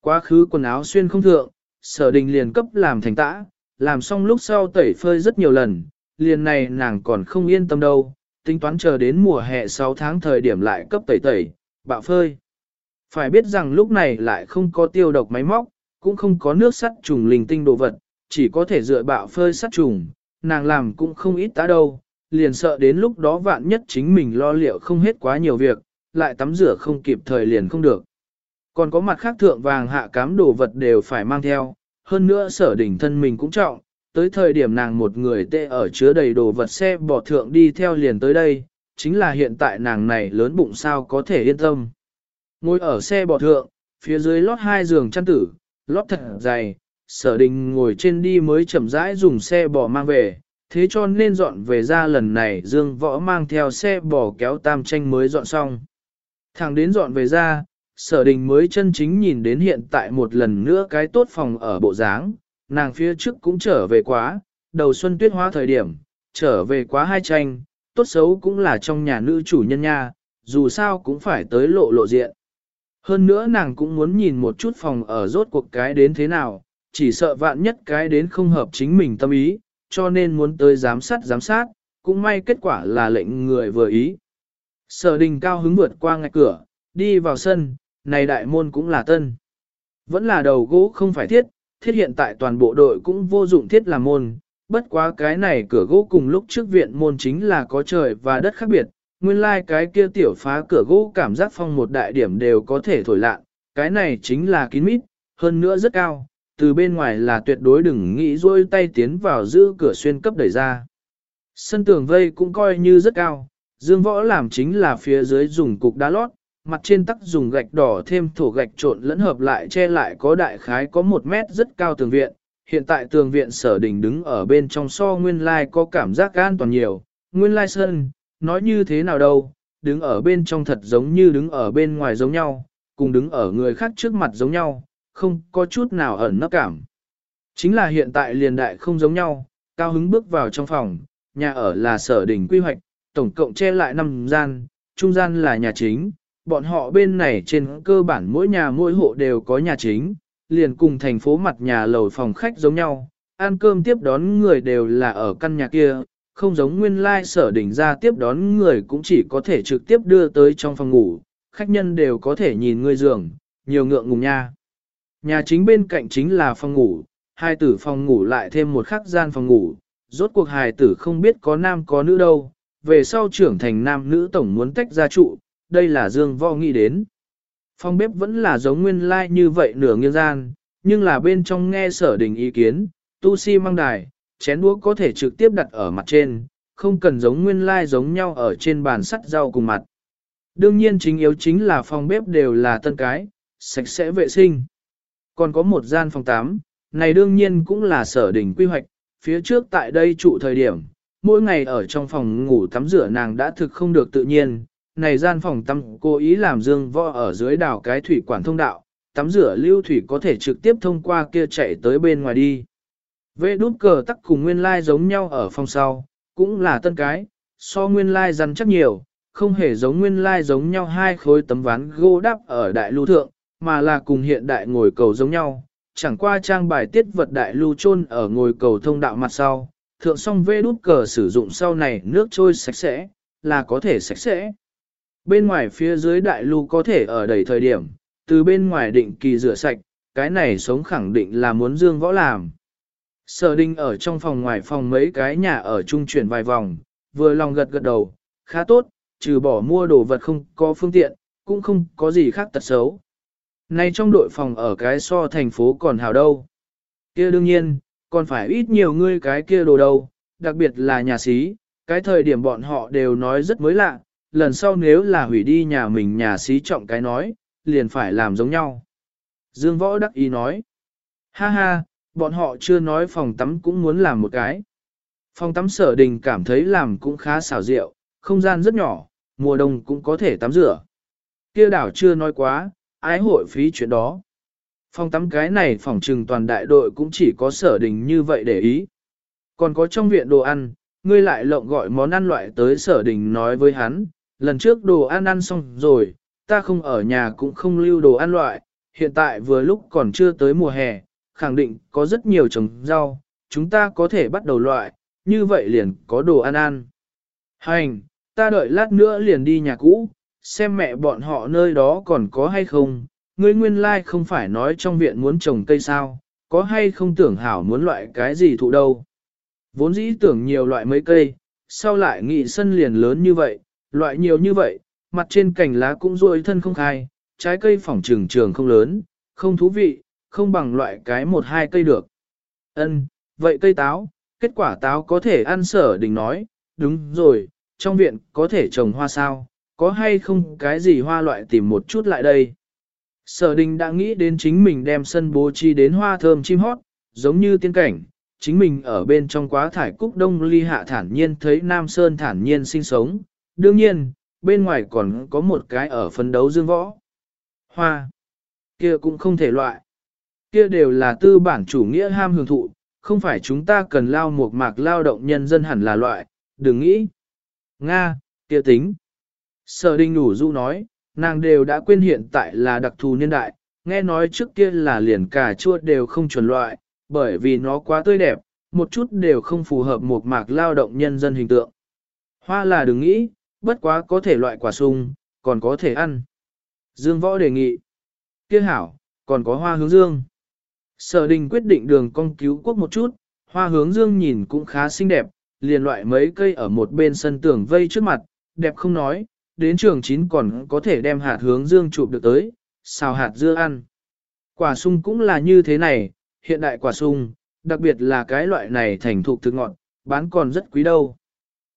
Quá khứ quần áo xuyên không thượng, sở đình liền cấp làm thành tã, làm xong lúc sau tẩy phơi rất nhiều lần, liền này nàng còn không yên tâm đâu, tính toán chờ đến mùa hè 6 tháng thời điểm lại cấp tẩy tẩy, bạo phơi. Phải biết rằng lúc này lại không có tiêu độc máy móc, cũng không có nước sắt trùng linh tinh đồ vật, chỉ có thể dựa bạo phơi sắt trùng, nàng làm cũng không ít tá đâu, liền sợ đến lúc đó vạn nhất chính mình lo liệu không hết quá nhiều việc, lại tắm rửa không kịp thời liền không được. Còn có mặt khác thượng vàng hạ cám đồ vật đều phải mang theo, hơn nữa sở đỉnh thân mình cũng trọng, tới thời điểm nàng một người tê ở chứa đầy đồ vật xe bỏ thượng đi theo liền tới đây, chính là hiện tại nàng này lớn bụng sao có thể yên tâm. Ngồi ở xe bỏ thượng, phía dưới lót hai giường chăn tử, lót thật dày, sở đình ngồi trên đi mới chậm rãi dùng xe bò mang về, thế cho nên dọn về ra lần này Dương Võ mang theo xe bò kéo tam tranh mới dọn xong. Thằng đến dọn về ra, sở đình mới chân chính nhìn đến hiện tại một lần nữa cái tốt phòng ở bộ dáng, nàng phía trước cũng trở về quá, đầu xuân tuyết hóa thời điểm, trở về quá hai tranh, tốt xấu cũng là trong nhà nữ chủ nhân nha, dù sao cũng phải tới lộ lộ diện. Hơn nữa nàng cũng muốn nhìn một chút phòng ở rốt cuộc cái đến thế nào, chỉ sợ vạn nhất cái đến không hợp chính mình tâm ý, cho nên muốn tới giám sát giám sát, cũng may kết quả là lệnh người vừa ý. Sở đình cao hứng vượt qua ngạch cửa, đi vào sân, này đại môn cũng là tân. Vẫn là đầu gỗ không phải thiết, thiết hiện tại toàn bộ đội cũng vô dụng thiết làm môn, bất quá cái này cửa gỗ cùng lúc trước viện môn chính là có trời và đất khác biệt, nguyên lai like cái kia tiểu phá cửa gỗ cảm giác phong một đại điểm đều có thể thổi lạ, cái này chính là kín mít, hơn nữa rất cao, từ bên ngoài là tuyệt đối đừng nghĩ rôi tay tiến vào giữ cửa xuyên cấp đẩy ra. Sân tường vây cũng coi như rất cao, dương võ làm chính là phía dưới dùng cục đá lót, mặt trên tắc dùng gạch đỏ thêm thổ gạch trộn lẫn hợp lại che lại có đại khái có một mét rất cao tường viện. Hiện tại tường viện sở đình đứng ở bên trong so nguyên lai có cảm giác an toàn nhiều, nguyên lai sân, nói như thế nào đâu, đứng ở bên trong thật giống như đứng ở bên ngoài giống nhau, cùng đứng ở người khác trước mặt giống nhau, không có chút nào ẩn nấp cảm. Chính là hiện tại liền đại không giống nhau, cao hứng bước vào trong phòng, nhà ở là sở đỉnh quy hoạch, tổng cộng che lại 5 gian, trung gian là nhà chính, bọn họ bên này trên cơ bản mỗi nhà mỗi hộ đều có nhà chính, liền cùng thành phố mặt nhà lầu phòng khách giống nhau, ăn cơm tiếp đón người đều là ở căn nhà kia, không giống nguyên lai sở đỉnh ra tiếp đón người cũng chỉ có thể trực tiếp đưa tới trong phòng ngủ, khách nhân đều có thể nhìn người giường, nhiều ngượng ngùng nha. Nhà chính bên cạnh chính là phòng ngủ, hai tử phòng ngủ lại thêm một khắc gian phòng ngủ, rốt cuộc hài tử không biết có nam có nữ đâu, về sau trưởng thành nam nữ tổng muốn tách ra trụ, đây là Dương Võ nghĩ đến. Phòng bếp vẫn là giống nguyên lai like như vậy nửa nghiêng gian, nhưng là bên trong nghe sở đình ý kiến, tu si mang đài, chén đũa có thể trực tiếp đặt ở mặt trên, không cần giống nguyên lai like giống nhau ở trên bàn sắt rau cùng mặt. Đương nhiên chính yếu chính là phòng bếp đều là tân cái, sạch sẽ vệ sinh. Còn có một gian phòng 8, này đương nhiên cũng là sở đỉnh quy hoạch, phía trước tại đây trụ thời điểm, mỗi ngày ở trong phòng ngủ tắm rửa nàng đã thực không được tự nhiên, này gian phòng tắm cố ý làm dương võ ở dưới đảo cái thủy quản thông đạo, tắm rửa lưu thủy có thể trực tiếp thông qua kia chạy tới bên ngoài đi. Vệ đút cờ tắc cùng nguyên lai giống nhau ở phòng sau, cũng là tân cái, so nguyên lai rắn chắc nhiều, không hề giống nguyên lai giống nhau hai khối tấm ván gỗ đắp ở đại lưu thượng, mà là cùng hiện đại ngồi cầu giống nhau, chẳng qua trang bài tiết vật đại lưu chôn ở ngồi cầu thông đạo mặt sau, thượng song vê đút cờ sử dụng sau này nước trôi sạch sẽ, là có thể sạch sẽ. Bên ngoài phía dưới đại lưu có thể ở đầy thời điểm, từ bên ngoài định kỳ rửa sạch, cái này sống khẳng định là muốn dương võ làm. Sở đinh ở trong phòng ngoài phòng mấy cái nhà ở trung chuyển vài vòng, vừa lòng gật gật đầu, khá tốt, trừ bỏ mua đồ vật không có phương tiện, cũng không có gì khác tật xấu. Nay trong đội phòng ở cái so thành phố còn hào đâu. kia đương nhiên, còn phải ít nhiều ngươi cái kia đồ đâu, đặc biệt là nhà xí, cái thời điểm bọn họ đều nói rất mới lạ, lần sau nếu là hủy đi nhà mình nhà xí trọng cái nói, liền phải làm giống nhau. Dương Võ đắc ý nói, ha ha, bọn họ chưa nói phòng tắm cũng muốn làm một cái. Phòng tắm sở đình cảm thấy làm cũng khá xảo diệu, không gian rất nhỏ, mùa đông cũng có thể tắm rửa. Kia đảo chưa nói quá, ái hội phí chuyện đó. Phòng tắm cái này phòng trừng toàn đại đội cũng chỉ có sở đình như vậy để ý. Còn có trong viện đồ ăn, ngươi lại lộng gọi món ăn loại tới sở đình nói với hắn, lần trước đồ ăn ăn xong rồi, ta không ở nhà cũng không lưu đồ ăn loại, hiện tại vừa lúc còn chưa tới mùa hè, khẳng định có rất nhiều trồng rau, chúng ta có thể bắt đầu loại, như vậy liền có đồ ăn ăn. Hành, ta đợi lát nữa liền đi nhà cũ, xem mẹ bọn họ nơi đó còn có hay không, ngươi nguyên lai like không phải nói trong viện muốn trồng cây sao, có hay không tưởng hảo muốn loại cái gì thụ đâu. Vốn dĩ tưởng nhiều loại mấy cây, sau lại nghị sân liền lớn như vậy, loại nhiều như vậy, mặt trên cành lá cũng ruôi thân không khai, trái cây phỏng trường trường không lớn, không thú vị, không bằng loại cái một hai cây được. Ân, vậy cây táo, kết quả táo có thể ăn sở đình nói, đúng rồi, trong viện có thể trồng hoa sao, có hay không cái gì hoa loại tìm một chút lại đây. Sở đình đã nghĩ đến chính mình đem sân bố trí đến hoa thơm chim hót, giống như tiên cảnh, chính mình ở bên trong quá thải cúc đông ly hạ thản nhiên thấy Nam Sơn thản nhiên sinh sống, đương nhiên, bên ngoài còn có một cái ở phấn đấu dương võ. Hoa, kia cũng không thể loại. Kia đều là tư bản chủ nghĩa ham hưởng thụ, không phải chúng ta cần lao một mạc lao động nhân dân hẳn là loại, đừng nghĩ. Nga, kia tính. Sở đình đủ du nói, nàng đều đã quên hiện tại là đặc thù niên đại, nghe nói trước kia là liền cà chua đều không chuẩn loại, bởi vì nó quá tươi đẹp, một chút đều không phù hợp một mạc lao động nhân dân hình tượng. Hoa là đừng nghĩ, bất quá có thể loại quả sung, còn có thể ăn. Dương võ đề nghị. Kia hảo, còn có hoa hướng dương. Sở đình quyết định đường con cứu quốc một chút, hoa hướng dương nhìn cũng khá xinh đẹp, liền loại mấy cây ở một bên sân tường vây trước mặt, đẹp không nói, đến trường chín còn có thể đem hạt hướng dương chụp được tới, xào hạt dưa ăn. Quả sung cũng là như thế này, hiện đại quả sung, đặc biệt là cái loại này thành thục thực ngọn, bán còn rất quý đâu.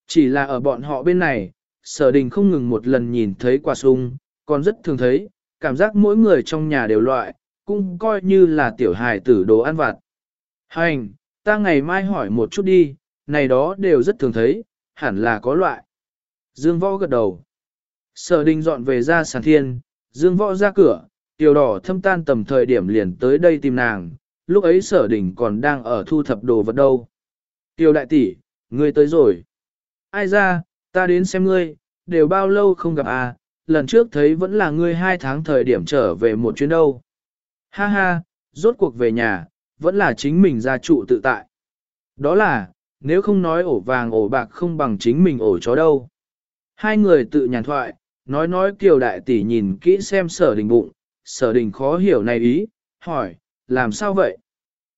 Chỉ là ở bọn họ bên này, sở đình không ngừng một lần nhìn thấy quả sung, còn rất thường thấy, cảm giác mỗi người trong nhà đều loại, cũng coi như là tiểu hài tử đồ ăn vặt. Hành, ta ngày mai hỏi một chút đi, này đó đều rất thường thấy, hẳn là có loại. Dương võ gật đầu. Sở đình dọn về ra sàn thiên, dương võ ra cửa, tiểu đỏ thâm tan tầm thời điểm liền tới đây tìm nàng, lúc ấy sở đình còn đang ở thu thập đồ vật đâu. Tiểu đại tỷ, ngươi tới rồi. Ai ra, ta đến xem ngươi, đều bao lâu không gặp à, lần trước thấy vẫn là ngươi hai tháng thời điểm trở về một chuyến đâu. Ha ha, rốt cuộc về nhà, vẫn là chính mình gia trụ tự tại. Đó là, nếu không nói ổ vàng ổ bạc không bằng chính mình ổ chó đâu. Hai người tự nhàn thoại, nói nói kiều đại tỷ nhìn kỹ xem sở đình bụng, sở đình khó hiểu này ý, hỏi, làm sao vậy?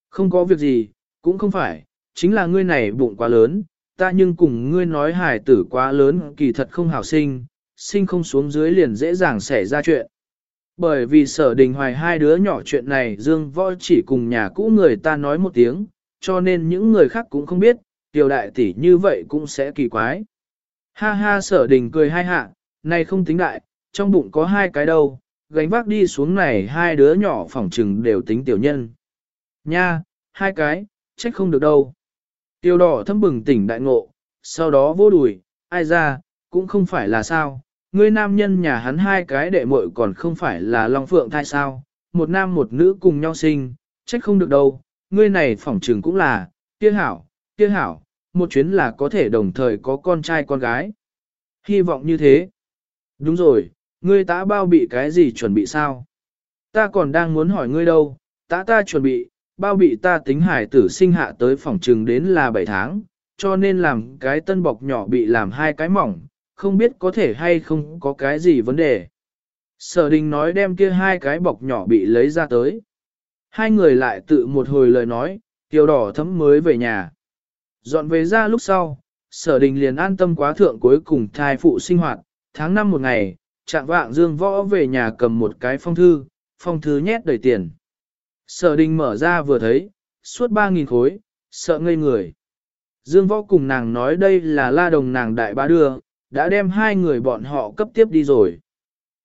Không có việc gì, cũng không phải, chính là ngươi này bụng quá lớn, ta nhưng cùng ngươi nói hài tử quá lớn kỳ thật không hảo sinh, sinh không xuống dưới liền dễ dàng xảy ra chuyện. Bởi vì sở đình hoài hai đứa nhỏ chuyện này Dương Võ chỉ cùng nhà cũ người ta nói một tiếng, cho nên những người khác cũng không biết, tiểu đại tỷ như vậy cũng sẽ kỳ quái. Ha ha sở đình cười hai hạ, này không tính đại, trong bụng có hai cái đâu, gánh vác đi xuống này hai đứa nhỏ phỏng trừng đều tính tiểu nhân. Nha, hai cái, trách không được đâu. Tiêu đỏ thâm bừng tỉnh đại ngộ, sau đó vô đùi, ai ra, cũng không phải là sao, ngươi nam nhân nhà hắn hai cái đệ muội còn không phải là Long Phượng thai sao, một nam một nữ cùng nhau sinh, trách không được đâu, ngươi này phỏng trường cũng là, kia hảo, kia hảo, một chuyến là có thể đồng thời có con trai con gái. Hy vọng như thế. Đúng rồi, ngươi tá bao bị cái gì chuẩn bị sao? Ta còn đang muốn hỏi ngươi đâu, tá ta chuẩn bị, bao bị ta tính hải tử sinh hạ tới phòng trừng đến là 7 tháng, cho nên làm cái tân bọc nhỏ bị làm hai cái mỏng, không biết có thể hay không có cái gì vấn đề. Sở đình nói đem kia hai cái bọc nhỏ bị lấy ra tới. Hai người lại tự một hồi lời nói, kiều đỏ thấm mới về nhà. Dọn về ra lúc sau, sở đình liền an tâm quá thượng cuối cùng thai phụ sinh hoạt, tháng năm một ngày, trạng vạng dương võ về nhà cầm một cái phong thư, phong thư nhét đầy tiền. Sở đình mở ra vừa thấy, suốt 3.000 khối, sợ ngây người. Dương võ cùng nàng nói đây là la đồng nàng đại bá đưa, đã đem hai người bọn họ cấp tiếp đi rồi.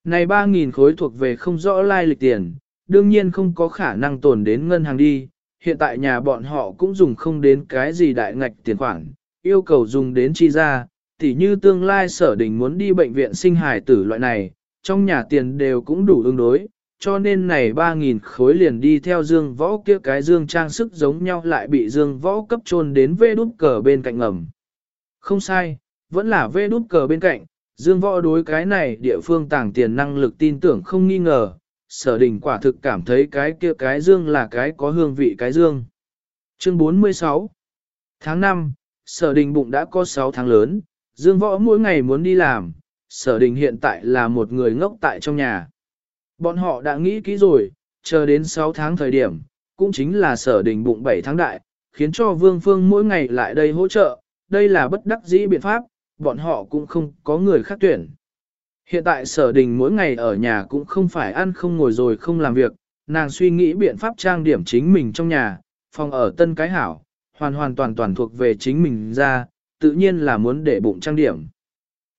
Này 3.000 khối thuộc về không rõ lai lịch tiền, đương nhiên không có khả năng tồn đến ngân hàng đi, hiện tại nhà bọn họ cũng dùng không đến cái gì đại ngạch tiền khoản, yêu cầu dùng đến chi ra, tỉ như tương lai sở đình muốn đi bệnh viện sinh hài tử loại này, trong nhà tiền đều cũng đủ ứng đối, cho nên này 3.000 khối liền đi theo dương võ kia cái dương trang sức giống nhau lại bị dương võ cấp trôn đến vê đút cờ bên cạnh ngầm. Không sai, vẫn là vê đút cờ bên cạnh, dương võ đối cái này địa phương tàng tiền năng lực tin tưởng không nghi ngờ, sở đình quả thực cảm thấy cái kia cái dương là cái có hương vị cái dương. Chương 46 Tháng 5, sở đình bụng đã có 6 tháng lớn, dương võ mỗi ngày muốn đi làm, sở đình hiện tại là một người ngốc tại trong nhà. Bọn họ đã nghĩ kỹ rồi, chờ đến 6 tháng thời điểm, cũng chính là sở đình bụng 7 tháng đại, khiến cho vương phương mỗi ngày lại đây hỗ trợ, đây là bất đắc dĩ biện pháp, bọn họ cũng không có người khác tuyển. Hiện tại sở đình mỗi ngày ở nhà cũng không phải ăn không ngồi rồi không làm việc, nàng suy nghĩ biện pháp trang điểm chính mình trong nhà, phòng ở tân cái hảo, hoàn hoàn toàn toàn thuộc về chính mình ra, tự nhiên là muốn để bụng trang điểm.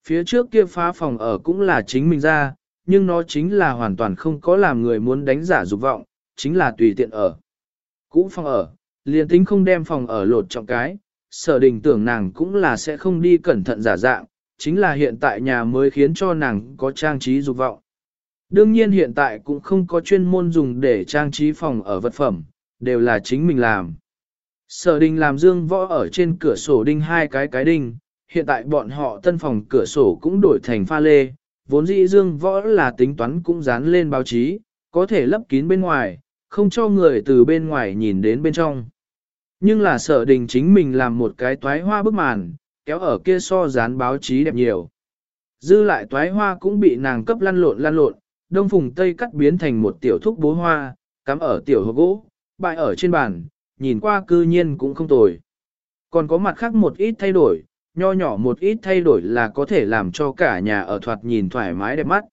Phía trước kia phá phòng ở cũng là chính mình ra, nhưng nó chính là hoàn toàn không có làm người muốn đánh giả dục vọng, chính là tùy tiện ở. Cũ phòng ở, liền tính không đem phòng ở lột trọng cái, sở đình tưởng nàng cũng là sẽ không đi cẩn thận giả dạng, chính là hiện tại nhà mới khiến cho nàng có trang trí dục vọng. Đương nhiên hiện tại cũng không có chuyên môn dùng để trang trí phòng ở vật phẩm, đều là chính mình làm. Sở đình làm dương võ ở trên cửa sổ đinh hai cái cái đinh, hiện tại bọn họ tân phòng cửa sổ cũng đổi thành pha lê, vốn dĩ dương võ là tính toán cũng dán lên báo chí, có thể lấp kín bên ngoài, không cho người từ bên ngoài nhìn đến bên trong. Nhưng là sở đình chính mình làm một cái toái hoa bức màn, kéo ở kia so dán báo chí đẹp nhiều. Dư lại toái hoa cũng bị nàng cấp lăn lộn lăn lộn, đông phùng tây cắt biến thành một tiểu thúc bố hoa, cắm ở tiểu hộp gỗ, bại ở trên bàn, nhìn qua cư nhiên cũng không tồi. Còn có mặt khác một ít thay đổi, nho nhỏ một ít thay đổi là có thể làm cho cả nhà ở thoạt nhìn thoải mái đẹp mắt.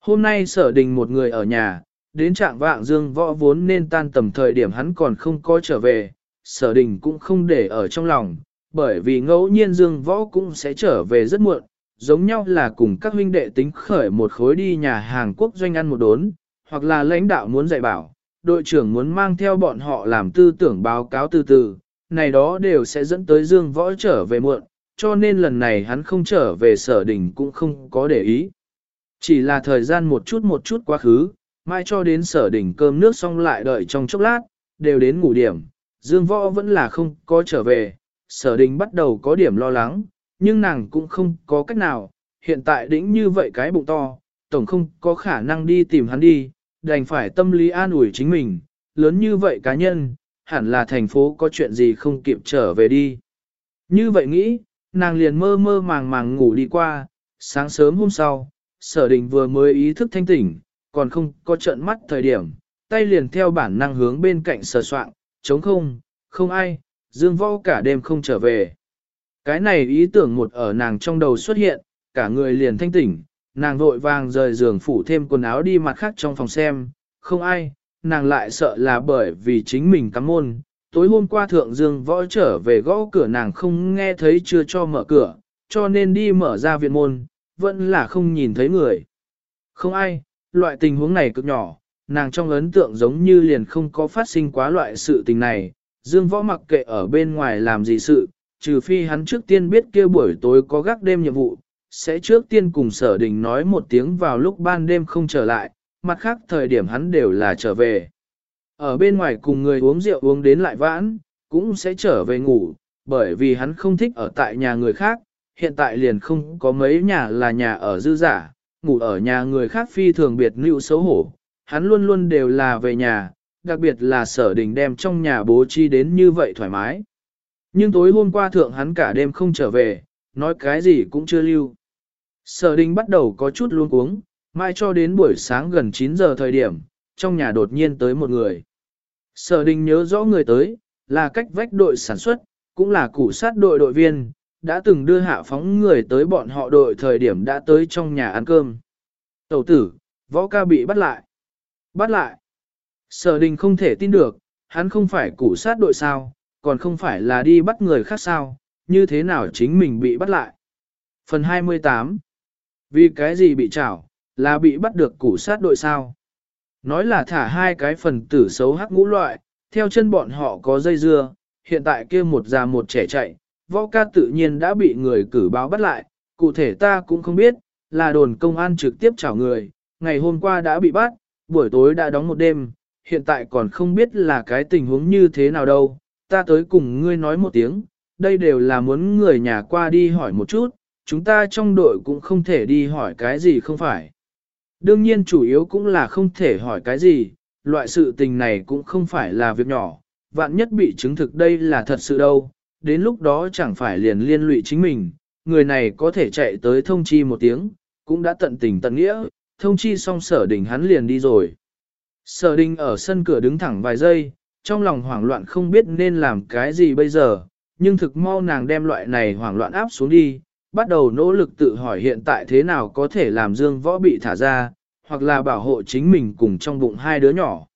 Hôm nay sở đình một người ở nhà, đến trạng vạng dương võ vốn nên tan tầm thời điểm hắn còn không có trở về, sở đình cũng không để ở trong lòng, bởi vì ngẫu nhiên dương võ cũng sẽ trở về rất muộn, giống nhau là cùng các huynh đệ tính khởi một khối đi nhà hàng quốc doanh ăn một đốn, hoặc là lãnh đạo muốn dạy bảo, đội trưởng muốn mang theo bọn họ làm tư tưởng báo cáo từ từ, này đó đều sẽ dẫn tới dương võ trở về muộn, cho nên lần này hắn không trở về sở đình cũng không có để ý. Chỉ là thời gian một chút một chút quá khứ, mai cho đến sở đỉnh cơm nước xong lại đợi trong chốc lát, đều đến ngủ điểm, Dương Võ vẫn là không có trở về, sở đình bắt đầu có điểm lo lắng, nhưng nàng cũng không có cách nào, hiện tại đĩnh như vậy cái bụng to, tổng không có khả năng đi tìm hắn đi, đành phải tâm lý an ủi chính mình, lớn như vậy cá nhân, hẳn là thành phố có chuyện gì không kịp trở về đi. Như vậy nghĩ, nàng liền mơ mơ màng màng ngủ đi qua, sáng sớm hôm sau, sở đình vừa mới ý thức thanh tỉnh, còn không có trận mắt thời điểm, tay liền theo bản năng hướng bên cạnh sờ soạn, chống không, không ai, dương võ cả đêm không trở về. Cái này ý tưởng một ở nàng trong đầu xuất hiện, cả người liền thanh tỉnh, nàng vội vàng rời giường phủ thêm quần áo đi mặt khác trong phòng xem, không ai, nàng lại sợ là bởi vì chính mình cắm môn. Tối hôm qua thượng dương võ trở về gõ cửa nàng không nghe thấy chưa cho mở cửa, cho nên đi mở ra viện môn, vẫn là không nhìn thấy người. Không ai, loại tình huống này cực nhỏ, nàng trong ấn tượng giống như liền không có phát sinh quá loại sự tình này, Dương Võ mặc kệ ở bên ngoài làm gì sự, trừ phi hắn trước tiên biết kia buổi tối có gác đêm nhiệm vụ, sẽ trước tiên cùng sở đình nói một tiếng vào lúc ban đêm không trở lại, mặt khác thời điểm hắn đều là trở về. Ở bên ngoài cùng người uống rượu uống đến lại vãn, cũng sẽ trở về ngủ, bởi vì hắn không thích ở tại nhà người khác, hiện tại liền không có mấy nhà là nhà ở dư giả, ngủ ở nhà người khác phi thường biệt lưu xấu hổ, hắn luôn luôn đều là về nhà, đặc biệt là sở đình đem trong nhà bố trí đến như vậy thoải mái. Nhưng tối hôm qua thượng hắn cả đêm không trở về, nói cái gì cũng chưa lưu. Sở đình bắt đầu có chút luống cuống, mai cho đến buổi sáng gần 9 giờ thời điểm, trong nhà đột nhiên tới một người. Sở đình nhớ rõ người tới, là cách vách đội sản xuất, cũng là củ sát đội đội viên, đã từng đưa hạ phóng người tới bọn họ đội thời điểm đã tới trong nhà ăn cơm. Tẩu tử, võ ca bị bắt lại. Bắt lại. Sở đình không thể tin được, hắn không phải củ sát đội sao, còn không phải là đi bắt người khác sao, như thế nào chính mình bị bắt lại. Phần 28 Vì cái gì bị trảo, là bị bắt được củ sát đội sao? Nói là thả hai cái phần tử xấu hắc ngũ loại, theo chân bọn họ có dây dưa, hiện tại kia một già một trẻ chạy, võ ca tự nhiên đã bị người cử báo bắt lại, cụ thể ta cũng không biết, là đồn công an trực tiếp chảo người, ngày hôm qua đã bị bắt, buổi tối đã đóng một đêm, hiện tại còn không biết là cái tình huống như thế nào đâu, ta tới cùng ngươi nói một tiếng, đây đều là muốn người nhà qua đi hỏi một chút, chúng ta trong đội cũng không thể đi hỏi cái gì không phải. Đương nhiên chủ yếu cũng là không thể hỏi cái gì, loại sự tình này cũng không phải là việc nhỏ, vạn nhất bị chứng thực đây là thật sự đâu, đến lúc đó chẳng phải liền liên lụy chính mình, người này có thể chạy tới thông chi một tiếng, cũng đã tận tình tận nghĩa, thông chi xong sở đình hắn liền đi rồi. Sở đình ở sân cửa đứng thẳng vài giây, trong lòng hoảng loạn không biết nên làm cái gì bây giờ, nhưng thực mau nàng đem loại này hoảng loạn áp xuống đi, bắt đầu nỗ lực tự hỏi hiện tại thế nào có thể làm dương võ bị thả ra, hoặc là bảo hộ chính mình cùng trong bụng hai đứa nhỏ.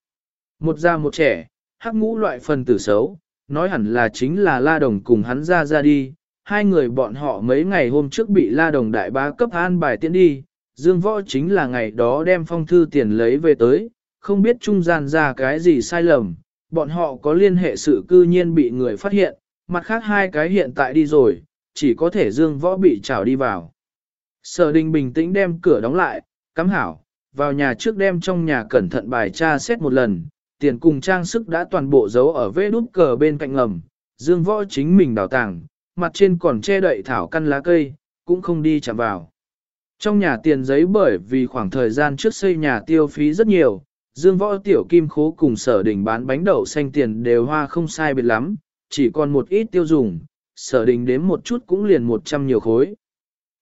Một già một trẻ, hắc ngũ loại phần tử xấu, nói hẳn là chính là La Đồng cùng hắn ra ra đi. Hai người bọn họ mấy ngày hôm trước bị La Đồng đại bá cấp an bài tiễn đi, Dương Võ chính là ngày đó đem phong thư tiền lấy về tới, không biết trung gian ra cái gì sai lầm, bọn họ có liên hệ sự cư nhiên bị người phát hiện, mặt khác hai cái hiện tại đi rồi, chỉ có thể Dương Võ bị trảo đi vào. Sở đình bình tĩnh đem cửa đóng lại, cắm hảo, vào nhà trước đem trong nhà cẩn thận bài tra xét một lần, tiền cùng trang sức đã toàn bộ giấu ở vế đút cờ bên cạnh ngầm, dương võ chính mình đào tàng, mặt trên còn che đậy thảo căn lá cây, cũng không đi chạm vào. Trong nhà tiền giấy bởi vì khoảng thời gian trước xây nhà tiêu phí rất nhiều, dương võ tiểu kim khố cùng sở đình bán bánh đậu xanh tiền đều hoa không sai biệt lắm, chỉ còn một ít tiêu dùng, sở đình đếm một chút cũng liền một trăm nhiều khối.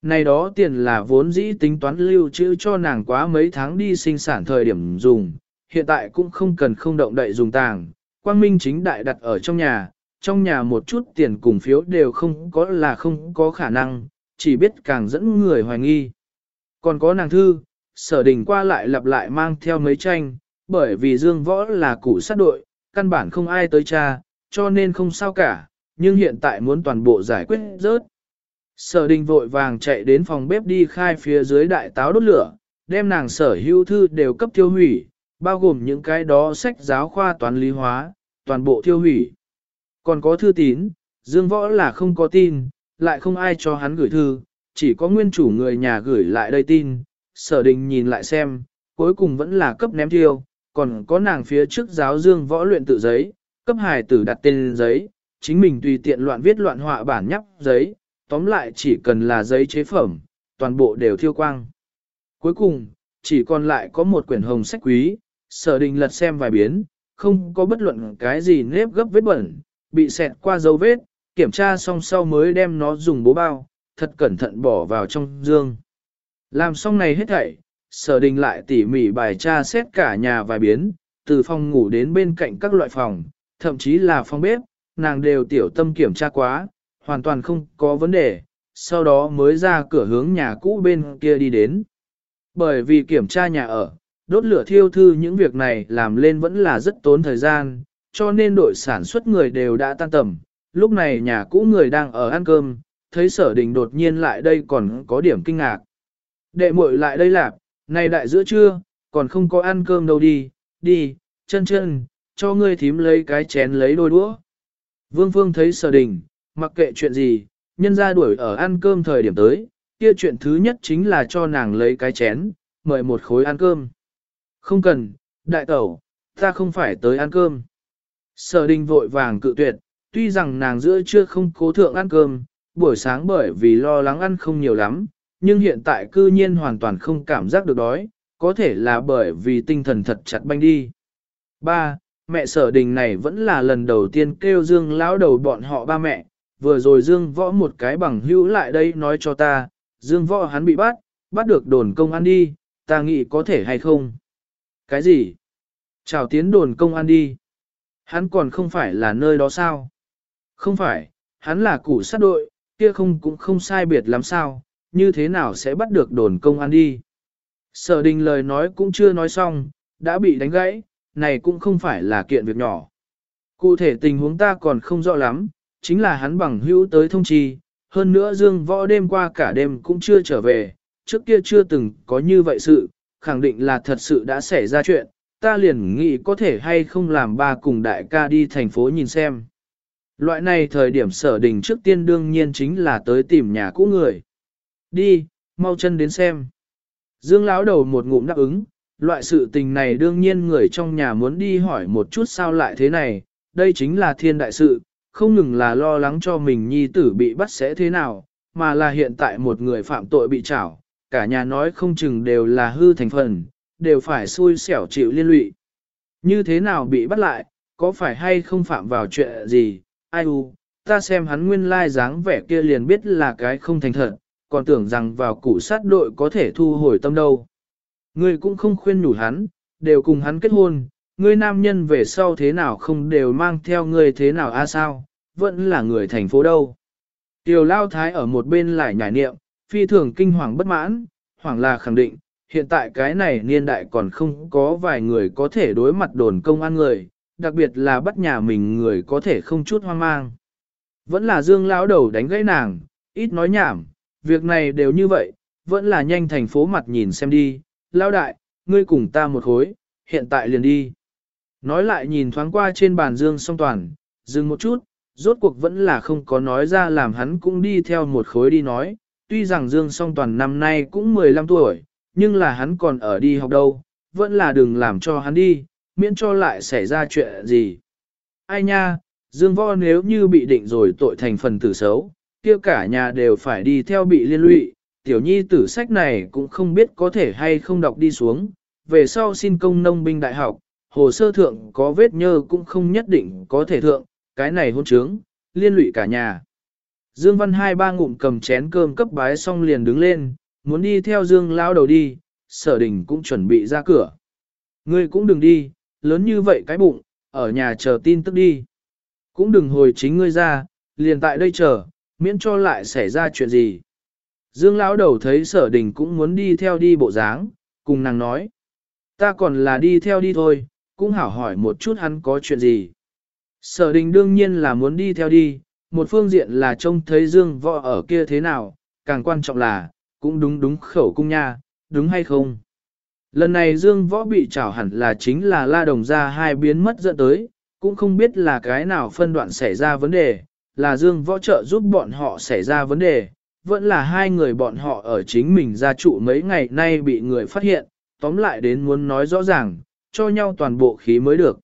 Này đó tiền là vốn dĩ tính toán lưu trữ cho nàng quá mấy tháng đi sinh sản thời điểm dùng, hiện tại cũng không cần không động đậy dùng tàng. Quang Minh chính đại đặt ở trong nhà, trong nhà một chút tiền cùng phiếu đều không có là không có khả năng, chỉ biết càng dẫn người hoài nghi. Còn có nàng thư, sở đình qua lại lặp lại mang theo mấy tranh, bởi vì Dương Võ là cụ sát đội, căn bản không ai tới cha, cho nên không sao cả, nhưng hiện tại muốn toàn bộ giải quyết rớt. Sở đình vội vàng chạy đến phòng bếp đi khai phía dưới đại táo đốt lửa, đem nàng sở hữu thư đều cấp tiêu hủy, bao gồm những cái đó sách giáo khoa toán lý hóa, toàn bộ tiêu hủy. Còn có thư tín, Dương Võ là không có tin, lại không ai cho hắn gửi thư, chỉ có nguyên chủ người nhà gửi lại đây tin. Sở đình nhìn lại xem, cuối cùng vẫn là cấp ném tiêu, còn có nàng phía trước giáo Dương Võ luyện tự giấy, cấp hài tử đặt tên giấy, chính mình tùy tiện loạn viết loạn họa bản nhắp giấy, tóm lại chỉ cần là giấy chế phẩm, toàn bộ đều thiêu quang. Cuối cùng, chỉ còn lại có một quyển hồng sách quý, sở đình lật xem vài biến, không có bất luận cái gì nếp gấp vết bẩn, bị xẹt qua dấu vết, kiểm tra xong sau mới đem nó dùng bố bao, thật cẩn thận bỏ vào trong dương. Làm xong này hết thảy, sở đình lại tỉ mỉ bài tra xét cả nhà vài biến, từ phòng ngủ đến bên cạnh các loại phòng, thậm chí là phòng bếp, nàng đều tiểu tâm kiểm tra quá, hoàn toàn không có vấn đề, sau đó mới ra cửa hướng nhà cũ bên kia đi đến. Bởi vì kiểm tra nhà ở, đốt lửa thiêu thư những việc này làm lên vẫn là rất tốn thời gian, cho nên đội sản xuất người đều đã tan tầm. Lúc này nhà cũ người đang ở ăn cơm, thấy sở đình đột nhiên lại đây còn có điểm kinh ngạc. Đệ muội lại đây lạp, này đại giữa trưa, còn không có ăn cơm đâu đi, đi, chân chân, cho ngươi thím lấy cái chén lấy đôi đũa. Vương Phương thấy sở đình, mặc kệ chuyện gì, nhân ra đuổi ở ăn cơm thời điểm tới, kia chuyện thứ nhất chính là cho nàng lấy cái chén, mời một khối ăn cơm. Không cần, đại tẩu, ta không phải tới ăn cơm. Sở đình vội vàng cự tuyệt, tuy rằng nàng giữa chưa không cố thượng ăn cơm, buổi sáng bởi vì lo lắng ăn không nhiều lắm, nhưng hiện tại cư nhiên hoàn toàn không cảm giác được đói, có thể là bởi vì tinh thần thật chặt banh đi. 3. Mẹ sở đình này vẫn là lần đầu tiên kêu Dương lão đầu bọn họ ba mẹ, vừa rồi Dương võ một cái bằng hữu lại đây nói cho ta, Dương võ hắn bị bắt, bắt được đồn công an đi, ta nghĩ có thể hay không. Cái gì? Chào tiến đồn công an đi. Hắn còn không phải là nơi đó sao? Không phải, hắn là củ sát đội, kia không cũng không sai biệt lắm sao, như thế nào sẽ bắt được đồn công an đi? Sở đình lời nói cũng chưa nói xong, đã bị đánh gãy, này cũng không phải là kiện việc nhỏ. Cụ thể tình huống ta còn không rõ lắm, chính là hắn bằng hữu tới thông trì, hơn nữa Dương Võ đêm qua cả đêm cũng chưa trở về, trước kia chưa từng có như vậy sự, khẳng định là thật sự đã xảy ra chuyện, ta liền nghĩ có thể hay không làm ba cùng đại ca đi thành phố nhìn xem. Loại này thời điểm sở đình trước tiên đương nhiên chính là tới tìm nhà cũ người. Đi, mau chân đến xem. Dương lão đầu một ngụm đáp ứng, loại sự tình này đương nhiên người trong nhà muốn đi hỏi một chút sao lại thế này, đây chính là thiên đại sự, không ngừng là lo lắng cho mình nhi tử bị bắt sẽ thế nào, mà là hiện tại một người phạm tội bị trảo, cả nhà nói không chừng đều là hư thành phần, đều phải xui xẻo chịu liên lụy. Như thế nào bị bắt lại, có phải hay không phạm vào chuyện gì, ai u, ta xem hắn nguyên lai dáng vẻ kia liền biết là cái không thành thật, còn tưởng rằng vào củ sát đội có thể thu hồi tâm đâu. Ngươi cũng không khuyên nhủ hắn, đều cùng hắn kết hôn, ngươi nam nhân về sau thế nào không đều mang theo ngươi thế nào a sao, vẫn là người thành phố đâu. Tiểu lao thái ở một bên lại nhảy niệm, phi thường kinh hoàng bất mãn, hoàng là khẳng định, hiện tại cái này niên đại còn không có vài người có thể đối mặt đồn công an người, đặc biệt là bắt nhà mình người có thể không chút hoang mang. Vẫn là Dương lão đầu đánh gãy nàng, ít nói nhảm, việc này đều như vậy, vẫn là nhanh thành phố mặt nhìn xem đi, lão đại, ngươi cùng ta một khối, hiện tại liền đi. Nói lại nhìn thoáng qua trên bàn Dương song toàn, dừng một chút, rốt cuộc vẫn là không có nói ra làm hắn cũng đi theo một khối đi nói, tuy rằng Dương song toàn năm nay cũng 15 tuổi, nhưng là hắn còn ở đi học đâu, vẫn là đừng làm cho hắn đi, miễn cho lại xảy ra chuyện gì. Ai nha, Dương Võ nếu như bị định rồi tội thành phần tử xấu, kia cả nhà đều phải đi theo bị liên lụy, tiểu nhi tử sách này cũng không biết có thể hay không đọc đi xuống, về sau xin công nông binh đại học, hồ sơ thượng có vết nhơ cũng không nhất định có thể thượng, cái này hôn trướng, liên lụy cả nhà. Dương Văn hai ba ngụm cầm chén cơm cấp bái xong liền đứng lên, muốn đi theo Dương lao đầu đi, sở đình cũng chuẩn bị ra cửa. Ngươi cũng đừng đi, lớn như vậy cái bụng, ở nhà chờ tin tức đi. Cũng đừng hồi chính ngươi ra, liền tại đây chờ, miễn cho lại xảy ra chuyện gì. Dương lão đầu thấy sở đình cũng muốn đi theo đi bộ dáng, cùng nàng nói. Ta còn là đi theo đi thôi, cũng hảo hỏi một chút hắn có chuyện gì. Sở đình đương nhiên là muốn đi theo đi, một phương diện là trông thấy Dương võ ở kia thế nào, càng quan trọng là, cũng đúng đúng khẩu cung nha, đúng hay không. Lần này Dương võ bị trảo hẳn là chính là la đồng ra hai biến mất dẫn tới, cũng không biết là cái nào phân đoạn xảy ra vấn đề, là Dương võ trợ giúp bọn họ xảy ra vấn đề, vẫn là hai người bọn họ ở chính mình gia trụ mấy ngày nay bị người phát hiện, tóm lại đến muốn nói rõ ràng, cho nhau toàn bộ khí mới được.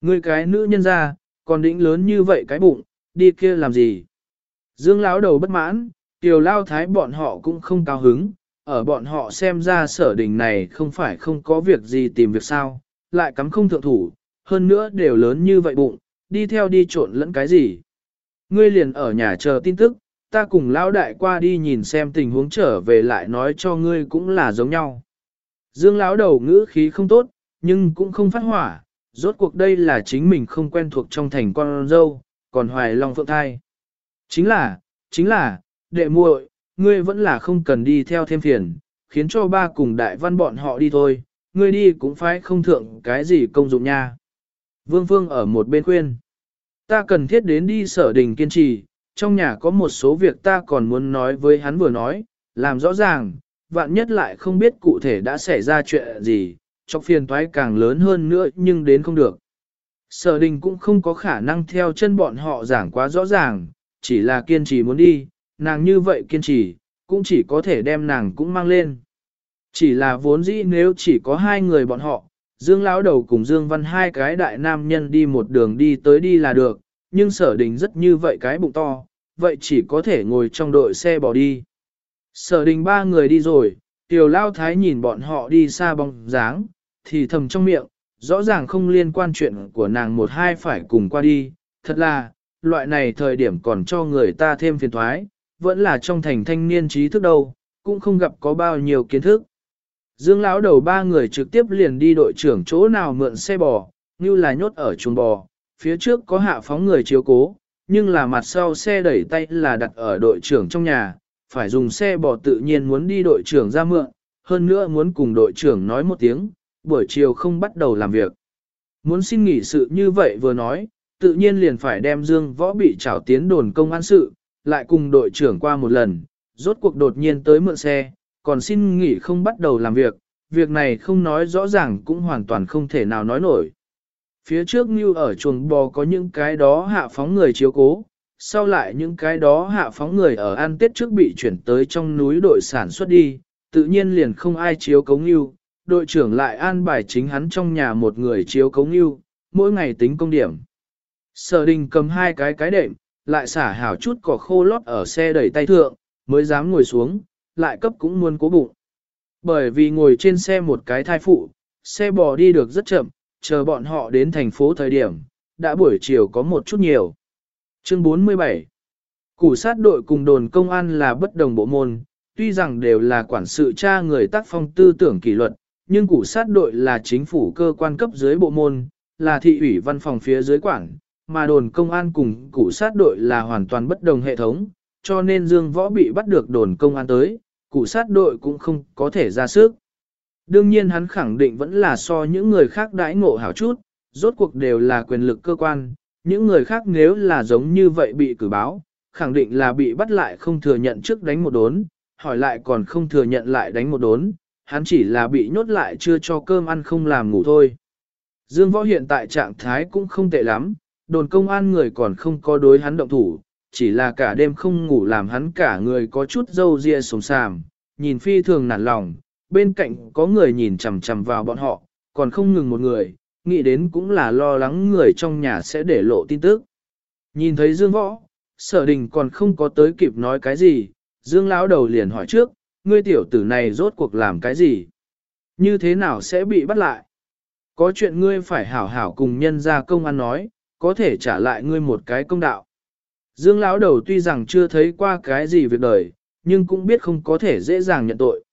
Người cái nữ nhân ra, còn đĩnh lớn như vậy cái bụng, đi kia làm gì? Dương lão đầu bất mãn, tiểu lao thái bọn họ cũng không cao hứng, ở bọn họ xem ra sở đình này không phải không có việc gì tìm việc sao, lại cắm không thượng thủ, hơn nữa đều lớn như vậy bụng, đi theo đi trộn lẫn cái gì. Ngươi liền ở nhà chờ tin tức, ta cùng lão đại qua đi nhìn xem tình huống trở về lại nói cho ngươi cũng là giống nhau. Dương lão đầu ngữ khí không tốt, nhưng cũng không phát hỏa, rốt cuộc đây là chính mình không quen thuộc trong thành con dâu, còn hoài long phượng thai. Chính là, chính là, đệ muội, ngươi vẫn là không cần đi theo thêm phiền, khiến cho ba cùng đại văn bọn họ đi thôi, ngươi đi cũng phải không thượng cái gì công dụng nha. Vương Phương ở một bên khuyên, ta cần thiết đến đi sở đình kiên trì, trong nhà có một số việc ta còn muốn nói với hắn vừa nói, làm rõ ràng, vạn nhất lại không biết cụ thể đã xảy ra chuyện gì, chọc phiền toái càng lớn hơn nữa nhưng đến không được. Sở đình cũng không có khả năng theo chân bọn họ giảng quá rõ ràng, chỉ là kiên trì muốn đi, nàng như vậy kiên trì, cũng chỉ có thể đem nàng cũng mang lên. Chỉ là vốn dĩ nếu chỉ có hai người bọn họ, Dương Lão Đầu cùng Dương Văn hai cái đại nam nhân đi một đường đi tới đi là được, nhưng sở đình rất như vậy cái bụng to, vậy chỉ có thể ngồi trong đội xe bỏ đi. Sở đình ba người đi rồi, tiểu lao thái nhìn bọn họ đi xa bóng dáng, thì thầm trong miệng, rõ ràng không liên quan chuyện của nàng một hai phải cùng qua đi, thật là, loại này thời điểm còn cho người ta thêm phiền thoái, vẫn là trong thành thanh niên trí thức đâu, cũng không gặp có bao nhiêu kiến thức. Dương lão đầu ba người trực tiếp liền đi đội trưởng chỗ nào mượn xe bò, như là nhốt ở chuồng bò, phía trước có hạ phóng người chiếu cố, nhưng là mặt sau xe đẩy tay là đặt ở đội trưởng trong nhà, phải dùng xe bò tự nhiên muốn đi đội trưởng ra mượn, hơn nữa muốn cùng đội trưởng nói một tiếng, buổi chiều không bắt đầu làm việc. Muốn xin nghỉ sự như vậy vừa nói, tự nhiên liền phải đem Dương Võ bị trảo tiến đồn công an sự, lại cùng đội trưởng qua một lần, rốt cuộc đột nhiên tới mượn xe, còn xin nghỉ không bắt đầu làm việc, việc này không nói rõ ràng cũng hoàn toàn không thể nào nói nổi. Phía trước như ở chuồng bò có những cái đó hạ phóng người chiếu cố, sau lại những cái đó hạ phóng người ở an tết trước bị chuyển tới trong núi đội sản xuất đi, tự nhiên liền không ai chiếu cố như, đội trưởng lại an bài chính hắn trong nhà một người chiếu cống như, mỗi ngày tính công điểm. Sở đình cầm hai cái cái đệm, lại xả hảo chút cỏ khô lót ở xe đẩy tay thượng, mới dám ngồi xuống, lại cấp cũng muốn cố bụng. Bởi vì ngồi trên xe một cái thai phụ, xe bò đi được rất chậm, chờ bọn họ đến thành phố thời điểm, đã buổi chiều có một chút nhiều. Chương 47 Củ sát đội cùng đồn công an là bất đồng bộ môn, tuy rằng đều là quản sự cha người tác phong tư tưởng kỷ luật, nhưng củ sát đội là chính phủ cơ quan cấp dưới bộ môn, là thị ủy văn phòng phía dưới quản, mà đồn công an cùng củ sát đội là hoàn toàn bất đồng hệ thống, cho nên Dương Võ bị bắt được đồn công an tới, củ sát đội cũng không có thể ra sức. Đương nhiên hắn khẳng định vẫn là so những người khác đãi ngộ hảo chút, rốt cuộc đều là quyền lực cơ quan, những người khác nếu là giống như vậy bị cử báo, khẳng định là bị bắt lại không thừa nhận trước đánh một đốn, hỏi lại còn không thừa nhận lại đánh một đốn, hắn chỉ là bị nhốt lại chưa cho cơm ăn không làm ngủ thôi. Dương Võ hiện tại trạng thái cũng không tệ lắm, đồn công an người còn không có đối hắn động thủ, chỉ là cả đêm không ngủ làm hắn cả người có chút dâu ria sống sàm, nhìn phi thường nản lòng, bên cạnh có người nhìn chằm chằm vào bọn họ, còn không ngừng một người, nghĩ đến cũng là lo lắng người trong nhà sẽ để lộ tin tức. Nhìn thấy Dương Võ, sở đình còn không có tới kịp nói cái gì, Dương lão đầu liền hỏi trước, ngươi tiểu tử này rốt cuộc làm cái gì? Như thế nào sẽ bị bắt lại? Có chuyện ngươi phải hảo hảo cùng nhân gia công an nói, có thể trả lại ngươi một cái công đạo. Dương lão đầu tuy rằng chưa thấy qua cái gì việc đời, nhưng cũng biết không có thể dễ dàng nhận tội.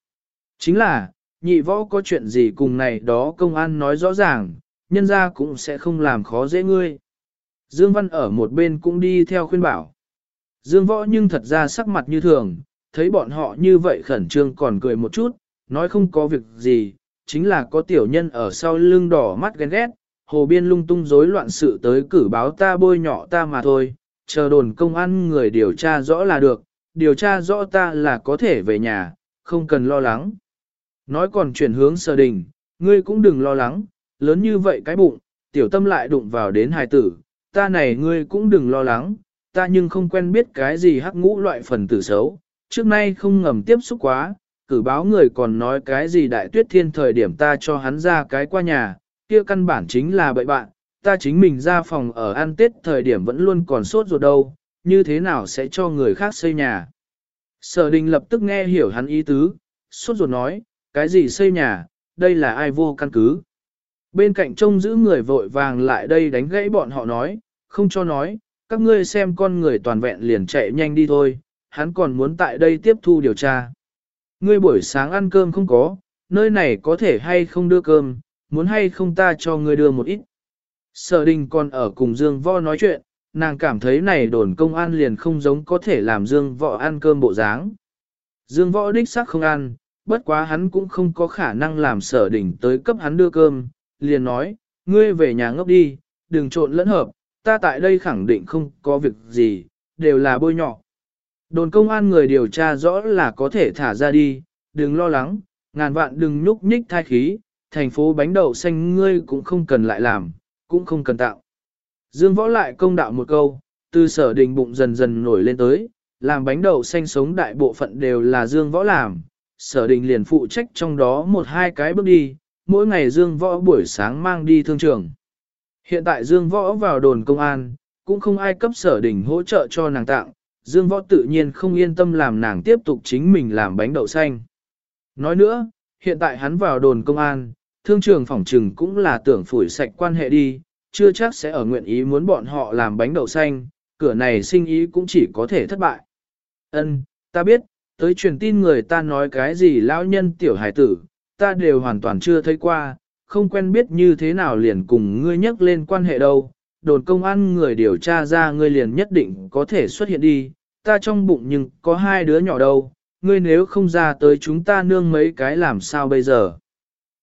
Chính là, nhị võ có chuyện gì cùng này đó công an nói rõ ràng, nhân gia cũng sẽ không làm khó dễ ngươi. Dương Văn ở một bên cũng đi theo khuyên bảo. Dương Võ nhưng thật ra sắc mặt như thường, thấy bọn họ như vậy khẩn trương còn cười một chút, nói không có việc gì, chính là có tiểu nhân ở sau lưng đỏ mắt ghen ghét, hồ biên lung tung rối loạn sự tới cử báo ta bôi nhỏ ta mà thôi, chờ đồn công an người điều tra rõ là được, điều tra rõ ta là có thể về nhà, không cần lo lắng. Nói còn chuyển hướng sở đình, ngươi cũng đừng lo lắng, lớn như vậy cái bụng, tiểu tâm lại đụng vào đến hài tử, ta này ngươi cũng đừng lo lắng, ta nhưng không quen biết cái gì hắc ngũ loại phần tử xấu, trước nay không ngầm tiếp xúc quá, cử báo người còn nói cái gì đại tuyết thiên thời điểm ta cho hắn ra cái qua nhà, kia căn bản chính là bậy bạn, ta chính mình ra phòng ở ăn tết thời điểm vẫn luôn còn sốt ruột đâu, như thế nào sẽ cho người khác xây nhà. Sở đình lập tức nghe hiểu hắn ý tứ, sốt ruột nói, cái gì xây nhà, đây là ai vô căn cứ. Bên cạnh trông giữ người vội vàng lại đây đánh gãy bọn họ nói, không cho nói, các ngươi xem con người toàn vẹn liền chạy nhanh đi thôi, hắn còn muốn tại đây tiếp thu điều tra. Ngươi buổi sáng ăn cơm không có, nơi này có thể hay không đưa cơm, muốn hay không ta cho ngươi đưa một ít. Sở đình còn ở cùng Dương Võ nói chuyện, nàng cảm thấy này đồn công an liền không giống có thể làm Dương Võ ăn cơm bộ dáng. Dương Võ đích xác không ăn, bất quá hắn cũng không có khả năng làm sở đình tới cấp hắn đưa cơm, liền nói, ngươi về nhà ngốc đi, đừng trộn lẫn hợp, ta tại đây khẳng định không có việc gì, đều là bôi nhỏ. Đồn công an người điều tra rõ là có thể thả ra đi, đừng lo lắng, ngàn vạn đừng nhúc nhích thai khí, thành phố bánh đậu xanh ngươi cũng không cần lại làm, cũng không cần tạo. Dương võ lại công đạo một câu, từ sở đình bụng dần dần nổi lên tới, làm bánh đậu xanh sống đại bộ phận đều là Dương võ làm, sở đình liền phụ trách trong đó một hai cái bước đi, mỗi ngày Dương võ buổi sáng mang đi thương trường. Hiện tại Dương võ vào đồn công an, cũng không ai cấp sở đình hỗ trợ cho nàng tặng, Dương võ tự nhiên không yên tâm làm nàng tiếp tục chính mình làm bánh đậu xanh. Nói nữa, hiện tại hắn vào đồn công an, thương trường phỏng trừng cũng là tưởng phủi sạch quan hệ đi, chưa chắc sẽ ở nguyện ý muốn bọn họ làm bánh đậu xanh, cửa này sinh ý cũng chỉ có thể thất bại. Ân, ta biết, tới truyền tin người ta nói cái gì lão nhân tiểu hải tử, ta đều hoàn toàn chưa thấy qua, không quen biết như thế nào liền cùng ngươi nhắc lên quan hệ đâu, đồn công an người điều tra ra ngươi liền nhất định có thể xuất hiện đi, ta trong bụng nhưng có hai đứa nhỏ đâu, ngươi nếu không ra tới chúng ta nương mấy cái làm sao bây giờ.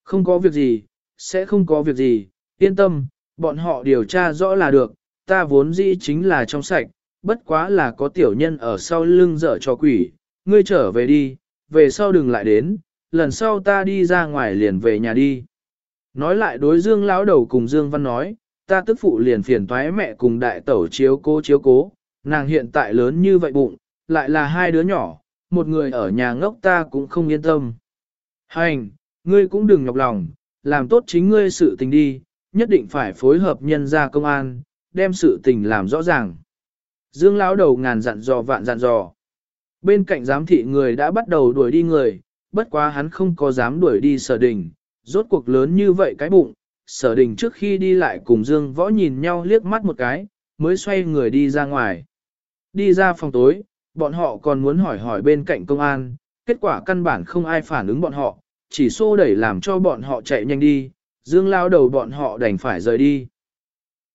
Không có việc gì, sẽ không có việc gì, yên tâm, bọn họ điều tra rõ là được, ta vốn dĩ chính là trong sạch, bất quá là có tiểu nhân ở sau lưng dở cho quỷ, ngươi trở về đi, về sau đừng lại đến, lần sau ta đi ra ngoài liền về nhà đi. Nói lại đối Dương lão đầu cùng Dương Văn nói, ta tức phụ liền phiền toái mẹ cùng đại tẩu chiếu cố chiếu cố, nàng hiện tại lớn như vậy bụng, lại là hai đứa nhỏ, một người ở nhà ngốc ta cũng không yên tâm. Hành, ngươi cũng đừng nhọc lòng, làm tốt chính ngươi sự tình đi, nhất định phải phối hợp nhân gia công an, đem sự tình làm rõ ràng. Dương lão đầu ngàn dặn dò vạn dặn dò. Bên cạnh giám thị người đã bắt đầu đuổi đi người, bất quá hắn không có dám đuổi đi sở đình, rốt cuộc lớn như vậy cái bụng, sở đình trước khi đi lại cùng Dương Võ nhìn nhau liếc mắt một cái, mới xoay người đi ra ngoài. Đi ra phòng tối, bọn họ còn muốn hỏi hỏi bên cạnh công an, kết quả căn bản không ai phản ứng bọn họ, chỉ xô đẩy làm cho bọn họ chạy nhanh đi, Dương lao đầu bọn họ đành phải rời đi.